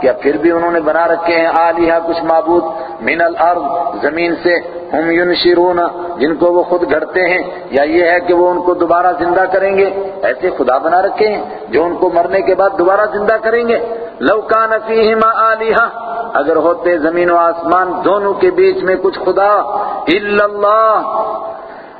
کیا پھر بھی انہوں نے بنا رکھے ہیں؟ آلیہ کچھ معبود، من الارض، زمین سے۔ ہم ینشرون، جن کو وہ خود گھڑتے ہیں، یا یہ ہے کہ وہ ان کو دوبارہ زندہ کریں گے، ایسے خدا بنا رکھے ہیں، جو ان کو مرنے کے بعد دوبارہ زندہ کریں گے۔ لو کان فیہما آلیہ اگر ہوتے زمین و آسمان دونوں کے بیچ میں کچھ خدا، الا اللہ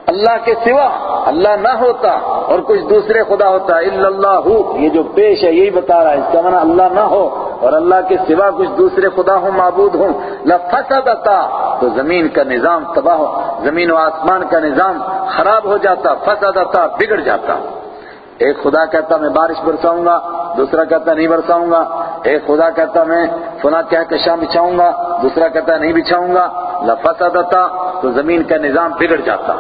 اللہ کے سوا اللہ نہ ہوتا اور کچھ دوسرے خدا ہوتا الا اللہ۔ یہ جو پیش ہے، یہی بتا رہا ہے۔ اس کا معنی اللہ نہ ہو اور اللہ کے سوا کچھ دوسرے خدا ہوں، معبود ہوں۔ لفسدتا۔ تو زمین کا نظام تباہ ہو، زمین و آسمان کا نظام خراب ہو جاتا فسدتا بگڑ جاتا۔ ایک خدا کہتا، میں بارش برساؤں گا، دوسرا کہتا، نہیں برساؤں گا۔ ایک خدا کہتا، میں فلاں کہہ کے بچھاؤں گا، دوسرا کہتا، نہیں بچھاؤں گا۔ لفسدتا۔ تو زمین کا نظام بگڑ جاتا۔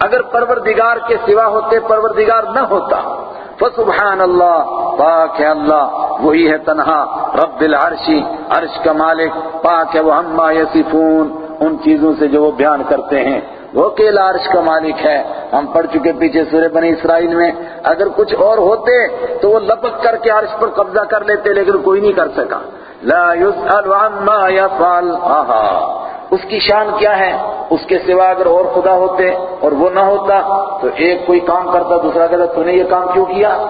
اگر پروردگار کے سوا ہوتے، پروردگار نہ ہوتا، فسبحان اللہ، پاک ہے اللہ، وہی ہے تنہا، رب العرشی عرش کا مالک، پاک ہے وہ ہما یسفون ان چیزوں سے جو وہ بیان کرتے ہیں۔ وہ اکیلا عرش کا مالک ہے۔ ہم پڑھ چکے پیچھے سورہ بنی اسرائیل میں۔ اگر کچھ اور ہوتے تو وہ لپک کر کے عرش پر قبضہ کر لیتے، لیکن کوئی نہیں کر سکا۔ لا يسأل عما يفعل. آہا. اس کی شان کیا ہے؟ اس کے سوا اگر اور خدا ہوتے اور وہ نہ ہوتا تو ایک کوئی کام کرتا، دوسرا کہتا، تو نے یہ کام کیوں کیا؟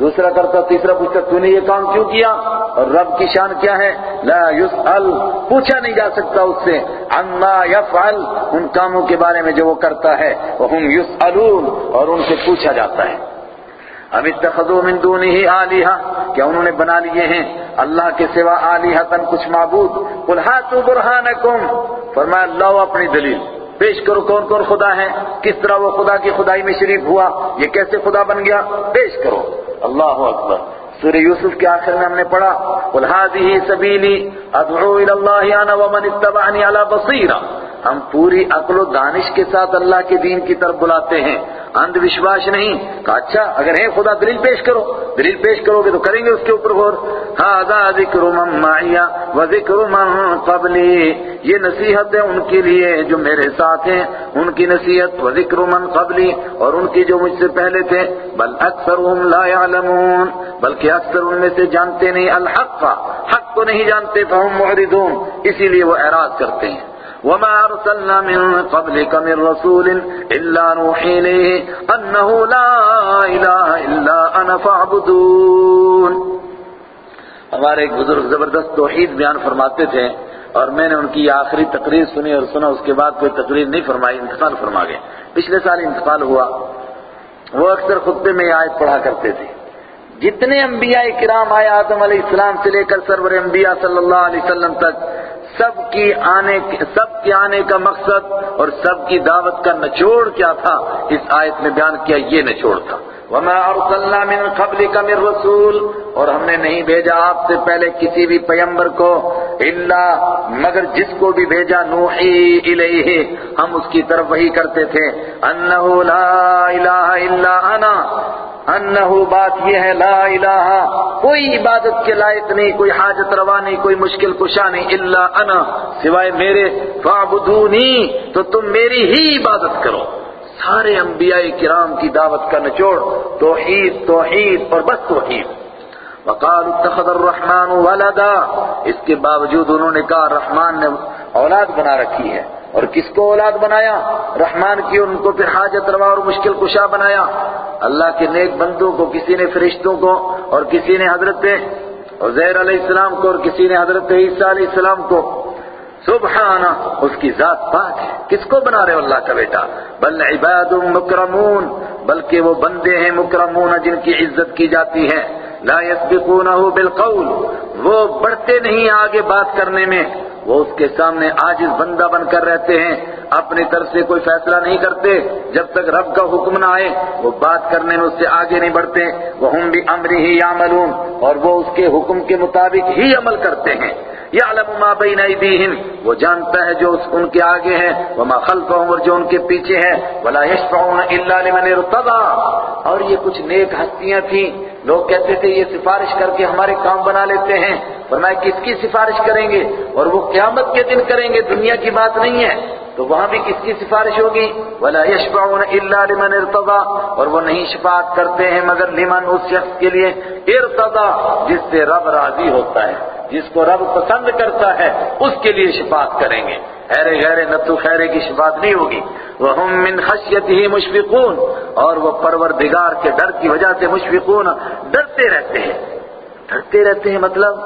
دوسرا کرتا، تیسرا پوچھتا، تو نے یہ کام کیوں کیا؟ اور رب کی شان کیا ہے؟ لا يسأل. پوچھا نہیں جا سکتا اس سے، عما يفعل. ان کاموں کے بارے میں جو وہ کرتا ہے، وهم يسألون اور ان سے پوچھا جاتا ہے۔ ام اتخذوا من دونه آلیہ کیا انہوں نے بنا لیے ہیں؟ اللہ کے سوا آلیہتن کچھ معبود۔ قل ہاتوا برہانکم۔ فرمایا، لاؤ اپنی دلیل۔ پیش کرو کون کون خدا ہے، کس طرح وہ خدا کی خدائی میں شریک ہوا، یہ کیسے خدا بن گیا؟ پیش کرو۔ اللہ اکبر۔ سورہ یوسف کے آخر میں ہم نے پڑھا، قل هذه سبیلی، ادعو الى اللہ، انا ومن اتبعنی علی بصیرہ۔ ہم پوری عقل و دانش کے ساتھ اللہ کے دین کی طرف بلاتے ہیں۔ اندھ وشواس نہیں۔ کہا اچھا اگر ہے خدا دلیل پیش کرو۔ دلیل پیش کرو گے تو کریں گے اس کے اوپر غور۔ ہاں ذکر من معیا و ذکر من قبلی۔ یہ نصیحت ہے ان کے لیے جو میرے ساتھ ہیں۔ ان کی نصیحت و ذکر من قبلی اور ان کی جو مجھ سے پہلے تھے۔ بل اکثرهم لا يعلمون بلکہ اکثر ان میں سے جانتے نہیں۔ الحق کا حق کو نہیں جانتے فهم معرضون۔ اسی لیے وہ اعراض کرتے ہیں۔ وما أرسلنا من قبلك من رسول إلا نوحي إليه أنه لا إله إلا أنا فاعبدون ہمارے ایک بزرگ زبردست توحید بیان فرماتے تھے اور میں نے ان کی آخری تقریر سنی اور سنا، اس کے بعد کوئی تقریر نہیں فرمائی، انتقال فرما گئے۔ پچھلے سال انتقال ہوا۔ وہ اکثر خطبے میں آیت پڑھا کرتے تھے۔ جتنے انبیاء کرام آئے آدم علیہ السلام سے لے کر سرور انبیاء صلی اللہ علیہ وسلم تک سب کی آنے سب کے آنے کا مقصد اور سب کی دعوت کا نچوڑ کیا تھا اس آیت میں بیان کیا یہ نچوڑ تھا۔ وما ارسلنا من قبلك من رسول اور ہم نے نہیں بھیجا آپ سے پہلے کسی بھی پیمبر کو الا مگر جس کو بھی بھیجا نوحی الیہ۔ ہم اس کی طرف وہی کرتے تھے۔ انه لا الہ الا انا انہو بات یہ ہے لا الہ، کوئی عبادت کے لائق نہیں، کوئی حاجت روا نہیں، کوئی مشکل کشا نہیں، الا انا، سوائے میرے فعبدونی تو تم میری ہی عبادت کرو۔ سارے انبیاء کرام کی دعوت کا نچوڑ، توحید توحید اور بس توحید۔ وقالوا اتخذ الرحمن ولدا، اس کے باوجود انہوں نے کہا رحمان نے اولاد بنا رکھی ہے۔ اور کس کو اولاد بنایا؟ رحمان کی ان کو پھر حاجت روا اور مشکل کشا بنایا۔ اللہ کے نیک بندوں کو، کسی نے فرشتوں کو اور کسی نے حضرت عزیر علیہ السلام کو اور کسی نے حضرت عیسیٰ علیہ السلام کو۔ سبحانہ، اس کی ذات پاک ہے۔ کس کو بنا رہے ہو اللہ کا بیٹا؟ بل عباد مکرمون، بلکہ وہ بندے ہیں مکرمون جن کی عزت کی جاتی ہے۔ لا يسبقونه بالقول. وہ بڑھتے نہیں آگے بات کرنے میں. وہ اس کے سامنے عاجز بندہ بن کر رہتے ہیں. اپنی طرف سے کوئی فیصلہ نہیں کرتے. جب تک رب کا حکم نہ آئے، وہ بات کرنے میں اس سے آگے نہیں بڑھتے. وہ ہم بھی امری ہی یعملون اور وہ اس کے حکم کے مطابق ہی عمل کرتے ہیں. یعلم ما بین ایدیہم وہ جانتا ہے جو ان کے آگے ہے وما خلفہم اور جو ان کے پیچھے ہے ولا یشفعون الا لمن ارتضى. اور یہ کچھ نیک ہستیاں تھیں. لوگ کہتے تھے، یہ سفارش کر کے ہمارے کام بنا لیتے ہیں۔ فرمایا، کس کی سفارش کریں گے؟ اور وہ قیامت کے دن کریں گے، دنیا کی بات نہیں ہے۔ تو وہاں بھی کس کی سفارش ہوگی؟ ولا يشفعون الا لمن ارتضى۔ اور وہ نہیں شفاعت کرتے ہیں مگر لمن، اس شخص کے لیے ارتضى، جس سے رب راضی ہوتا ہے۔ جس کو رب پسند کرتا ہے، اس کے لیے شفاعت کریں گے۔ خیرے غیرے نتو خیرے کی شفاعت نہیں ہوگی۔ وہ من خشیت ہی مشفقون۔ اور وہ پروردگار کے ڈر کی وجہ سے مشفقون، ڈرتے رہتے ہیں۔ ڈرتے رہتے ہیں مطلب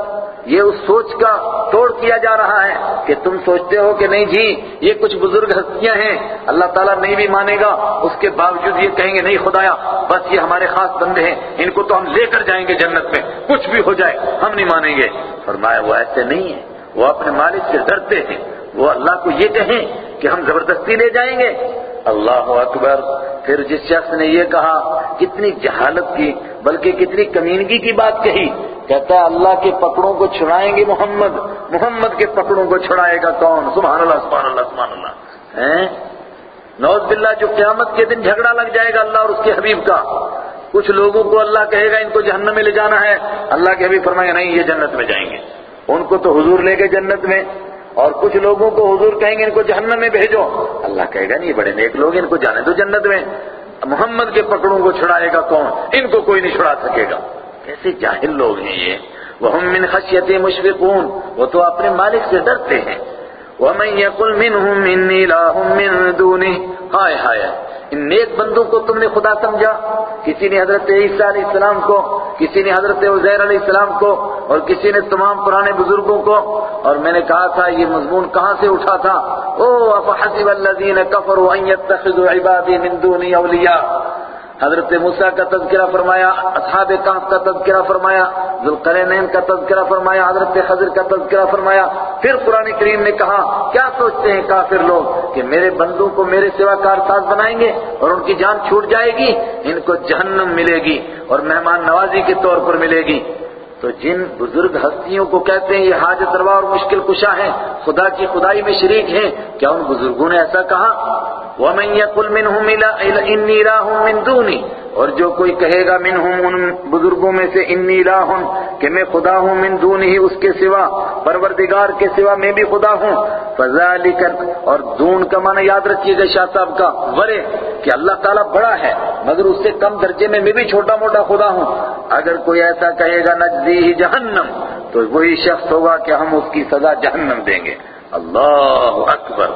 یہ اس سوچ کا توڑ کیا جا رہا ہے کہ تم سوچتے ہو کہ نہیں جی یہ کچھ بزرگ ہستیاں ہیں، اللہ تعالیٰ نہیں بھی مانے گا، اس کے باوجود یہ کہیں گے نہیں خدایا، بس یہ ہمارے خاص بندے ہیں، ان کو تو ہم لے کر جائیں گے جنت میں، کچھ بھی ہو جائے، ہم نہیں مانیں گے۔ فرمایا، وہ ایسے نہیں ہے وہ اپنے مالک سے ڈرتے ہیں، وہ اللہ کو یہ کہیں کہ ہم زبردستی لے جائیں گے۔ اللہ اکبر پھر جس شخص نے یہ کہا کتنی جہالت کی بلکہ کتنی کمینگی کی بات کہی کہتا ہے اللہ کے پکڑوں کو چھڑائیں گے محمد محمد کے پکڑوں کو چھڑائے گا کون سبحان اللہ سبحان اللہ سبحان اللہ ہیں نوز باللہ جو قیامت کے دن جھگڑا لگ جائے گا اللہ اور اس کے حبیب کا کچھ لوگوں کو اللہ کہے گا ان کو جہنم میں لے جانا ہے اللہ کے حبیب فرمائے گا نہیں یہ جنت میں جائیں گے ان کو تو حضور لے گئے جنت میں اور کچھ لوگوں کو حضور کہیں گے ان کو جہنم میں بھیجو۔ اللہ کہے گا، نہیں یہ بڑے نیک لوگ ان کو جانے تو جنت میں۔ محمد کے پکڑوں کو چھڑائے گا کون؟ ان کو کوئی نہیں چھڑا سکے گا۔ کیسے جاہل لوگ ہیں یہ۔ وہ من خشیت مشفقون۔ وہ تو اپنے مالک سے ڈرتے ہیں۔ وَمَن يَقُلْ مِنْهُمْ إِنِّي لَهُمْ مِنْ دُونِهِ ہائے ہائے، ان نیک بندوں کو تم نے خدا سمجھا؟ کسی نے حضرت عیسیٰ علیہ السلام کو، کسی نے حضرت عزیر علیہ السلام کو، اور کسی نے تمام پرانے بزرگوں کو؟ اور میں نے کہا تھا، یہ مضمون کہاں سے اٹھا تھا؟ او، افحسب الذین کفروا ان يتخذوا عبادی من دونی اولیاء۔ حضرت موسیٰ کا تذکرہ فرمایا، اصحاب کہف کا تذکرہ فرمایا، ذوالقرنین کا تذکرہ فرمایا، حضرت خضر کا تذکرہ فرمایا۔ پھر قرآن کریم نے کہا، کیا سوچتے ہیں کافر لوگ کہ میرے بندوں کو میرے سوا کارساز بنائیں گے اور ان کی جان چھوٹ جائے گی؟ ان کو جہنم ملے گی اور مہمان نوازی کے طور پر ملے گی۔ تو جن بزرگ ہستیوں کو کہتے ہیں، یہ حاجت روا اور مشکل کشا ہیں، خدا کی خدائی میں شریک ہیں، کیا ان بزرگوں نے ایسا کہا؟ وَمَن يَقُلْ مِنْهُمْ إِنِّي إِلَٰهٌ مِّن دُونِي اور جو کوئی کہے گا منہم ان بزرگوں میں سے انی الہ کہ میں خدا ہوں من دون ہی اس کے سوا، پروردگار کے سوا میں بھی خدا ہوں۔ فذالک اور دون کا معنی یاد رکھیے گا شاہ صاحب کا، ورے کہ اللہ تعالیٰ بڑا ہے، مگر اس سے کم درجے میں میں بھی چھوٹا موٹا خدا ہوں۔ اگر کوئی ایسا کہے گا نجزی ہی جہنم، تو وہی شخص ہوگا کہ ہم اس کی سزا جہنم دیں گے۔ اللہ اکبر۔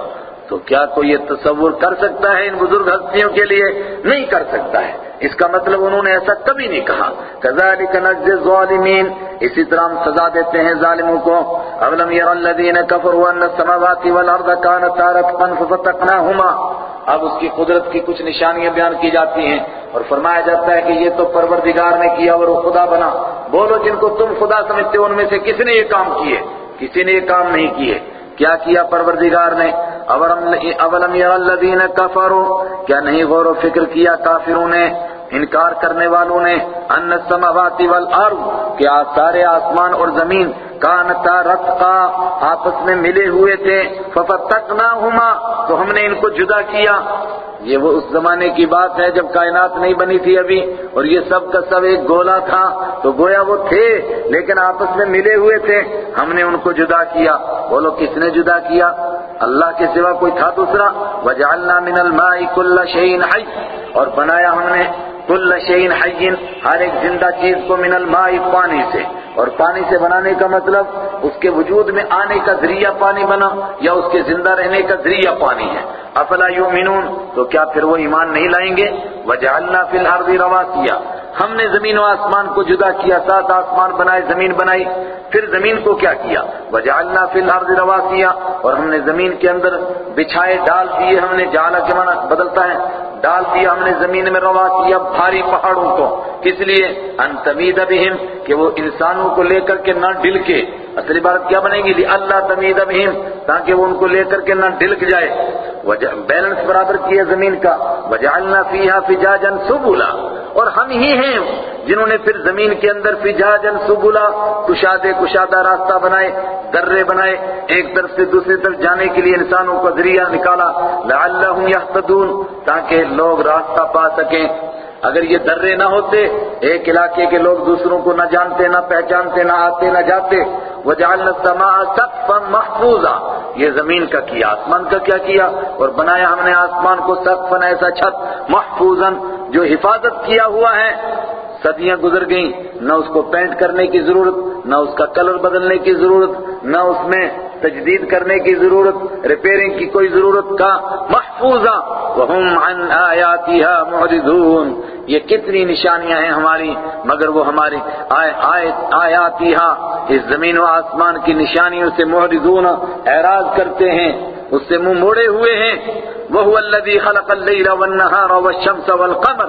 تو کیا کوئی یہ تصور کر سکتا ہے ان بزرگ ہستیوں کے لیے؟ نہیں کر سکتا ہے۔ اس کا مطلب انہوں نے ایسا کبھی نہیں کہا۔ كذلك نجزي الظالمين اسی طرح ہم سزا دیتے ہیں ظالموں کو۔ اولم ير الذين كفروا ان السماوات والارض كانتا رتقا ففتقناهما اب اس کی قدرت کی کچھ نشانیاں بیان کی جاتی ہیں۔ اور فرمایا جاتا ہے کہ یہ تو پروردگار نے کیا اور وہ خدا بنا۔ بولو جن کو تم خدا سمجھتے ہو، ان میں سے کس نے یہ کام کیے؟ کسی نے یہ کام نہیں کیے۔ کیا کیا پروردگار نے؟ اولم یر الذین کفروا؟ کیا نہیں غور و فکر کیا کافروں نے؟ انکار کرنے والوں نے ان السماوات والارض کیا سارے آسمان اور زمین کانتا رتقا آپس میں ملے ہوئے تھے، ففتقناہما، تو ہم نے ان کو جدا کیا۔ یہ وہ اس زمانے کی بات ہے جب کائنات نہیں بنی تھی ابھی، اور یہ سب کا سب ایک گولا تھا۔ تو گویا وہ تھے، لیکن آپس میں ملے ہوئے تھے۔ ہم نے ان کو جدا کیا۔ بولو کس نے جدا کیا؟ اللہ کے سوا کوئی تھا دوسرا؟ وجعلنا من الماء كل شيء حي۔ اور بنایا ہم نے۔ کل شعین حین ہر ایک زندہ چیز کو من الماء، پانی سے۔ اور پانی سے بنانے کا مطلب اس کے وجود میں آنے کا ذریعہ پانی بنا، یا اس کے زندہ رہنے کا ذریعہ پانی ہے۔ افلا یؤمنون؟ تو کیا پھر وہ ایمان نہیں لائیں گے؟ وجعلنا فی الارض رواسیہ ہم نے زمین و آسمان کو جدا کیا، سات آسمان بنائے، زمین بنائی، پھر زمین کو کیا کیا؟ وجعلنا فی الارض رواسیا اور ہم نے زمین کے اندر بچھائے، ڈال دیے، ہم نے جالا کے معنی بدلتا ہے۔ ڈال دیا، ہم نے زمین میں روا کیا بھاری پہاڑوں کو۔ اس لیے؟ ان تمید بہم، کہ وہ انسانوں کو لے کر کے نہ ڈل کے اصلی بات کیا بنے گی اللہ تمید بہم تاکہ وہ ان کو لے کر کے نہ ڈلک جائے۔ بیلنس برابر کیا زمین کا۔ وجعلنا فیہا فجاجا سبولا اور ہم ہی ہیں جنہوں نے پھر زمین کے اندر فجاجا سبولا کشادے کشادہ راستہ بنائے، درے بنائے، ایک طرف سے دوسری طرف جانے کے لیے انسانوں کا ذریعہ نکالا۔ لعلہم یحتدون تاکہ لوگ راستہ پا سکیں۔ اگر یہ درے نہ ہوتے، ایک علاقے کے لوگ دوسروں کو نہ جانتے، نہ پہچانتے، نہ آتے، نہ جاتے، وجعلنا السماء سقفا محفوظا۔ یہ زمین کا کیا، آسمان کا کیا کیا؟ اور بنایا ہم نے آسمان کو سقفن ایسا چھت محفوظن جو حفاظت کیا ہوا ہے۔ صدیاں گزر گئیں، نہ اس کو پینٹ کرنے کی ضرورت، نہ اس کا کلر بدلنے کی ضرورت۔ نہ اس میں تجدید کرنے کی ضرورت ریپیرنگ کی کوئی ضرورت کا محفوظہ۔ وہم عن آیاتها معرضون۔ یہ کتنی نشانیاں ہیں ہماری، مگر وہ ہماری آیاتها۔ اس زمین و آسمان کی نشانیوں سے معرضون، اعراض کرتے ہیں، اس سے منہ موڑے ہوئے ہیں۔ وہ الذی خلق اللیل والنہار والشمس والقمر۔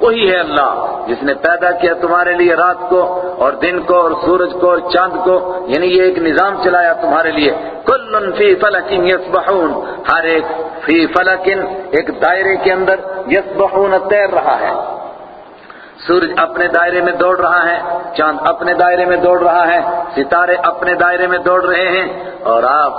وہی ہے اللہ، جس نے پیدا کیا تمہارے لیے رات کو اور دن کو اور سورج کو اور چاند کو۔ یعنی یہ ایک نظام چلایا تمہارے لیے. کل فی فلک یسبحون. ہر ایک فی فلک ایک دائرے کے اندر یسبحون تیر رہا ہے. سورج اپنے دائرے میں دوڑ رہا ہے، چاند اپنے دائرے میں دوڑ رہا ہے، ستارے اپنے دائرے میں دوڑ رہے ہیں اور آپ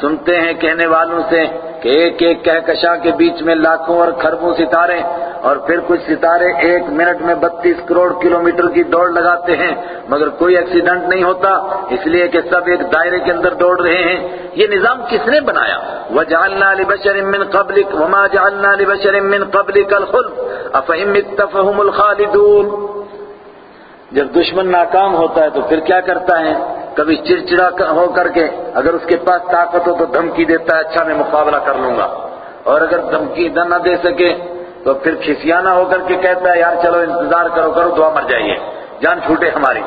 سنتے ہیں کہنے والوں سے کہ ایک ایک کہکشاں کے بیچ میں لاکھوں اور کھربوں ستارے اور پھر کچھ ستارے ایک منٹ میں بتیس کروڑ کلومیٹر کی دوڑ لگاتے ہیں، مگر کوئی ایکسیڈنٹ نہیں ہوتا، اس لیے کہ سب ایک دائرے کے اندر دوڑ رہے ہیں۔ یہ نظام کس نے بنایا؟ وَجَعَلْنَا لِبَشَرٍ مِّن قَبْلِكَ وَمَا جَعَلْنَا لِبَشَرٍ مِّن قَبْلِكَ الْخُلْدَ أَفَإِن مِّتَّ فَهُمُ الْخَالِدُونَ۔ جب دشمن ناکام ہوتا ہے تو پھر کیا کرتا ہے؟ کبھی چڑچڑا ہو کر کے اگر اس کے پاس طاقت ہو تو دھمکی دیتا ہے اچھا میں مقابلہ کر لوں گا۔ اور اگر دھمکی نہ نہ دے سکے تو پھر کھسیانہ ہو کر کے کہتا ہے، یار چلو انتظار کرو کرو، دعا مر جائیے۔ جان چھوٹے ہماری۔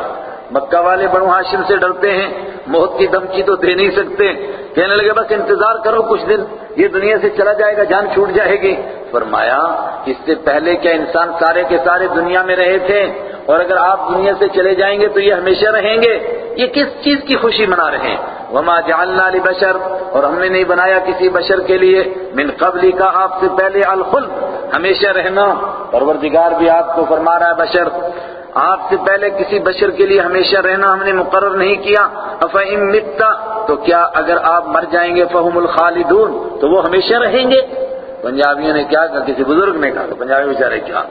مکہ والے بڑو ہاشم سے ڈرتے ہیں، موت کی دھمکی تو دے نہیں سکتے۔ کہنے لگے، بس انتظار کرو کچھ دن، یہ دنیا سے چلا جائے گا، جان چھوٹ جائے گی۔ فرمایا، اس سے پہلے کیا انسان سارے کے سارے دنیا میں رہے تھے؟ اور اگر آپ دنیا سے چلے جائیں گے تو یہ ہمیشہ رہیں گے؟ یہ کس چیز کی خوشی منا رہے ہیں؟ وما جعلنا لبشر، اور ہم نے نہیں بنایا کسی بشر کے لیے۔ من قبلی کا آپ سے پہلے الخلد، ہمیشہ رہنا۔ پروردگار بھی آپ کو فرما رہا ہے، بشر۔ آپ سے پہلے کسی بشر کے لیے ہمیشہ رہنا ہم نے مقرر نہیں کیا۔ افہم متا، تو کیا اگر آپ مر جائیں گے فہم الخالدون، تو وہ ہمیشہ رہیں گے۔ پنجابیوں نے کیا کہا کسی بزرگ نے کہا پنجابی بیچارے کیا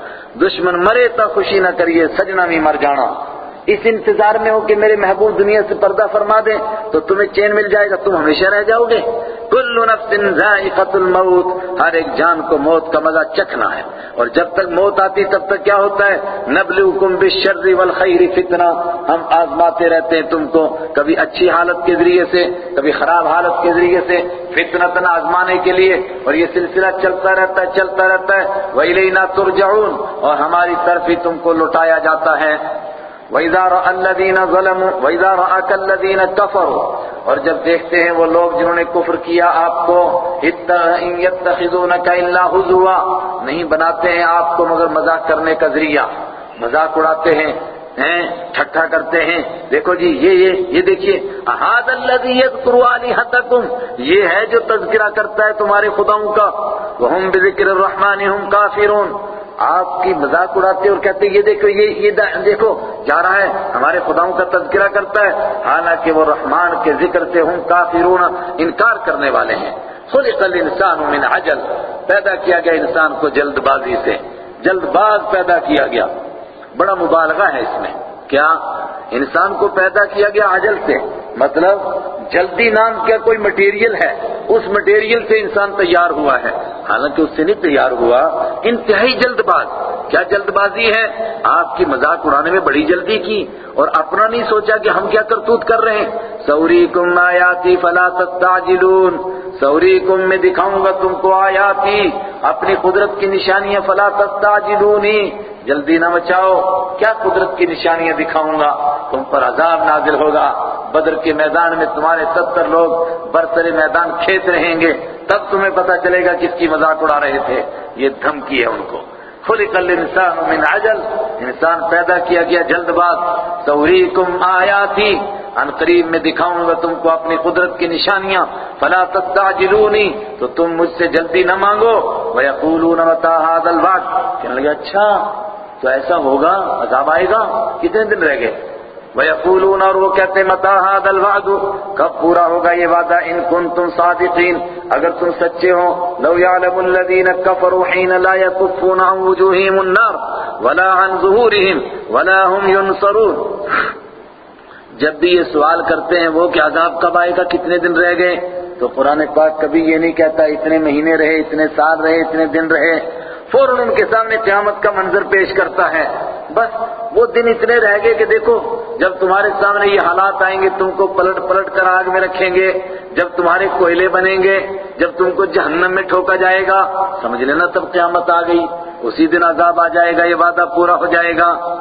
دشمن مرے تا خوشی نہ کریے سجنا بھی مر جانا۔ اس انتظار میں ہو کہ میرے محبوب دنیا سے پردہ فرما دیں تو تمہیں چین مل جائے گا، تم ہمیشہ رہ جاؤ گے۔ کل نفس ذائقت الموت، ہر ایک جان کو موت کا مزہ چکھنا ہے۔ اور جب تک موت آتی، تب تک کیا ہوتا ہے؟ نبلوکم بالشر والخیر فتنہ۔ ہم آزماتے رہتے ہیں تم کو کبھی اچھی حالت کے ذریعے سے، کبھی خراب حالت کے ذریعے سے فتنہ آزمانے کے لیے۔ اور یہ سلسلہ چلتا رہتا ہے، چلتا رہتا ہے۔ وَإِلَيْنَا تُرْجَعُونَ۔ اور ہماری طرف ہی تم کو لوٹایا جاتا ہے۔ وَإِذَا رَأَ الَّذِينَ ظَلَمُوا، وَإِذَا رَأَكَ الَّذِينَ كَفَرُوا، اور جب دیکھتے ہیں وہ لوگ جنہوں نے کفر کیا آپ کو اِن يَتَّخِذُونَكَ إِلَّا حُزُوَا نہیں بناتے ہیں آپ کو مگر مذاق کرنے کا ذریعہ، مذاق اڑاتے ہیں ہیں، ٹھٹھا کرتے ہیں۔ دیکھو جی یہ یہ یہ دیکھیے۔ احاد الذی یذکر الہتکم یہ ہے جو تذکرہ کرتا ہے تمہارے خداؤں کا۔ وہم بذکر الرحمن هم کافرون۔ آپ کی مذاق اڑاتے اور کہتے یہ دیکھو، یہ یہ دیکھو، جا رہا ہے۔ ہمارے خداؤں کا تذکرہ کرتا ہے۔ حالانکہ وہ رحمان کے ذکر سے ہم کافرون، انکار کرنے والے ہیں۔ خلق الانسان من عجل، پیدا کیا گیا انسان کو جلد بازی سے۔ جلد باز پیدا کیا گیا۔ بڑا مبالغہ ہے اس میں۔ کیا انسان کو پیدا کیا گیا عجل سے؟ مطلب جلدی نام کیا کوئی مٹیریل ہے؟ اس مٹیریل سے انسان تیار ہوا ہے۔ حالانکہ اس سے نہیں تیار ہوا۔ انتہائی جلد باز کیا جلد بازی ہے؟ آپ کی مذاق اڑانے میں بڑی جلدی کی اور اپنا نہیں سوچا کہ ہم کیا کرتوت کر رہے ہیں۔ سوری کم آیاتی فلا تستعجلون۔ سوری کم میں دکھاؤں گا تم کو آیاتی۔ اپنی قدرت کی نشانیاں فلا تستعجلونی جلدی نہ مچاؤ کیا قدرت کی نشانیاں دکھاؤں گا؟ تم پر عذاب نازل ہوگا۔ بدر کے میدان میں تمہارے ستر لوگ برسر میدان کھیت رہیں گے۔ تب تمہیں پتا چلے گا کس کی مذاق اڑا رہے تھے۔ یہ دھمکی ہے ان کو۔ خلق الانسان من عجل، انسان پیدا کیا گیا جلد باز توریکم آیاتی ان قریب میں دکھاؤں گا تم کو اپنی قدرت کی نشانیاں۔ فلا تستعجلونی، تو تم مجھ سے جلدی نہ مانگو۔ وَيَقُولُونَ مَتَى هَذَا الْوَعْدِ؟ کہنے لگے اچھا تو ایسا ہوگا، عذاب آئے گا، کتنے دن رہ گئے؟ وَيَقُولُونَ، اور وہ کہتے ہیں، مَتَى هَذَا الْوَعْدُ؟ کب پورا ہوگا یہ وعدہ؟ ان كنتم صادقین۔ اگر تم سچے ہو، لو يعلم الذين كفروا حين لا يكفون عن وجوههم النار ولا عن ظهورهم ولا هم ينصرون۔ جب بھی یہ سوال کرتے ہیں وہ کہ عذاب کب آئے گا، کتنے دن رہ گئے؟ تو قرآن پاک کبھی یہ نہیں کہتا اتنے مہینے رہے، اتنے سال رہے، اتنے دن رہے، فوراً ان کے سامنے قیامت کا منظر پیش کرتا ہے۔ بس وہ دن اتنے رہ گئے کہ دیکھو، جب تمہارے سامنے یہ حالات آئیں گے، تم کو پلٹ پلٹ کر آگ میں رکھیں گے، جب تمہارے کوئلے بنیں گے، جب تم کو جہنم میں ٹھوکا جائے گا، سمجھ لینا تب قیامت آ گئی۔ اسی دن عذاب آ جائے گا، یہ وعدہ پورا ہو جائے گا۔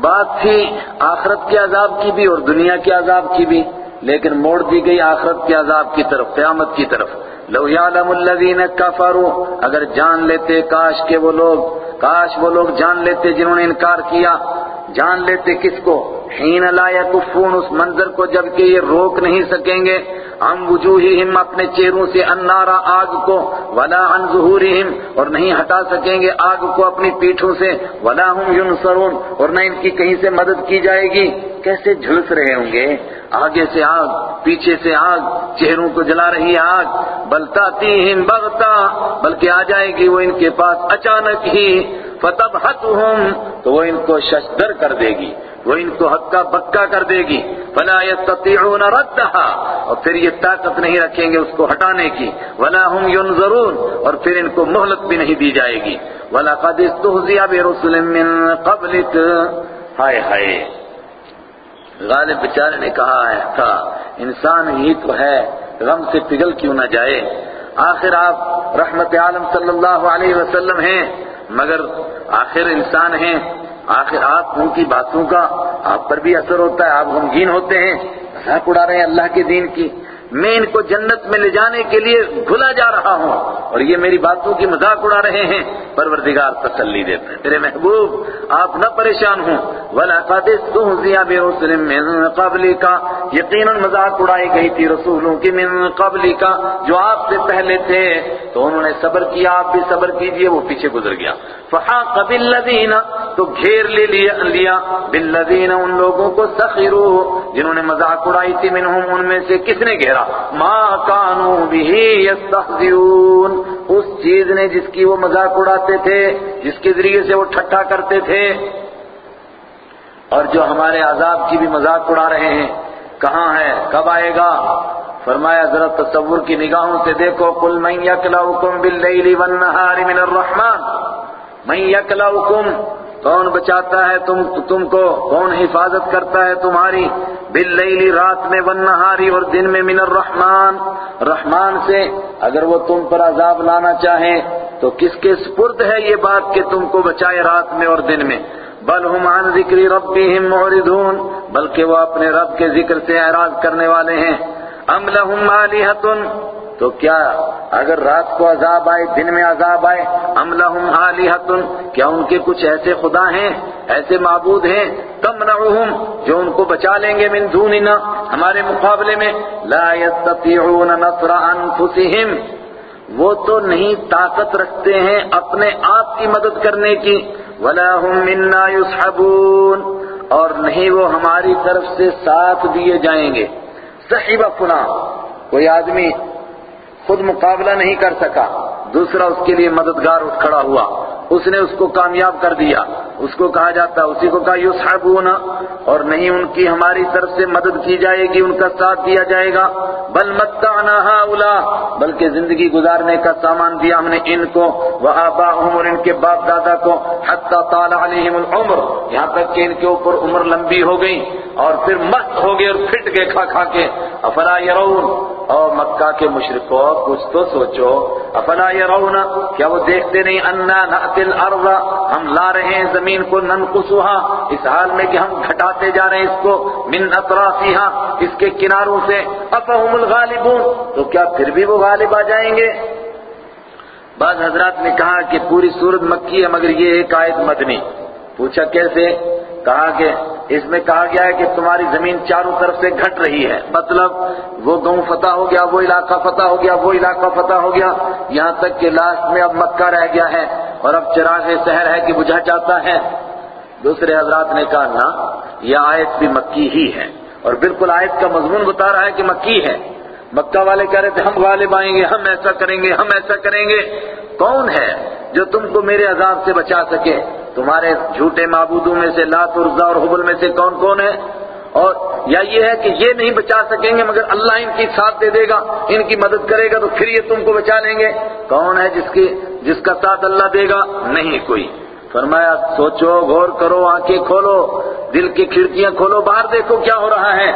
بات تھی آخرت کے عذاب کی بھی اور دنیا کے عذاب کی بھی، لیکن موڑ دی گئی آخرت کے عذاب کی طرف، قیامت کی طرف۔ لو یعلم الذین کفروا، اگر جان لیتے کاش کے وہ لوگ، کاش وہ لوگ جان لیتے جنہوں نے انکار کیا جان لیتے کس کو؟ حین لا یکفون اس منظر کو جبکہ یہ روک نہیں سکیں گے۔ ہم وجوہہم اپنے چہروں سے انارا آگ کو ولا عن ظہورہم اور نہیں ہٹا سکیں گے آگ کو اپنی پیٹھوں سے۔ ولا ہم ینصرون اور نہ ان کی کہیں سے مدد کی جائے گی۔ کیسے جھلس رہے ہوں گے؟ آگے سے آگ، پیچھے سے آگ، چہروں کو جلا رہی آگ۔ بلتا تیم بغتا بلکہ آ جائے گی وہ ان کے پاس اچانک ہی۔ فتب تو وہ ان کو ششدر کر دے گی۔ وہ ان کو ہکا بکا کر دے گی۔ فلا يستطيعون ردها۔ اور پھر یہ طاقت نہیں رکھیں گے اس کو ہٹانے کی۔ ولا هم ينظرون۔ اور پھر ان کو مہلت بھی نہیں دی جائے گی۔ وَلَقَدْ اسْتُهْزِئَ بِرُسُلٍ مِّن قَبْلِكَ۔ ہائے ہائے۔ غالب بیچارے نے کہا ہے، تھا، انسان ہی تو ہے، غم سے پگھل کیوں نہ جائے؟ آخر آپ رحمت عالم صلی اللہ علیہ وسلم ہیں، مگر آخر انسان ہیں۔ آخر آپ ان کی باتوں کا، آپ پر بھی اثر ہوتا ہے، آپ غمگین ہوتے ہیں۔ مذاق اڑا رہے ہیں اللہ کے دین کی۔ میں ان کو جنت میں لے جانے کے لیے بھلا جا رہا ہوں اور یہ میری باتوں کی مذاق اڑا رہے ہیں۔ پروردگار تسلی دیتے ہیں میرے محبوب، آپ نہ پریشان ہوں۔ وَلَقَدِ اسْتُهْزِئَ بِرُسُلٍ مِّن قَبْلِكَ۔ یقیناً مذاق اڑائی گئی تھی رسولوں کی من قبل کا جو آپ سے پہلے تھے۔ تو انہوں نے صبر کیا، آپ بھی صبر کیجیے، وہ پیچھے گزر گیا۔ فَحَاقَ بِالَّذِينَ، تو گھیر لے لیا لیا۔ بالذین ان لوگوں کو سخروا، جنہوں نے مذاق اڑائی تھی، منہم ان میں سے کس نے گھیرا؟ ما کانوا به یستهزئون اس چیز نے جس کی وہ مذاق اڑاتے تھے، جس کے ذریعے سے وہ ٹھٹھا کرتے تھے۔ اور جو ہمارے عذاب کی بھی مذاق اڑا رہے ہیں، کہاں ہے؟ کب آئے گا؟ فرمایا، ذرا تصور کی نگاہوں سے دیکھو۔ قل من یکلؤکم باللیل والنہار من الرحمن۔ من یکلؤکم کون بچاتا ہے تم تم کو؟ کون حفاظت کرتا ہے تمہاری؟ باللیل رات میں والنہاری اور دن میں من الرحمن۔ رحمان سے اگر وہ تم پر عذاب لانا چاہیں تو کس کے سپرد ہے یہ بات کہ تم کو بچائے رات میں اور دن میں؟ بل ہم عن ذکر ربهم معرضون، بلکہ وہ اپنے رب کے ذکر سے اعراض کرنے والے ہیں۔ ام لهم آلہۃ تو کیا اگر رات کو عذاب آئے، دن میں عذاب آئے، ام لہم کیا ان کے کچھ ایسے خدا ہیں، ایسے معبود ہیں تمنعہم جو ان کو بچا لیں گے من دوننا، ہمارے مقابلے میں، لا یستطیعون نصر انفسہم۔ وہ تو نہیں طاقت رکھتے ہیں اپنے آپ کی مدد کرنے کی۔ ولا هم منا يسحبون اور نہیں وہ ہماری طرف سے ساتھ دیے جائیں گے۔ صحیح فلاں کوئی آدمی خود مقابلہ نہیں کر سکا۔ دوسرا اس کے لیے مددگار اٹھ کھڑا ہوا۔ اس نے اس کو کامیاب کر دیا۔ اس کو کہا جاتا، اسی کو کہا، یسحبون اور نہیں، ان کی ہماری طرف سے مدد کی جائے گی، ان کا ساتھ دیا جائے گا۔ بل متعنا ہؤلاء بلکہ زندگی گزارنے کا سامان دیا ہم نے ان کو۔ وآباءهم اور ان کے باپ دادا کو۔ حتی طال علیہم العمر، یہاں تک کہ ان کے اوپر عمر لمبی ہو گئی اور پھر مست ہو گئے اور پھٹ گئے کھا کھا کے۔ افلا یرون اور مکہ کے مشرکوں، کچھ تو سوچو۔ افلا یرون، کیا وہ دیکھتے نہیں؟ انا نأتی الارض، ہم لا رہے ہیں، زمین کو ننقصها اس حال میں کہ ہم گھٹاتے جا رہے ہیں اس کو من اطرافها اس کے کناروں سے۔ افہم الغالبون، تو کیا پھر بھی وہ غالب آ جائیں گے؟ بعض حضرات نے کہا کہ پوری صورت مکی ہے، مگر یہ ایک آیت مدنی۔ پوچھا کیسے؟ کہا کہ اس میں کہا گیا ہے کہ تمہاری زمین چاروں طرف سے گھٹ رہی ہے۔ مطلب وہ گاؤں فتح ہو گیا، وہ علاقہ فتح ہو گیا، وہ علاقہ فتح ہو گیا۔ یہاں تک کہ لاسٹ میں اب مکہ رہ گیا ہے اور اب چراغ شہر ہے کہ بجھا جاتا ہے۔ دوسرے حضرات نے کہا نا یہ آیت بھی مکی ہی ہے۔ اور بالکل آیت کا مضمون بتا رہا ہے کہ مکی ہے۔ مکہ والے کہہ رہے تھے، ہم غالب آئیں گے، ہم ایسا کریں گے، ہم ایسا کریں گے۔ کون ہے جو تم کو میرے عذاب سے بچا سکے؟ تمہارے جھوٹے معبودوں میں سے، لات عرضا اور حبل میں سے کون کون ہے؟ اور یا یہ ہے کہ یہ نہیں بچا سکیں گے، مگر اللہ ان کی ساتھ دے دے گا، ان کی مدد کرے گا، تو پھر یہ تم کو بچا لیں گے۔ کون ہے جس کی، جس کا ساتھ اللہ دے گا؟ نہیں کوئی۔ فرمایا، سوچو، غور کرو، آنکھیں کھولو، دل کی کھڑکیاں کھولو، باہر دیکھو کیا ہو رہا ہے۔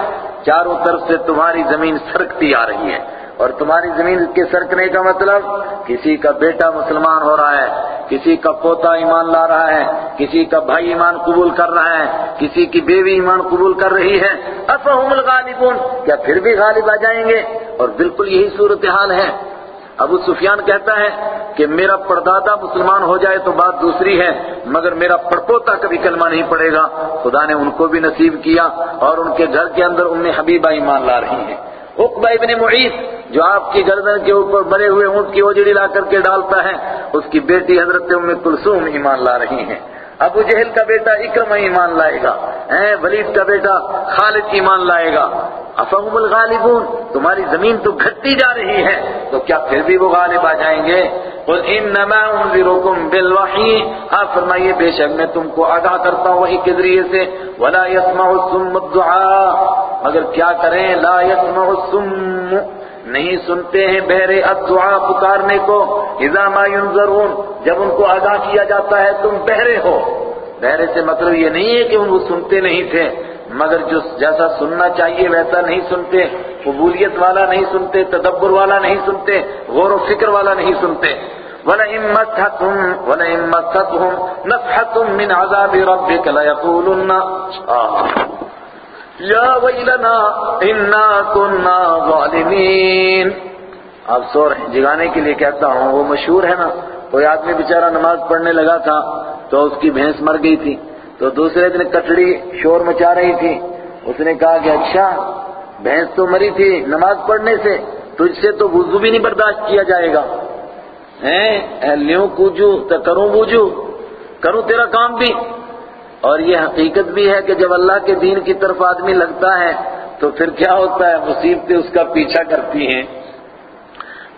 چاروں طرف سے تمہاری زمین سرکتی آ رہی ہے۔ اور تمہاری زمین کے سرکنے کا مطلب کسی کا بیٹا مسلمان ہو رہا ہے، کسی کا پوتا ایمان لا رہا ہے، کسی کا بھائی ایمان قبول کر رہا ہے، کسی کی بیوی ایمان قبول کر رہی ہے۔ افہم الغالبون؟ کیا پھر بھی غالب آ جائیں گے؟ اور بالکل یہی صورتحال ہے۔ ابو سفیان کہتا ہے کہ میرا پردادا مسلمان ہو جائے تو بات دوسری ہے، مگر میرا پڑپوتا کبھی کلمہ نہیں پڑے گا۔ خدا نے ان کو بھی نصیب کیا اور ان کے گھر کے اندر ام حبیبہ ایمان لا رہی ہیں۔ عقبہ ابن معیس جو آپ کی گردن کے اوپر بنے ہوئے اونٹ کی اوجڑی لا کر کے ڈالتا ہے، اس کی بیٹی حضرت ام کلثوم ایمان لا رہی ہیں۔ ابو جہل کا بیٹا اکرم ایمان لائے گا۔ ولید کا بیٹا خالد ایمان لائے گا۔ افہم الغالبون، تمہاری زمین تو گھٹتی جا رہی ہے۔ تو کیا پھر بھی وہ غالب آ جائیں گے؟ قل انما انذركم بالوحی۔ آپ فرمائیے، بے شک میں تم کو آگاہ کرتا ہوں وحی کے ذریعے سے۔ ولا يسمع الصم الدعاء۔ مگر کیا کریں؟ لا يسمع الصم نہیں سنتے ہیں بہرے الدعاء پکارنے کو، اذا ما ينذرون جب ان کو آگاہ کیا جاتا ہے تم بہرے ہو۔ بہرے سے مطلب یہ نہیں ہے کہ وہ سنتے نہیں تھے، مگر جو جیسا سننا چاہیے ویسا نہیں سنتے، قبولیت والا نہیں سنتے، تدبر والا نہیں سنتے، غور و فکر والا نہیں سنتے۔ وَلَئِن مَسَّتْهُمْ وَلَئِن مَسَّتْهُمْ نَفْحَةٌ مِّنْ عَذَابِ رَبِّكَ لَيَقُولُنَّ يَا وَيْلَنَا إِنَّا كُنَّا ظَالِمِينَ اب سو رہے جگانے کے لیے کہتا ہوں، وہ مشہور ہے نا، کوئی آدمی بیچارہ نماز پڑھنے لگا تھا تو اس کی بھینس مر گئی تھی، تو دوسرے دن کٹڑی شور مچا رہی تھی۔ اس نے کہا کہ اچھا بھینس تو مری تھی نماز پڑھنے سے، تجھ سے تو وضو بھی نہیں برداشت کیا جائے گا۔ لیوں کوجو تو کروں بوجھو کروں تیرا کام بھی۔ اور یہ حقیقت بھی ہے کہ جب اللہ کے دین کی طرف آدمی لگتا ہے، تو پھر کیا ہوتا ہے؟ مصیبتیں اس کا پیچھا کرتی ہیں۔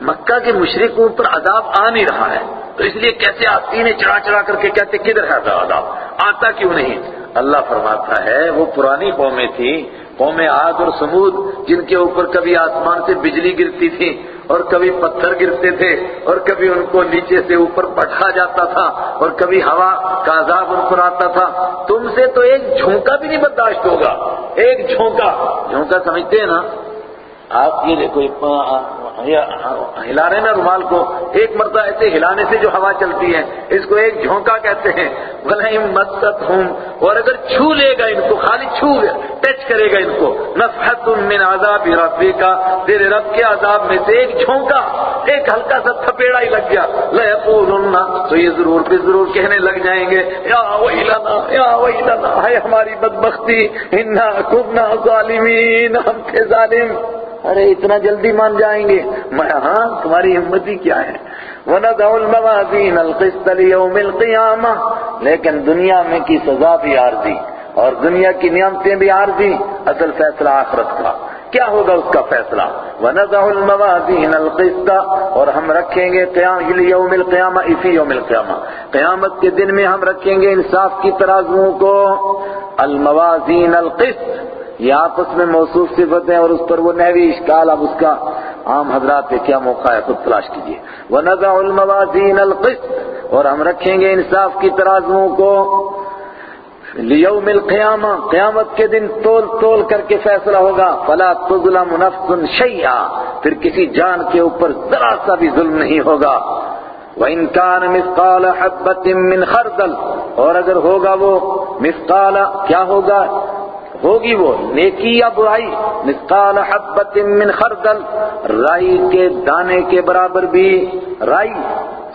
مکہ کے مشرقوں پر عذاب آ نہیں رہا ہے۔ تو اس لیے کیسے آتی نے چڑھا چڑھا کر کے کہتے، کدھر ہے عذاب؟ آتا کیوں نہیں؟ اللہ فرماتا ہے، وہ پرانی قومیں تھیں۔ قوم عاد اور سمود، جن کے اوپر کبھی آسمان سے بجلی گرتی تھی اور کبھی پتھر گرتے تھے اور کبھی ان کو نیچے سے اوپر پٹھا جاتا تھا اور کبھی ہوا کا عذاب ان پر آتا تھا۔ تم سے تو ایک جھونکا بھی نہیں برداشت ہوگا۔ ایک جھونکا۔ جھونکا سمجھتے ہیں نا؟ آپ یہ کوئی ہلا رہے نا رومال کو۔ ایک مرتبہ ایسے ہلانے سے جو ہوا چلتی ہے، اس کو ایک جھونکا کہتے ہیں۔ وَلَئِن مَسَّتْهُمْ۔ اور اگر چھو لے گا ان کو، خالی چھو ٹچ کرے گا ان کو۔ نَفْحَةٌ مِّنْ عَذَابِ رَبِّكَ تیرے رب کے عذاب میں سے ایک جھونکا، ایک ہلکا سا تھپیڑا ہی لگ گیا۔ لَيَقُولُنَّ تو یہ ضرور بھی ضرور کہنے لگ جائیں گے، یا وَيْلَنَا یا وَيْلَنَا ہے ہماری بدبختی، اِنَّا كُنَّا ظَالِمِينَ ہم تھے ظالم۔ ارے اتنا جلدی مان جائیں گے۔ میں ہاں تمہاری ہمت ہی کیا ہے؟ وَنَدَعُ الْمَوَازِينَ الْقِسْطَ لِيَوْمِ الْقِيَامَةِ لیکن دنیا میں کی سزا بھی عارضی اور دنیا کی نعمتیں بھی عارضی۔ اصل فیصلہ آخرت کا۔ کیا ہوگا اس کا فیصلہ؟ وَنَدَعُ الْمَوَازِينَ الْقِسْطَ۔ اور ہم رکھیں گے قیام یوم القیامہ، اسی یوم القیامہ۔ قیامت کے دن میں ہم رکھیں گے انصاف کی ترازوؤں کو۔ الموازین القسط۔ یہ آپس میں موصوف صفت ہیں اور اس پر وہ نحوی اشکال اب اس کا عام حضرات پہ کیا موقع ہے خود تلاش کیجیے وَنَزَعُ الْمَوَازِينَ الْقِسْطِ۔ اور ہم رکھیں گے انصاف کی ترازوؤں کو۔ لیوم القیامہ قیامت کے دن تول تول کر کے فیصلہ ہوگا۔ فلا تظلم نفس شیئا پھر کسی جان کے اوپر ذرا سا بھی ظلم نہیں ہوگا۔ وَإِن كَانَ مِثْقَالَ حَبَّةٍ مِّنْ خَرْدَلٍ۔ اور اگر ہوگا وہ مثقال، کیا ہوگا؟ ہوگی وہ نیکی یا برائی؟ مثقال حبت من خردل، رائی کے دانے کے برابر بھی۔ رائی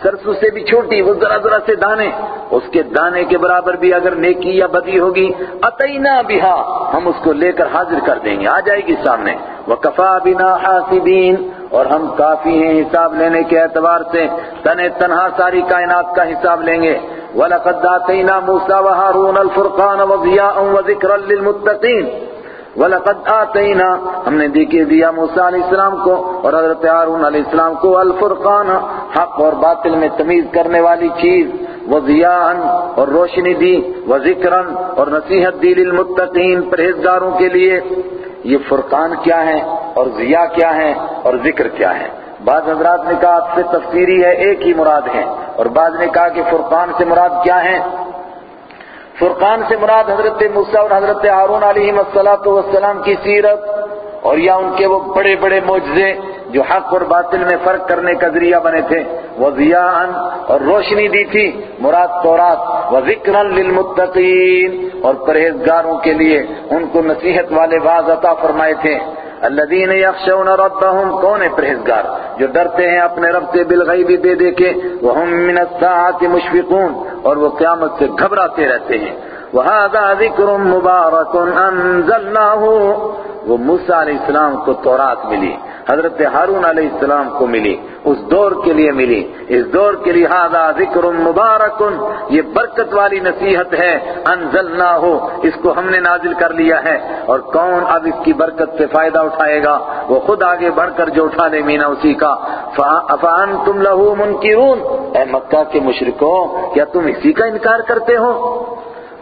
سرسو سے بھی چھوٹی، وہ ذرا ذرا سے دانے۔ اس کے دانے کے برابر بھی اگر نیکی یا بدی ہوگی، اتینا بہا، ہم اس کو لے کر حاضر کر دیں گے۔ آ جائے گی سامنے۔ وکفا بنا حاسبین، اور ہم کافی ہیں حساب لینے کے اعتبار سے۔ تن تنہا ساری کائنات کا حساب لیں گے۔ وَلَقَدْ آتَيْنَا مُوسَى وَهَارُونَ الْفُرْقَانَ وَضِيَاءً وَذِكْرًا لِلْمُتَّقِينَ. وَلَقَدْ آتَيْنَا ہم نے دیکھے دیا موسیٰ علیہ السلام کو اور حضرت ہارون علیہ السلام کو الفرقان، حق اور باطل میں تمیز کرنے والی چیز وضیاءً اور روشنی دی، وذکراً اور نصیحت دی للمتقین پرہیزگاروں کے لیے۔ یہ فرقان کیا ہے اور ضیاء کیا ہے اور ذکر کیا ہے بعض حضرات نے کہا آپ سے تفسیری ہے، ایک ہی مراد ہے۔ اور بعض نے کہا کہ فرقان سے مراد کیا ہے؟ فرقان سے مراد حضرت موسیٰ اور حضرت ہارون علیہ السلام کی سیرت اور یا ان کے وہ بڑے بڑے معجزے جو حق اور باطل میں فرق کرنے کا ذریعہ بنے تھے۔ وہ ضیاء اور روشنی دی تھی۔ مراد تورات۔ و ذکر للمتقین۔ اور پرہیزگاروں کے لیے ان کو نصیحت والے باز عطا فرمائے تھے۔ الذين يخشون ربهم، کون پرہیزگار؟ جو ڈرتے ہیں اپنے رب سے بالغیب بے کے، وهم من الساعات مشفقون اور وہ قیامت سے گھبراتے رہتے ہیں۔ وَهَذَا ذِكْرٌ مُبَارَكٌ أَنزَلْنَاهُ. وہ موسیٰ علیہ السلام کو تورات ملی، حضرت ہارون علیہ السلام کو ملی، اس دور کے لیے ملی۔ اس دور کے لیے ہاضا ذکر مبارک یہ برکت والی نصیحت ہے انزلنا ہو اس کو ہم نے نازل کر لیا ہے۔ اور کون اب اس کی برکت سے فائدہ اٹھائے گا؟ وہ خود آگے بڑھ کر جو اٹھا لے مینا، اسی کا۔ افان تم لہو منکرون۔ اے مکہ کے مشرکوں، کیا تم اسی کا انکار کرتے ہو؟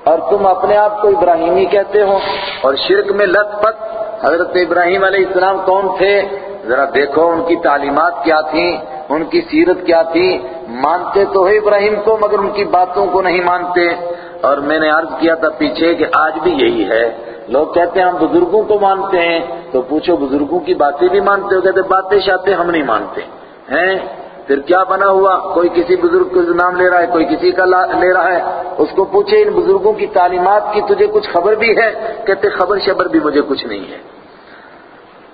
اور تم اپنے آپ کو ابراہیمی کہتے ہو اور شرک میں لت پت حضرت ابراہیم علیہ السلام کون تھے؟ ذرا دیکھو ان کی تعلیمات کیا تھیں، ان کی سیرت کیا تھی؟ مانتے تو ہے ابراہیم کو مگر ان کی باتوں کو نہیں مانتے۔ اور میں نے عرض کیا تھا پیچھے کہ آج بھی یہی ہے۔ لوگ کہتے ہیں ہم بزرگوں کو مانتے ہیں، تو پوچھو بزرگوں کی باتیں بھی مانتے ہو؟ کہتے باتیں شاتے ہم نہیں مانتے۔ ہیں؟ پھر کیا بنا ہوا؟ کوئی کسی بزرگ کا نام لے رہا ہے، کوئی کسی کا لے رہا ہے۔ اس کو پوچھے، ان بزرگوں کی تعلیمات کی تجھے کچھ خبر بھی ہے؟ کہتے، خبر شبر بھی مجھے کچھ نہیں ہے۔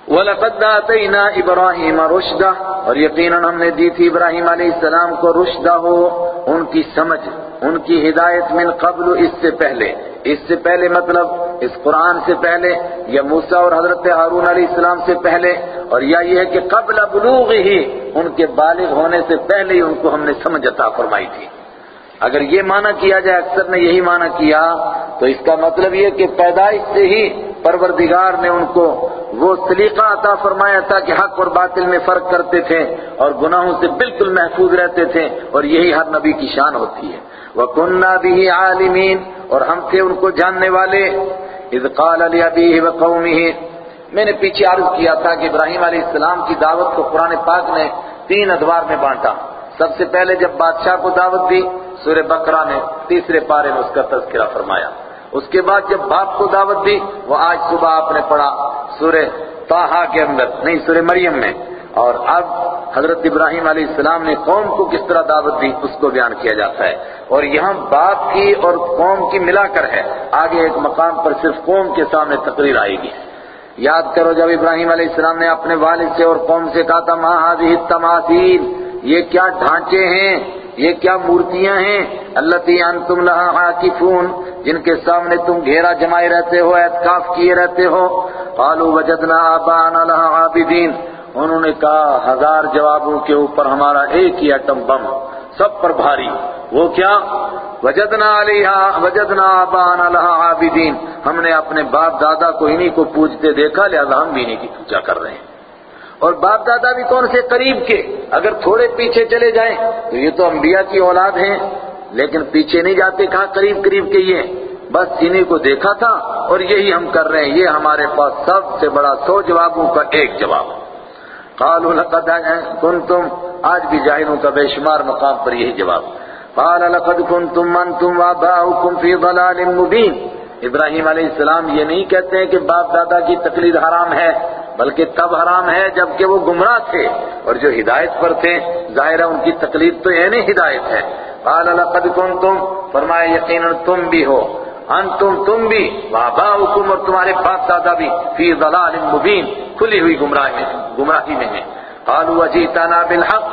وَلَقَدْ آتَيْنَا إِبْرَاهِيمَ رُشْدَ اور یقیناً ہم نے دی تھی ابراہیم علیہ السلام کو رشدہ ہو، ان کی سمجھ، ان کی ہدایت من قبل اس سے پہلے۔ اس سے پہلے مطلب اس قرآن سے پہلے یا موسیٰ اور حضرت ہارون علیہ السلام سے پہلے اور یا یہ ہے کہ قبل بلوغ ہی ان کے بالغ ہونے سے پہلے ہی ان کو ہم نے سمجھ عطا فرمائی تھی۔ اگر یہ معنی کیا جائے اکثر نے یہی معنی کیا تو اس کا مطلب یہ کہ پیدائش سے ہی پروردگار نے ان کو وہ سلیقہ عطا فرمایا تھا کہ حق اور باطل میں فرق کرتے تھے اور گناہوں سے بالکل محفوظ رہتے تھے اور یہی ہر نبی کی شان ہوتی ہے۔ وَكُنَّا بِهِ عَالِمِينَ اور ہم تھے ان کو جاننے والے۔ اذ قال لِأَبِيهِ وَقَوْمِهِ، میں نے پیچھے عرض کیا تھا کہ ابراہیم علیہ السلام کی دعوت کو قرآن پاک نے تین ادوار میں بانٹا۔ سب سے پہلے جب بادشاہ کو دعوت دی، سورہ بقرہ نے تیسرے پارے میں اس کا تذکرہ فرمایا۔ اس کے بعد جب باپ کو دعوت دی، وہ آج صبح آپ نے پڑھا سورہ تاہا کے اندر، نہیں سورہ مریم میں۔ اور اب حضرت ابراہیم علیہ السلام نے قوم کو کس طرح دعوت دی اس کو بیان کیا جاتا ہے۔ اور یہاں باپ کی اور قوم کی ملا کر ہے۔ آگے ایک مقام پر صرف قوم کے سامنے تقریر آئے گی۔ یاد کرو جب ابراہیم علیہ السلام نے اپنے والد سے اور قوم سے کہا تھا ماں تماثیل یہ کیا ڈھانچے ہیں؟ یہ کیا مورتیاں ہیں؟ اللہ تین تم لہا عاکفون، جن کے سامنے تم گھیرا جمائے رہتے ہو اعتکاف کیے رہتے ہو۔ قالوا وجدنا آبانا لہا عابدین۔ انہوں نے کہا، ہزار جوابوں کے اوپر ہمارا ایک ہی ایٹم بم، سب پر بھاری۔ وہ کیا؟ وجدنا علیہا، وجدنا آبانا لہا عابدین۔ ہم نے اپنے باپ دادا کو انہی کو پوجتے دیکھا، لہذا ہم بھی انہی کی پوجا کر رہے ہیں۔ اور باپ دادا بھی کون سے؟ قریب کے۔ اگر تھوڑے پیچھے چلے جائیں، تو یہ تو انبیاء کی اولاد ہیں، لیکن پیچھے نہیں جاتے، کہاں قریب قریب کے یہ بس انہیں کو دیکھا تھا، اور یہی ہم کر رہے ہیں۔ یہ ہمارے پاس سب سے بڑا سو جوابوں کا ایک جواب۔ قالوا لقد کنتم آج بھی جاہلوں کا بے شمار مقام پر یہی جواب۔ قال لقد کنتم انتم واباؤکم فی ضلال مبین۔ ابراہیم علیہ السلام یہ نہیں کہتے ہیں کہ باپ دادا کی تقلید حرام ہے، بلکہ تب حرام ہے جبکہ وہ گمراہ تھے۔ اور جو ہدایت پر تھے، ظاہر ہے ان کی تقلید تو یعنی ہدایت ہے۔ قال لقد کنتم فرمایا یقینا تم بھی ہو۔ انتم تم بھی واباؤکم اور تمہارے باپ دادا بھی فی ضلال مبین، کھلی ہوئی گمراہی میں گمراہی میں ہیں۔ قالوا اجیتنا بالحق،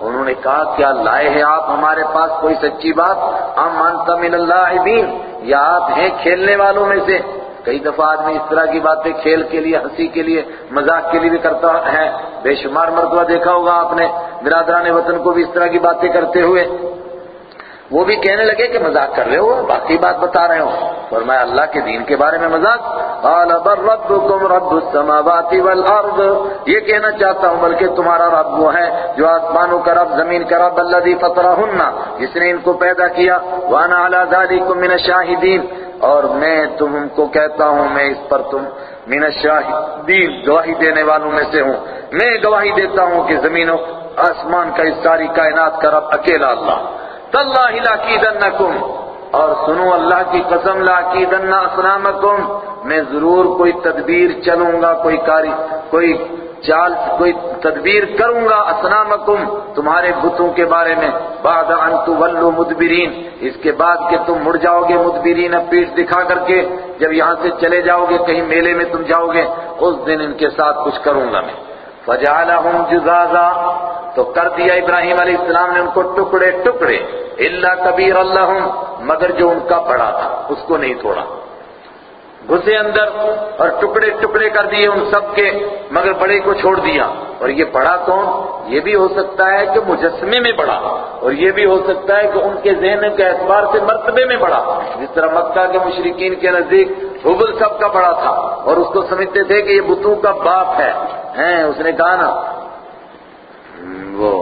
انہوں نے کہا کیا لائے ہیں آپ ہمارے پاس کوئی سچی بات؟ ام انت من اللاعبین، یا آپ ہیں کھیلنے والوں میں سے؟ کئی دفعہ آدمی اس طرح کی باتیں کھیل کے لیے، ہنسی کے لیے، مذاق کے لیے بھی کرتا ہے۔ بے شمار مرتبہ دیکھا ہوگا آپ نے، برادران وطن کو بھی اس طرح کی باتیں کرتے ہوئے۔ وہ بھی کہنے لگے کہ مذاق کر رہے ہو، باقی بات بتا رہے ہو۔ فرمایا، اللہ کے دین کے بارے میں مذاق۔ قال، بل ربكم رب السماوات والارض۔ یہ کہنا چاہتا ہوں، بلکہ تمہارا رب وہ ہے جو آسمانوں کا رب، زمین کا رب الذي فطرهن جس نے ان کو پیدا کیا۔ وانا على ذلك من الشاهدين اور میں تم کو کہتا ہوں، میں اس پر تم من الشاہدین گواہی دینے والوں میں سے ہوں۔ میں گواہی دیتا ہوں کہ زمین و آسمان کا اس ساری کائنات کا رب اکیلا اللہ۔ تاللہ لاکیدنکم اور سنو اللہ کی قسم لاکیدن اسلامکم میں ضرور کوئی تدبیر چلوں گا، کوئی کاری، کوئی چال، کوئی تدبیر کروں گا اسلامکم تمہارے بتوں کے بارے میں۔ بعد ان تولوا مدبرین، اس کے بعد کہ تم مڑ جاؤ گے مدبرین، اب پیٹ دکھا کر کے۔ جب یہاں سے چلے جاؤ گے، کہیں میلے میں تم جاؤ گے، اس دن ان کے ساتھ کچھ کروں گا میں۔ فجعلہم جزازا، تو کر دیا ابراہیم علیہ السلام نے ان کو ٹکڑے ٹکڑے اللہ کبیر اللہ مگر جو ان کا بڑا تھا، اس کو نہیں توڑا۔ گھسے اندر اور ٹکڑے ٹکڑے کر دیے ان سب کے، مگر بڑے کو چھوڑ دیا۔ اور یہ بڑا کون؟ یہ بھی ہو سکتا ہے کہ مجسمے میں بڑا، اور یہ بھی ہو سکتا ہے کہ ان کے ذہن کے اعتبار سے مرتبے میں بڑا۔ جس طرح مکہ کے مشرقین کے نزدیک حبل سب کا بڑا تھا، اور اس کو سمجھتے تھے کہ یہ بتوں کا باپ ہے۔ ہیں، اس نے کہا نا، وہ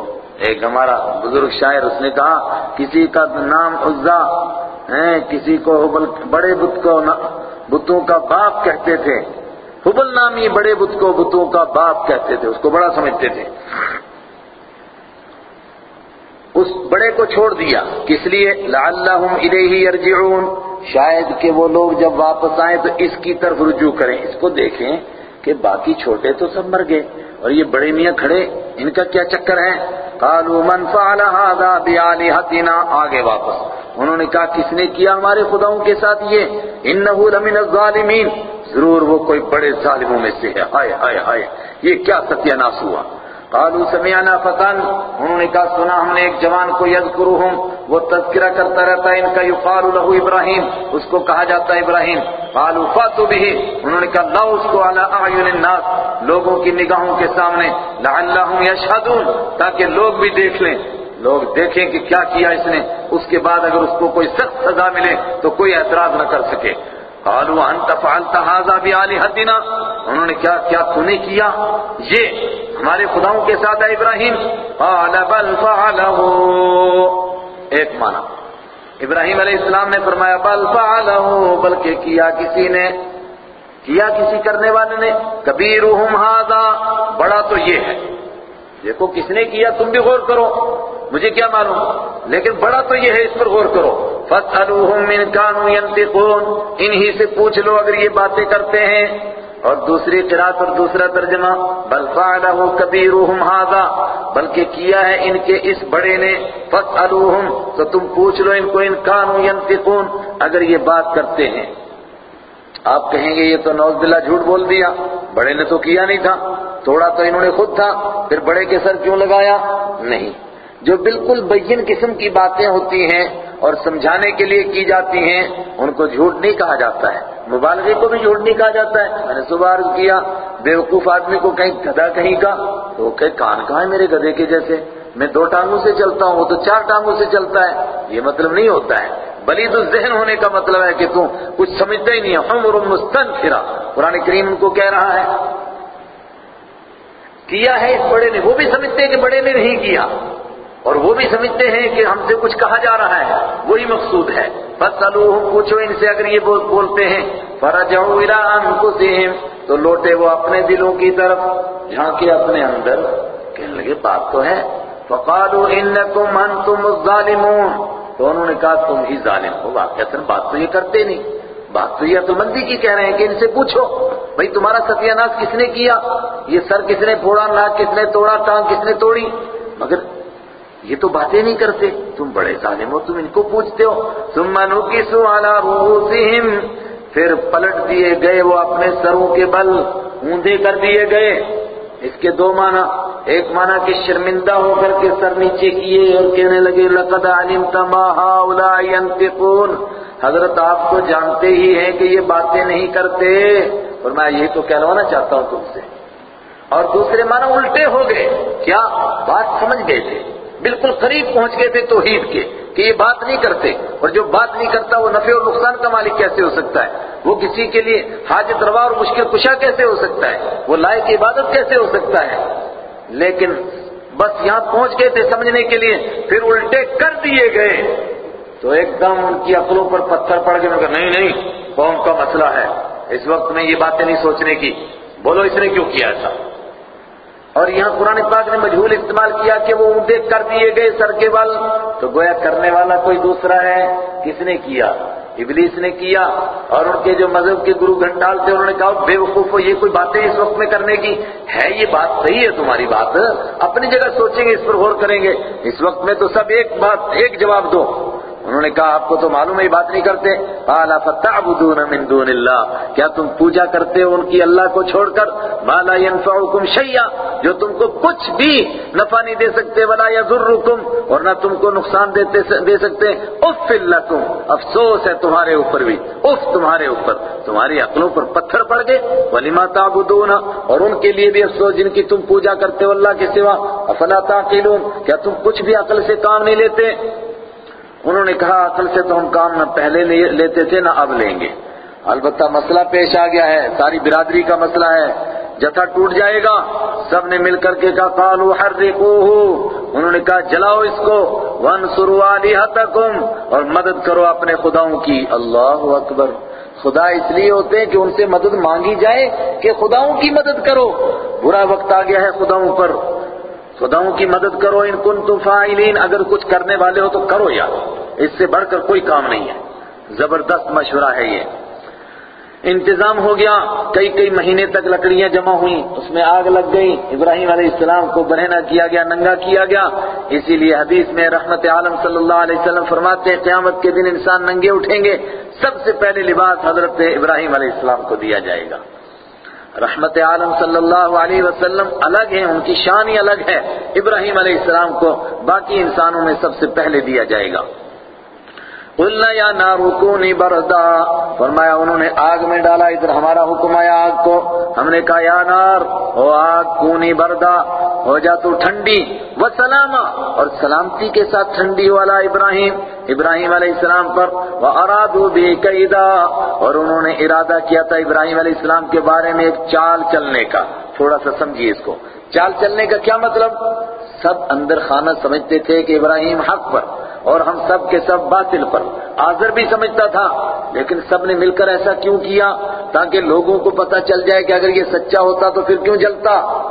ایک ہمارا بزرگ شاعر، اس نے کہا، کسی کا نام عزا، ہیں، کسی کو حبل، بڑے بت کو بتوں کا باپ کہتے تھے۔ حبل نامی بڑے بت کو بتوں کا باپ کہتے تھے۔ اس کو بڑا سمجھتے تھے۔ اس بڑے کو چھوڑ دیا۔ کس لیے؟ لعلہم الیہ یرجعون۔ شاید کہ وہ لوگ جب واپس آئیں تو اس کی طرف رجوع کریں۔ اس کو دیکھیں۔ کہ باقی چھوٹے تو سب مر گئے اور یہ بڑے میاں کھڑے، ان کا کیا چکر ہے؟ قالوا من فعل هذا بآلهتنا؟ آگے واپس۔ انہوں نے کہا، کس نے کیا ہمارے خداؤں کے ساتھ یہ؟ انه لمن الظالمین۔ ضرور وہ کوئی بڑے ظالموں میں سے ہے۔ ہائے ہائے ہائے یہ کیا ستیہ ناس ہوا؟ قالوا سمعنا فتن انہوں نے کہا، سنا، ہم نے ایک جوان کو یذکرہم، وہ تذکرہ کرتا رہتا ہے، ان کا یقال له ابراہیم، اس کو کہا جاتا ہے ابراہیم۔ قالوا فاتوا به انہوں نے کہا، لاؤ اس کو علی اعین الناس، لوگوں کی نگاہوں کے سامنے لعلهم یشهدون تاکہ لوگ بھی دیکھ لیں۔ لوگ دیکھیں کہ کیا کیا اس نے۔ اس کے بعد اگر اس کو کوئی سخت سزا ملے، تو کوئی اعتراض نہ کر سکے۔ قالوا انت فعلت هذا بآلهتنا. انہوں نے کیا کیا تو نے کیا؟ یہ ہمارے خداؤں کے ساتھ ہے ابراہیم۔ قال بل فعله ایک معنی۔ ابراہیم علیہ السلام نے فرمایا، بل فعله بلکہ کیا کسی نے؟ کیا کسی کرنے والے نے؟ کبیرہم هذا۔ بڑا تو یہ ہے۔ دیکھو کس نے کیا؟ تم بھی غور کرو۔ مجھے کیا معلوم؟ لیکن بڑا تو یہ ہے، اس پر غور کرو۔ فَاسْأَلُوهُمْ مِنْ كَانُوا يَنْتِقُونَ انہی سے پوچھ لو اگر یہ باتیں کرتے ہیں۔ اور دوسری قرات اور دوسرا ترجمہ، بل فعلہ کبیرہم ھذا بلکہ کیا ہے ان کے اس بڑے نے؟ فاسالوہم تو تم پوچھ لو ان کو ان کانوا ينطقون اگر یہ بات کرتے ہیں۔ آپ کہیں گے، یہ تو نوز باللہ جھوٹ بول دیا۔ بڑے نے تو کیا نہیں تھا۔ توڑا تو انہوں نے خود تھا۔ پھر بڑے کے سر کیوں لگایا؟ نہیں۔ جو بالکل بین قسم کی باتیں ہوتی ہیں اور سمجھانے کے لیے کی جاتی ہیں، ان کو جھوٹ نہیں کہا جاتا ہے۔ مبالغے کو بھی جھوٹ نہیں کہا جاتا ہے۔ میں نے صبح عرض کیا، بیوقوف آدمی کو کہیں گدھا کہیں کا، تو وہ کہ کان کہاں ہے میرے گدھے کے جیسے؟ میں دو ٹانگوں سے چلتا ہوں، وہ تو چار ٹانگوں سے چلتا ہے۔ یہ مطلب نہیں ہوتا ہے۔ بلید الذہن ہونے کا مطلب ہے کہ تم کچھ سمجھتا ہی نہیں ہے۔ عمر مستنفرا قرآن کریم ان کو کہہ رہا ہے۔ کیا ہے اس بڑے نے؟ وہ بھی سمجھتے ہیں کہ بڑے نے نہیں کیا۔ اور وہ بھی سمجھتے ہیں کہ ہم سے کچھ کہا جا رہا ہے، وہی مقصود ہے۔ فَاسْأَلُوهُمْ، پوچھو ان سے اگر یہ بولتے ہیں۔ فَرَجَعُوا إِلَىٰ أَنفُسِهِمْ۔ تو لوٹے وہ اپنے دلوں کی طرف، جہاں کے اپنے اندر کہنے لگے بات تو ہے فَقَالُوا إِنَّكُمْ أَنْتُمُ الظَّالِمُونَ۔ تو انہوں نے کہا، تم ہی ظالم ہو واقعہ بات تو یہ کرتے نہیں۔ بات تو یہ عقل مندی کی کہہ رہے ہیں کہ ان سے پوچھو، بھئی تمہارا ستیہ ناس کس نے کیا؟ یہ سر کس نے پھوڑا، ناک کس نے توڑا، ٹانگ کس نے توڑی؟ مگر یہ تو باتیں نہیں کرتے۔ تم بڑے ظالم ہو، تم ان کو پوچھتے ہو۔ ثم نکسوا علی رؤوسہم پھر پلٹ دیے گئے وہ اپنے سروں کے بل، اوندے کر دیے گئے۔ اس کے دو معنی، ایک معنی کہ شرمندہ ہو کر کے سر نیچے کیے اور کہنے لگے، لقد علمت ما هؤلاء ينطقون حضرت آپ کو جانتے ہی ہیں کہ یہ باتیں نہیں کرتے۔ اور میں یہ تو کہلوانا چاہتا ہوں تم سے۔ اور دوسرے معنی الٹے ہو گئے۔ کیا؟ بات سمجھ گئے تھے۔ بالکل قریب پہنچ گئے تھے توحید کے کہ یہ بات نہیں کرتے اور جو بات نہیں کرتا وہ نفع اور نقصان کا مالک کیسے ہو سکتا ہے؟ وہ کسی کے لیے حاجت روا اور مشکل کشا کیسے ہو سکتا ہے؟ وہ لائق عبادت کیسے ہو سکتا ہے؟ لیکن بس یہاں پہنچ گئے تھے سمجھنے کے لیے، پھر الٹے کر دیے گئے۔ تو ایک دم ان کی عقلوں پر پتھر پڑ گئے کہا، نہیں نہیں، قوم کا مسئلہ ہے۔ اس وقت میں یہ باتیں نہیں سوچنے کی۔ بولو، اس نے کیوں کیا ایسا؟ اور یہاں قرآن پاک نے مجھول استعمال کیا کہ وہ اونٹے کر دیے گئے سر کے بل، تو گویا کرنے والا کوئی دوسرا ہے؟ کس نے کیا؟ ابلیس نے کیا، اور ان کے جو مذہب کے گرو گھنٹال تھے، انہوں نے کہا، بے وقوف یہ کوئی باتیں اس وقت میں کرنے کی؟ ہے، یہ بات صحیح ہے، تمہاری بات اپنی جگہ سوچیں گے، اس پر غور کریں گے۔ اس وقت میں تو سب ایک بات، ایک جواب دو۔ انہوں نے کہا، آپ کو تو معلوم ہے یہ بات نہیں کرتے۔ قال فتعبدون من دون اللہ کیا تم پوجا کرتے ہو ان کی اللہ کو چھوڑ کر؟ ما لا ينفعكم شيئا۔ جو تم کو کچھ بھی نفع نہیں دے سکتے، ولا يضركم۔ اور نہ تم کو نقصان دیتے دے سکتے۔ اف لکم افسوس ہے تمہارے اوپر بھی۔ اف تمہارے اوپر۔ تمہاری عقلوں پر پتھر پڑ گئے۔ ولما تعبدون۔ اور ان کے لیے بھی افسوس، جن کی تم پوجا کرتے ہو اللہ کے سوا۔ افلا تعقلون۔ کیا تم کچھ بھی عقل سے کام نہیں لیتے؟ انہوں نے کہا عقل سے تو ہم کام نہ پہلے لیتے تھے، نہ اب لیں گے۔ البتہ مسئلہ پیش آ گیا ہے۔ ساری برادری کا مسئلہ ہے۔ جتھا ٹوٹ جائے گا، سب نے مل کر کے کہا، قالوا حرقوه۔ انہوں نے کہا، جلاؤ اس کو۔ وانصروا الہتکم اور مدد کرو اپنے خداؤں کی۔ اللہ اکبر۔ خدا اس لیے ہوتے ہیں کہ ان سے مدد مانگی جائے کہ خداؤں کی مدد کرو۔ برا وقت آ گیا ہے خداؤں پر۔ خداؤں کی مدد کرو، ان کن تو فائلین اگر کچھ کرنے والے ہو تو کرو یار اس سے بڑھ کر کوئی کام نہیں ہے۔ زبردست مشورہ ہے یہ۔ انتظام ہو گیا، کئی کئی مہینے تک لکڑیاں جمع ہوئیں، اس میں آگ لگ گئی، ابراہیم علیہ السلام کو برہنا کیا گیا، ننگا کیا گیا۔ اسی لیے حدیث میں رحمت عالم صلی اللہ علیہ وسلم فرماتے ہیں، قیامت کے دن انسان ننگے اٹھیں گے، سب سے پہلے لباس حضرت ابراہیم علیہ السلام کو دیا جائے گا۔ رحمت عالم صلی اللہ علیہ وسلم الگ ہیں، ان کی شان ہی الگ ہے۔ ابراہیم علیہ السلام کو باقی انسانوں میں سب سے پہلے دیا جائے گا۔ قلنا یا نارکونی بردا فرمایا انہوں نے آگ میں ڈالا، ادھر ہمارا حکم آیا آگ کو۔ ہم نے کہا، یا نار، او آگ کونی بردا، ہو جا تو ٹھنڈی۔ و سلاما اور سلامتی کے ساتھ ٹھنڈی والا ابراہیم۔ ابراہیم علیہ السلام پر وہ ارادو بھی قیدا اور انہوں نے ارادہ کیا تھا ابراہیم علیہ السلام کے بارے میں ایک چال چلنے کا۔ تھوڑا سا سمجھیے اس کو۔ چال چلنے کا کیا مطلب؟ سب اندر خانہ سمجھتے تھے کہ ابراہیم حق پر۔ اور ہم سب کے سب باطل پر آزر بھی سمجھتا تھا، لیکن سب نے مل کر ایسا کیوں کیا؟ تاکہ لوگوں کو پتا چل جائے کہ اگر یہ سچا ہوتا تو پھر کیوں جلتا؟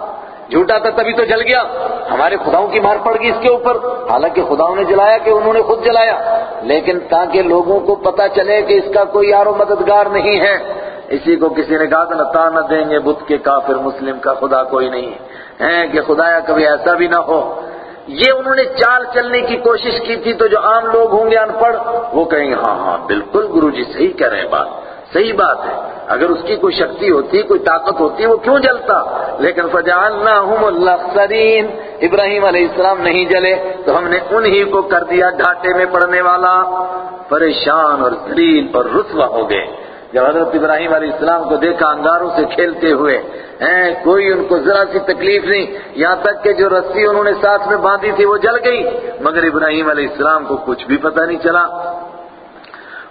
جھوٹا تھا تبھی تو جل گیا۔ ہمارے خداؤں کی مار پڑ گئی اس کے اوپر۔ حالانکہ خداؤں نے جلایا کہ انہوں نے خود جلایا۔ لیکن تاکہ لوگوں کو پتا چلے کہ اس کا کوئی یار و مددگار نہیں ہے۔ اسی کو کسی نے کہا تھا، نہ دیں گے بدھ کے کافر، مسلم کا خدا کوئی نہیں ہے۔ کہ خدایا کبھی ایسا بھی نہ ہو۔ یہ انہوں نے چال چلنے کی کوشش کی تھی تو جو عام لوگ ہوں گے ان پڑھ وہ کہیں گے ہاں ہاں بالکل گرو جی صحیح کہہ رہے ہیں بات، صحیح بات ہے۔ اگر اس کی کوئی شکتی ہوتی، کوئی طاقت ہوتی، وہ کیوں جلتا؟ لیکن فجعلناہم الاخسرین ابراہیم علیہ السلام نہیں جلے تو ہم نے انہی کو کر دیا گھاٹے میں پڑنے والا۔ پریشان اور ذلیل اور رسوا ہو گئے۔ جب حضرت ابراہیم علیہ السلام کو دیکھا انگاروں سے کھیلتے ہوئے، ہیں، کوئی ان کو ذرا سی تکلیف نہیں، یہاں تک کہ جو رسی انہوں نے ساتھ میں باندھی تھی وہ جل گئی۔ مگر ابراہیم علیہ السلام کو کچھ بھی پتہ نہیں چلا۔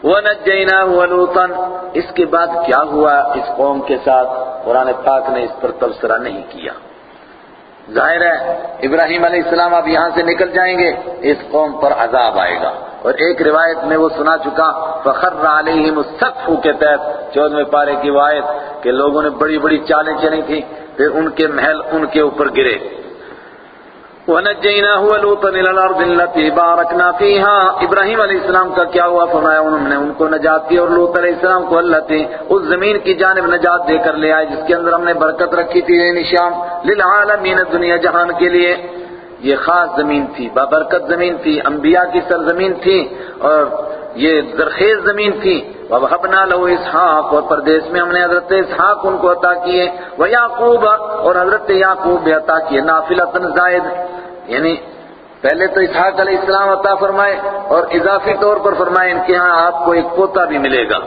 وَنَجَّيْنَاهُ وَلُوطًا، اس کے بعد کیا ہوا؟ اس قوم کے ساتھ، قرآن پاک نے اس پر تبصرہ نہیں کیا۔ ظاہر ہے، ابراہیم علیہ السلام اب یہاں سے نکل جائیں گے، اس قوم پر عذاب آئے گا۔ اور ایک روایت میں وہ سنا چکا، فخر علیہم السقف کے تحت۔ چودھویں پارے کی روایت کہ لوگوں نے بڑی بڑی چالیں چلی تھی پھر ان کے محل ان کے اوپر گرے۔ وَنَجَّيْنَاهُ وَلُوطًا إِلَى الْأَرْضِ الَّتِي بَارَكْنَا فِيهَا. ابراہیم علیہ السلام کا کیا ہوا فرمایا؟ انہوں نے ان کو نجات دی اور لوط علیہ السلام کو اللہ تھی اس زمین کی جانب نجات دے کر لے آئے، جس کے اندر ہم نے برکت رکھی تھی یعنی یہ نشان للعالمین دنیا جہان کے لیے یہ خاص زمین تھی بابرکت زمین تھی، انبیاء کی سرزمین تھی اور یہ زرخیز زمین تھی۔ وَوَهَبْنَا لَهُ اسحاق اور پردیس میں ہم نے حضرت اسحاق ان کو عطا کیے۔ وَيَعْقُوبَ، اور حضرت یعقوب بھی عطا کیے نافلۃ زائد۔ یعنی پہلے تو اسحاق علیہ السلام عطا فرمائے، اور اضافی طور پر فرمائے ان کے ہاں آپ کو ایک پوتا بھی ملے گا۔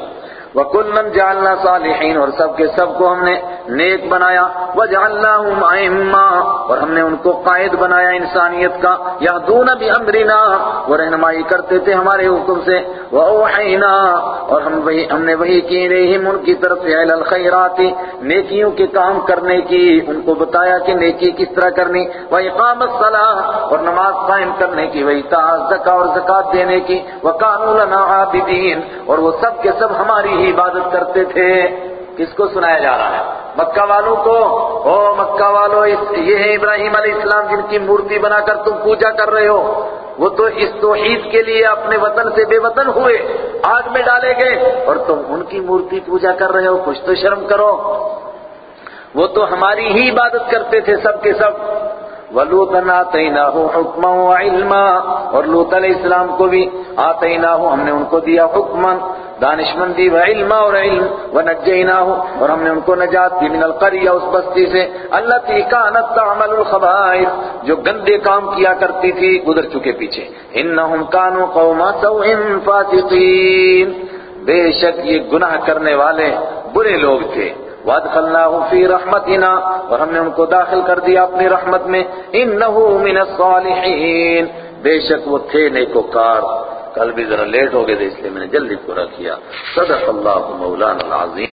وَكُلًّا جَعَلْنَا صَالِحِينَ، اور سب کے سب کو ہم نے نیک بنایا۔ وجعلناہم ائمہ اور ہم نے ان کو قائد بنایا انسانیت کا۔ یہدون بامرنا وہ رہنمائی کرتے تھے ہمارے حکم سے۔ واوحینا اور ہم وہی، ہم نے وہی کی رہیم ان کی طرف اہل الخیرات نیکیوں کے کام کرنے کی۔ ان کو بتایا کہ نیکی کس طرح کرنی۔ واقام الصلاۃ اور نماز قائم کرنے کی۔ وہی زکا اور زکات دینے کی۔ وکانوا لنا عابدین اور وہ سب کے سب ہماری ہی عبادت کرتے تھے، کس کو سنایا جا رہا ہے؟ مکہ والوں کو؟ او مکہ والوں یہ ہے ابراہیم علیہ السلام جن کی مورتی بنا کر تم پوجا کر رہے ہو۔ وہ تو اس توحید کے لیے اپنے وطن سے بے وطن ہوئے، آگ میں ڈالے گئے۔ اور تم ان کی مورتی پوجا کر رہے ہو، کچھ تو شرم کرو۔ وہ تو ہماری ہی عبادت کرتے تھے سب کے سب۔ وَلُوتًا آتَيْنَاهُ حُكْمًا وَعِلْمًا اور لوت علیہ السلام کو بھی آتَيْنَاهُ ہم نے ان کو دیا حکمن دانشمندی و علم اور علم و ونجیناہ اور ہم نے ان کو نجات دی من القریہ اس بستی سے اللہ تی کانت تعمل الخبائر، جو گندے کام کیا کرتی تھی، گزر چکے پیچھے۔ انہم کانوا قوم سوء فاسقین۔ بے شک یہ گناہ کرنے والے برے لوگ تھے۔ وَأَدْخَلْنَاهُ فِي رَحْمَتِنَا، اور ہم نے ان کو داخل کر دیا اپنی رحمت میں۔ إِنَّهُ مِنَ الصَّالِحِينَ بے شک وہ تھے نیکوکار۔ کل بھی ذرا لیٹ ہو گئے تھے، اس لیے میں نے جلدی پورا کیا۔ صدق اللہ مولانا العظیم۔